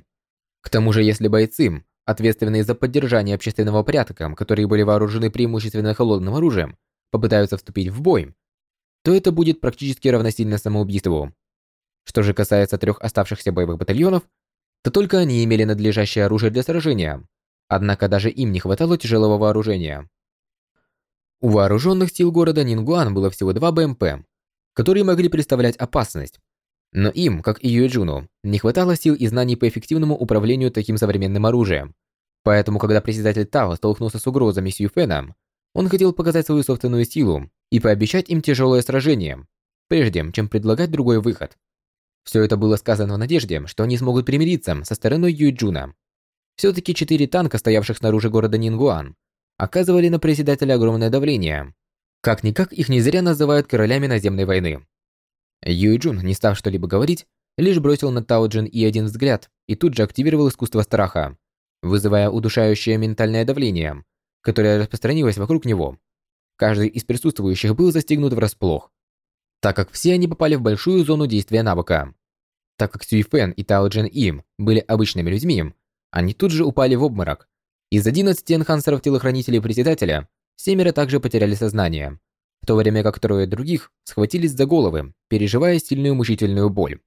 К тому же, если бойцы, ответственные за поддержание общественного порядка, которые были вооружены преимущественно холодным оружием, попытаются вступить в бой, то это будет практически равносильно самоубийству. Что же касается трех оставшихся боевых батальонов, то только они имели надлежащее оружие для сражения, однако даже им не хватало тяжелого вооружения. У вооруженных сил города Нингуан было всего два БМП, которые могли представлять опасность, но им, как и Юэджуну, не хватало сил и знаний по эффективному управлению таким современным оружием. Поэтому, когда председатель Тао столкнулся с угрозами Сьюфена, он хотел показать свою собственную силу и пообещать им тяжелое сражение, прежде чем предлагать другой выход. Все это было сказано в надежде, что они смогут примириться со стороной Юйджуна. Все-таки четыре танка, стоявших снаружи города Нингуан, оказывали на председателя огромное давление. Как-никак их не зря называют королями наземной войны. Юйджун, не став что-либо говорить, лишь бросил на Таоджин и один взгляд и тут же активировал искусство страха, вызывая удушающее ментальное давление, которое распространилось вокруг него. Каждый из присутствующих был застигнут врасплох, так как все они попали в большую зону действия навыка. Так как Сюй Фэн и Тао Джен Им были обычными людьми, они тут же упали в обморок. Из 11 энхансеров-телохранителей председателя, семеро также потеряли сознание, то время как трое других схватились за головы, переживая сильную мучительную боль.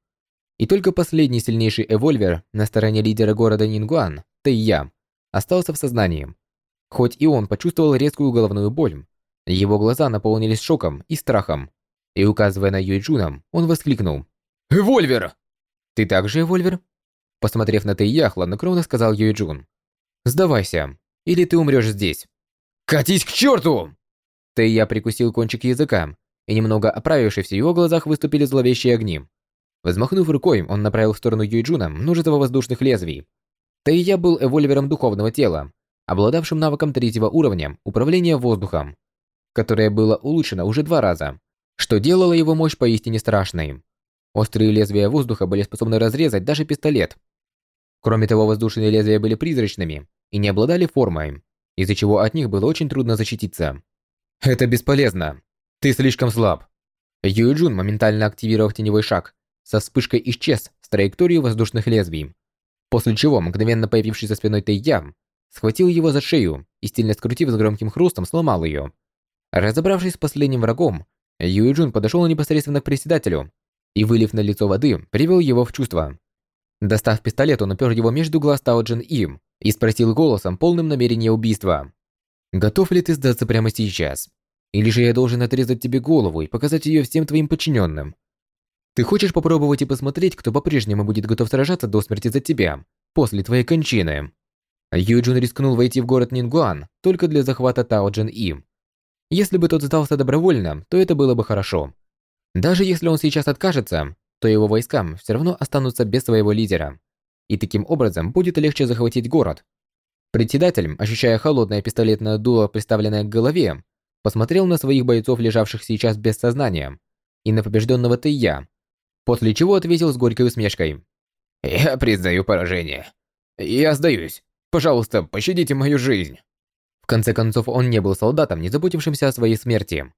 И только последний сильнейший эвольвер на стороне лидера города Нингуан, Тэйя, остался в сознании. Хоть и он почувствовал резкую головную боль, его глаза наполнились шоком и страхом. И указывая на Юйджуна, он воскликнул. «Эвольвер!» «Ты также Эвольвер?» Посмотрев на Тэйя, хладнокровно сказал Юйджун. «Сдавайся, или ты умрешь здесь». «Катись к черту!» Тэйя прикусил кончик языка, и немного оправившись в его глазах выступили зловещие огни. Взмахнув рукой, он направил в сторону Юйджуна множество воздушных лезвий. Тэйя был эвольвером духовного тела, обладавшим навыком третьего уровня управления воздухом, которое было улучшено уже два раза, что делало его мощь поистине страшной. Острые лезвия воздуха были способны разрезать даже пистолет. Кроме того, воздушные лезвия были призрачными и не обладали формой, из-за чего от них было очень трудно защититься. «Это бесполезно. Ты слишком слаб». Юйджун, моментально активировав теневой шаг, со вспышкой исчез с траектории воздушных лезвий. После чего мгновенно появившийся за спиной Тэйя схватил его за шею и, стильно скрутив с громким хрустом, сломал ее. Разобравшись с последним врагом, Юйджун подошел непосредственно к председателю и, вылив на лицо воды, привел его в чувство. Достав пистолет, он упер его между глаз Тао Джин Им и спросил голосом, полным намерения убийства. «Готов ли ты сдаться прямо сейчас? Или же я должен отрезать тебе голову и показать ее всем твоим подчиненным?» Ты хочешь попробовать и посмотреть, кто по-прежнему будет готов сражаться до смерти за тебя, после твоей кончины? Юджин рискнул войти в город Нингуан только для захвата Тао Джин И. Если бы тот сдался добровольно, то это было бы хорошо. Даже если он сейчас откажется, то его войска все равно останутся без своего лидера. И таким образом будет легче захватить город. Председатель, ощущая холодное пистолетное дуло, приставленное к голове, посмотрел на своих бойцов, лежавших сейчас без сознания, и на побежденного Тэйя, после чего ответил с горькой усмешкой. «Я признаю поражение. Я сдаюсь. Пожалуйста, пощадите мою жизнь». В конце концов, он не был солдатом, не заботившимся о своей смерти.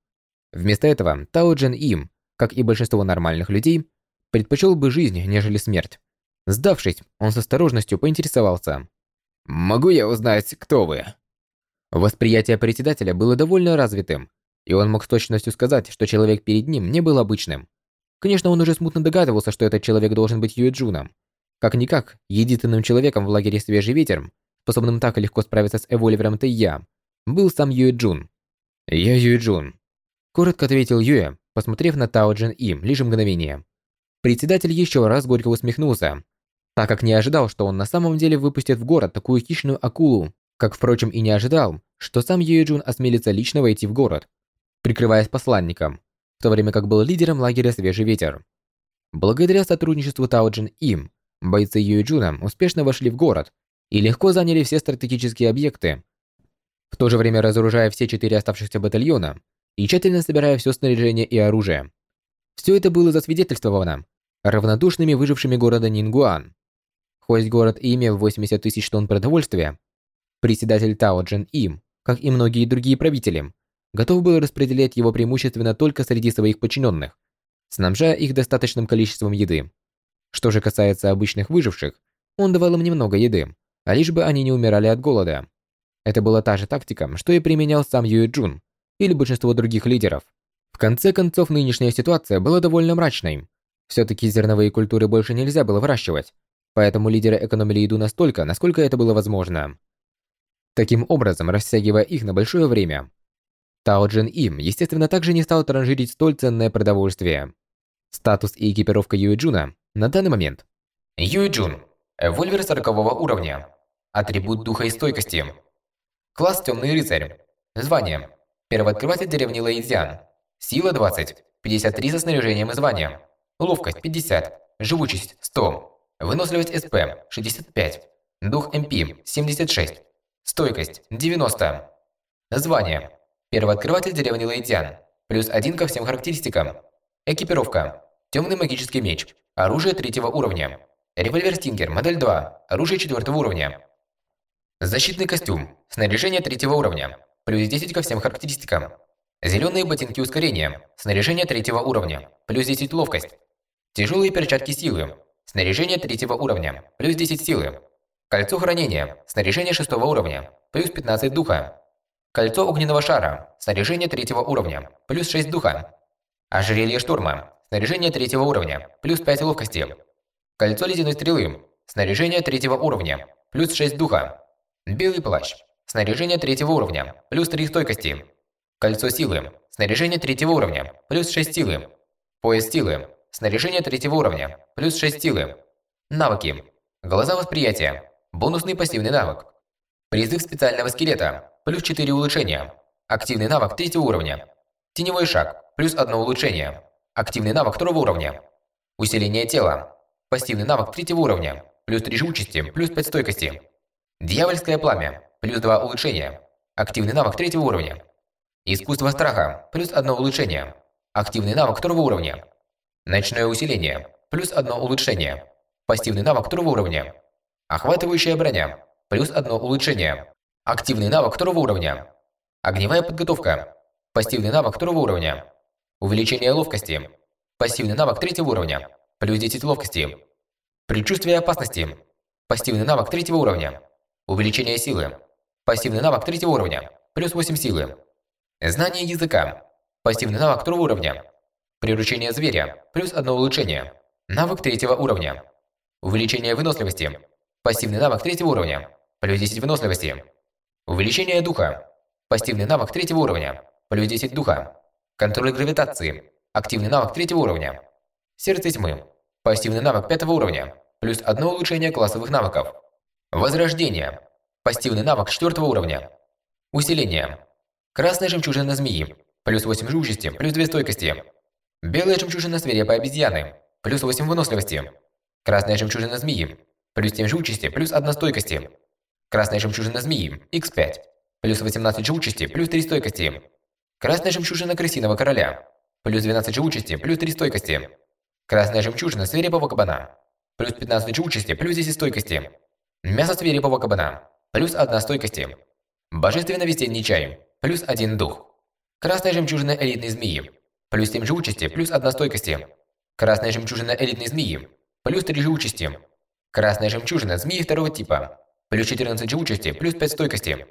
Вместо этого Тао Джен Им, как и большинство нормальных людей, предпочел бы жизнь, нежели смерть. Сдавшись, он с осторожностью поинтересовался. «Могу я узнать, кто вы?» Восприятие председателя было довольно развитым, и он мог с точностью сказать, что человек перед ним не был обычным. Конечно, он уже смутно догадывался, что этот человек должен быть Юэджуном. Как-никак, единственным человеком в лагере «Свежий ветер», способным так легко справиться с эвольвером Тэйя, был сам Юэджун. «Я Юэджун», – коротко ответил Юэ, посмотрев на Тао Джин Им лишь мгновение. Председатель еще раз горько усмехнулся, так как не ожидал, что он на самом деле выпустит в город такую хищную акулу, как, впрочем, и не ожидал, что сам Юэджун осмелится лично войти в город, прикрываясь посланником, в то время как был лидером лагеря «Свежий ветер». Благодаря сотрудничеству Тао Джин Им, бойцы Юэджуна успешно вошли в город и легко заняли все стратегические объекты, в то же время разоружая все четыре оставшихся батальона и тщательно собирая все снаряжение и оружие. Все это было засвидетельствовано равнодушными выжившими города Нингуан. Хоть город и имел 80 тысяч тонн продовольствия, председатель Тао Джен Им, как и многие другие правители, готов был распределять его преимущественно только среди своих подчиненных, снабжая их достаточным количеством еды. Что же касается обычных выживших, он давал им немного еды, а лишь бы они не умирали от голода. Это была та же тактика, что и применял сам Юэ Джун или большинство других лидеров. В конце концов, нынешняя ситуация была довольно мрачной, все-таки зерновые культуры больше нельзя было выращивать, поэтому лидеры экономили еду настолько, насколько это было возможно. Таким образом, растягивая их на большое время. Тао Джин Им, естественно, также не стал транжирить столь ценное продовольствие. Статус и экипировка Юэ Джуна на данный момент. Юэ Джун. Эвольвер 40 уровня. Атрибут духа и стойкости. Класс Темный рыцарь. Звание. Первооткрыватель деревни Лэйцзян. Сила 20. 53 со снаряжением и званием. Ловкость 50, живучесть 100, выносливость СП 65, дух МП 76, стойкость 90. Звание. Первооткрыватель деревни Лэйцзян. Плюс один ко всем характеристикам. Экипировка. Темный магический меч. Оружие третьего уровня. Револьвер Стингер, модель 2. Оружие четвертого уровня. Защитный костюм. Снаряжение третьего уровня. Плюс 10 ко всем характеристикам. Зеленые ботинки ускорения. Снаряжение третьего уровня. Плюс 10 ловкость. Тяжелые перчатки силы. Снаряжение третьего уровня. Плюс 10 силы. Кольцо хранения. Снаряжение шестого уровня. Плюс 15 духа. Кольцо огненного шара. Снаряжение третьего уровня. Плюс 6 духа. Ожерелье шторма. Снаряжение третьего уровня. Плюс 5 ловкости. Кольцо ледяной стрелы. Снаряжение третьего уровня. Плюс 6 духа. Белый плащ. Снаряжение третьего уровня. Плюс 3 стойкости. Кольцо силы. Снаряжение третьего уровня. Плюс 6 силы. Пояс силы. Снаряжение третьего уровня. Плюс 6 силы. Навыки. Глаза восприятия. Бонусный пассивный навык. Призыв специального скелета. Плюс 4 улучшения. Активный навык третьего уровня. Теневой шаг. Плюс 1 улучшение. Активный навык второго уровня. Усиление тела. Пассивный навык третьего уровня. Плюс 3 живучести. Плюс 5 стойкости. Дьявольское пламя. Плюс 2 улучшения. Активный навык третьего уровня. Искусство страха. Плюс 1 улучшение. Активный навык второго уровня. Ночное усиление. Плюс одно улучшение. Пассивный навык второго уровня. Охватывающая броня. Плюс одно улучшение. Активный навык второго уровня. Огневая подготовка. Пассивный навык второго уровня. Увеличение ловкости. Пассивный навык третьего уровня. Плюс 10 ловкости. Предчувствие опасности. Пассивный навык третьего уровня. Увеличение силы. Пассивный навык третьего уровня. Плюс 8 силы. Знание языка. Пассивный навык второго уровня. Приручение зверя. Плюс одно улучшение. Навык третьего уровня. Увеличение выносливости. Пассивный навык третьего уровня. Плюс 10 выносливости. Увеличение духа. Пассивный навык третьего уровня. Плюс 10 духа. Контроль гравитации. Активный навык третьего уровня. Сердце тьмы. Пассивный навык пятого уровня. Плюс одно улучшение классовых навыков. Возрождение. Пассивный навык четвертого уровня. Усиление. Красная жемчужина змеи. Плюс 8 живучести, плюс 2 стойкости. Белая жемчужина свирепой обезьяны. Плюс 8 выносливости. Красная жемчужина змеи. Плюс 7 живучести, плюс 1 стойкости. Красная жемчужина змеи. Х5. Плюс 18 живучести, плюс 3 стойкости. Красная жемчужина крысиного короля. Плюс 12 живучести, плюс 3 стойкости. Красная жемчужина свирепого кабана. Плюс 15 живучести, плюс 10 стойкости. Мясо свирепого кабана. Плюс 1 стойкости. Божественно весенний чай. Плюс 1 дух. Красная жемчужина элитной змеи. Плюс 7 живучести, плюс 1 стойкости. Красная жемчужина элитной змеи. Плюс 3 живучести. Красная жемчужина змеи второго типа. Плюс 14 живучести, плюс 5 стойкости.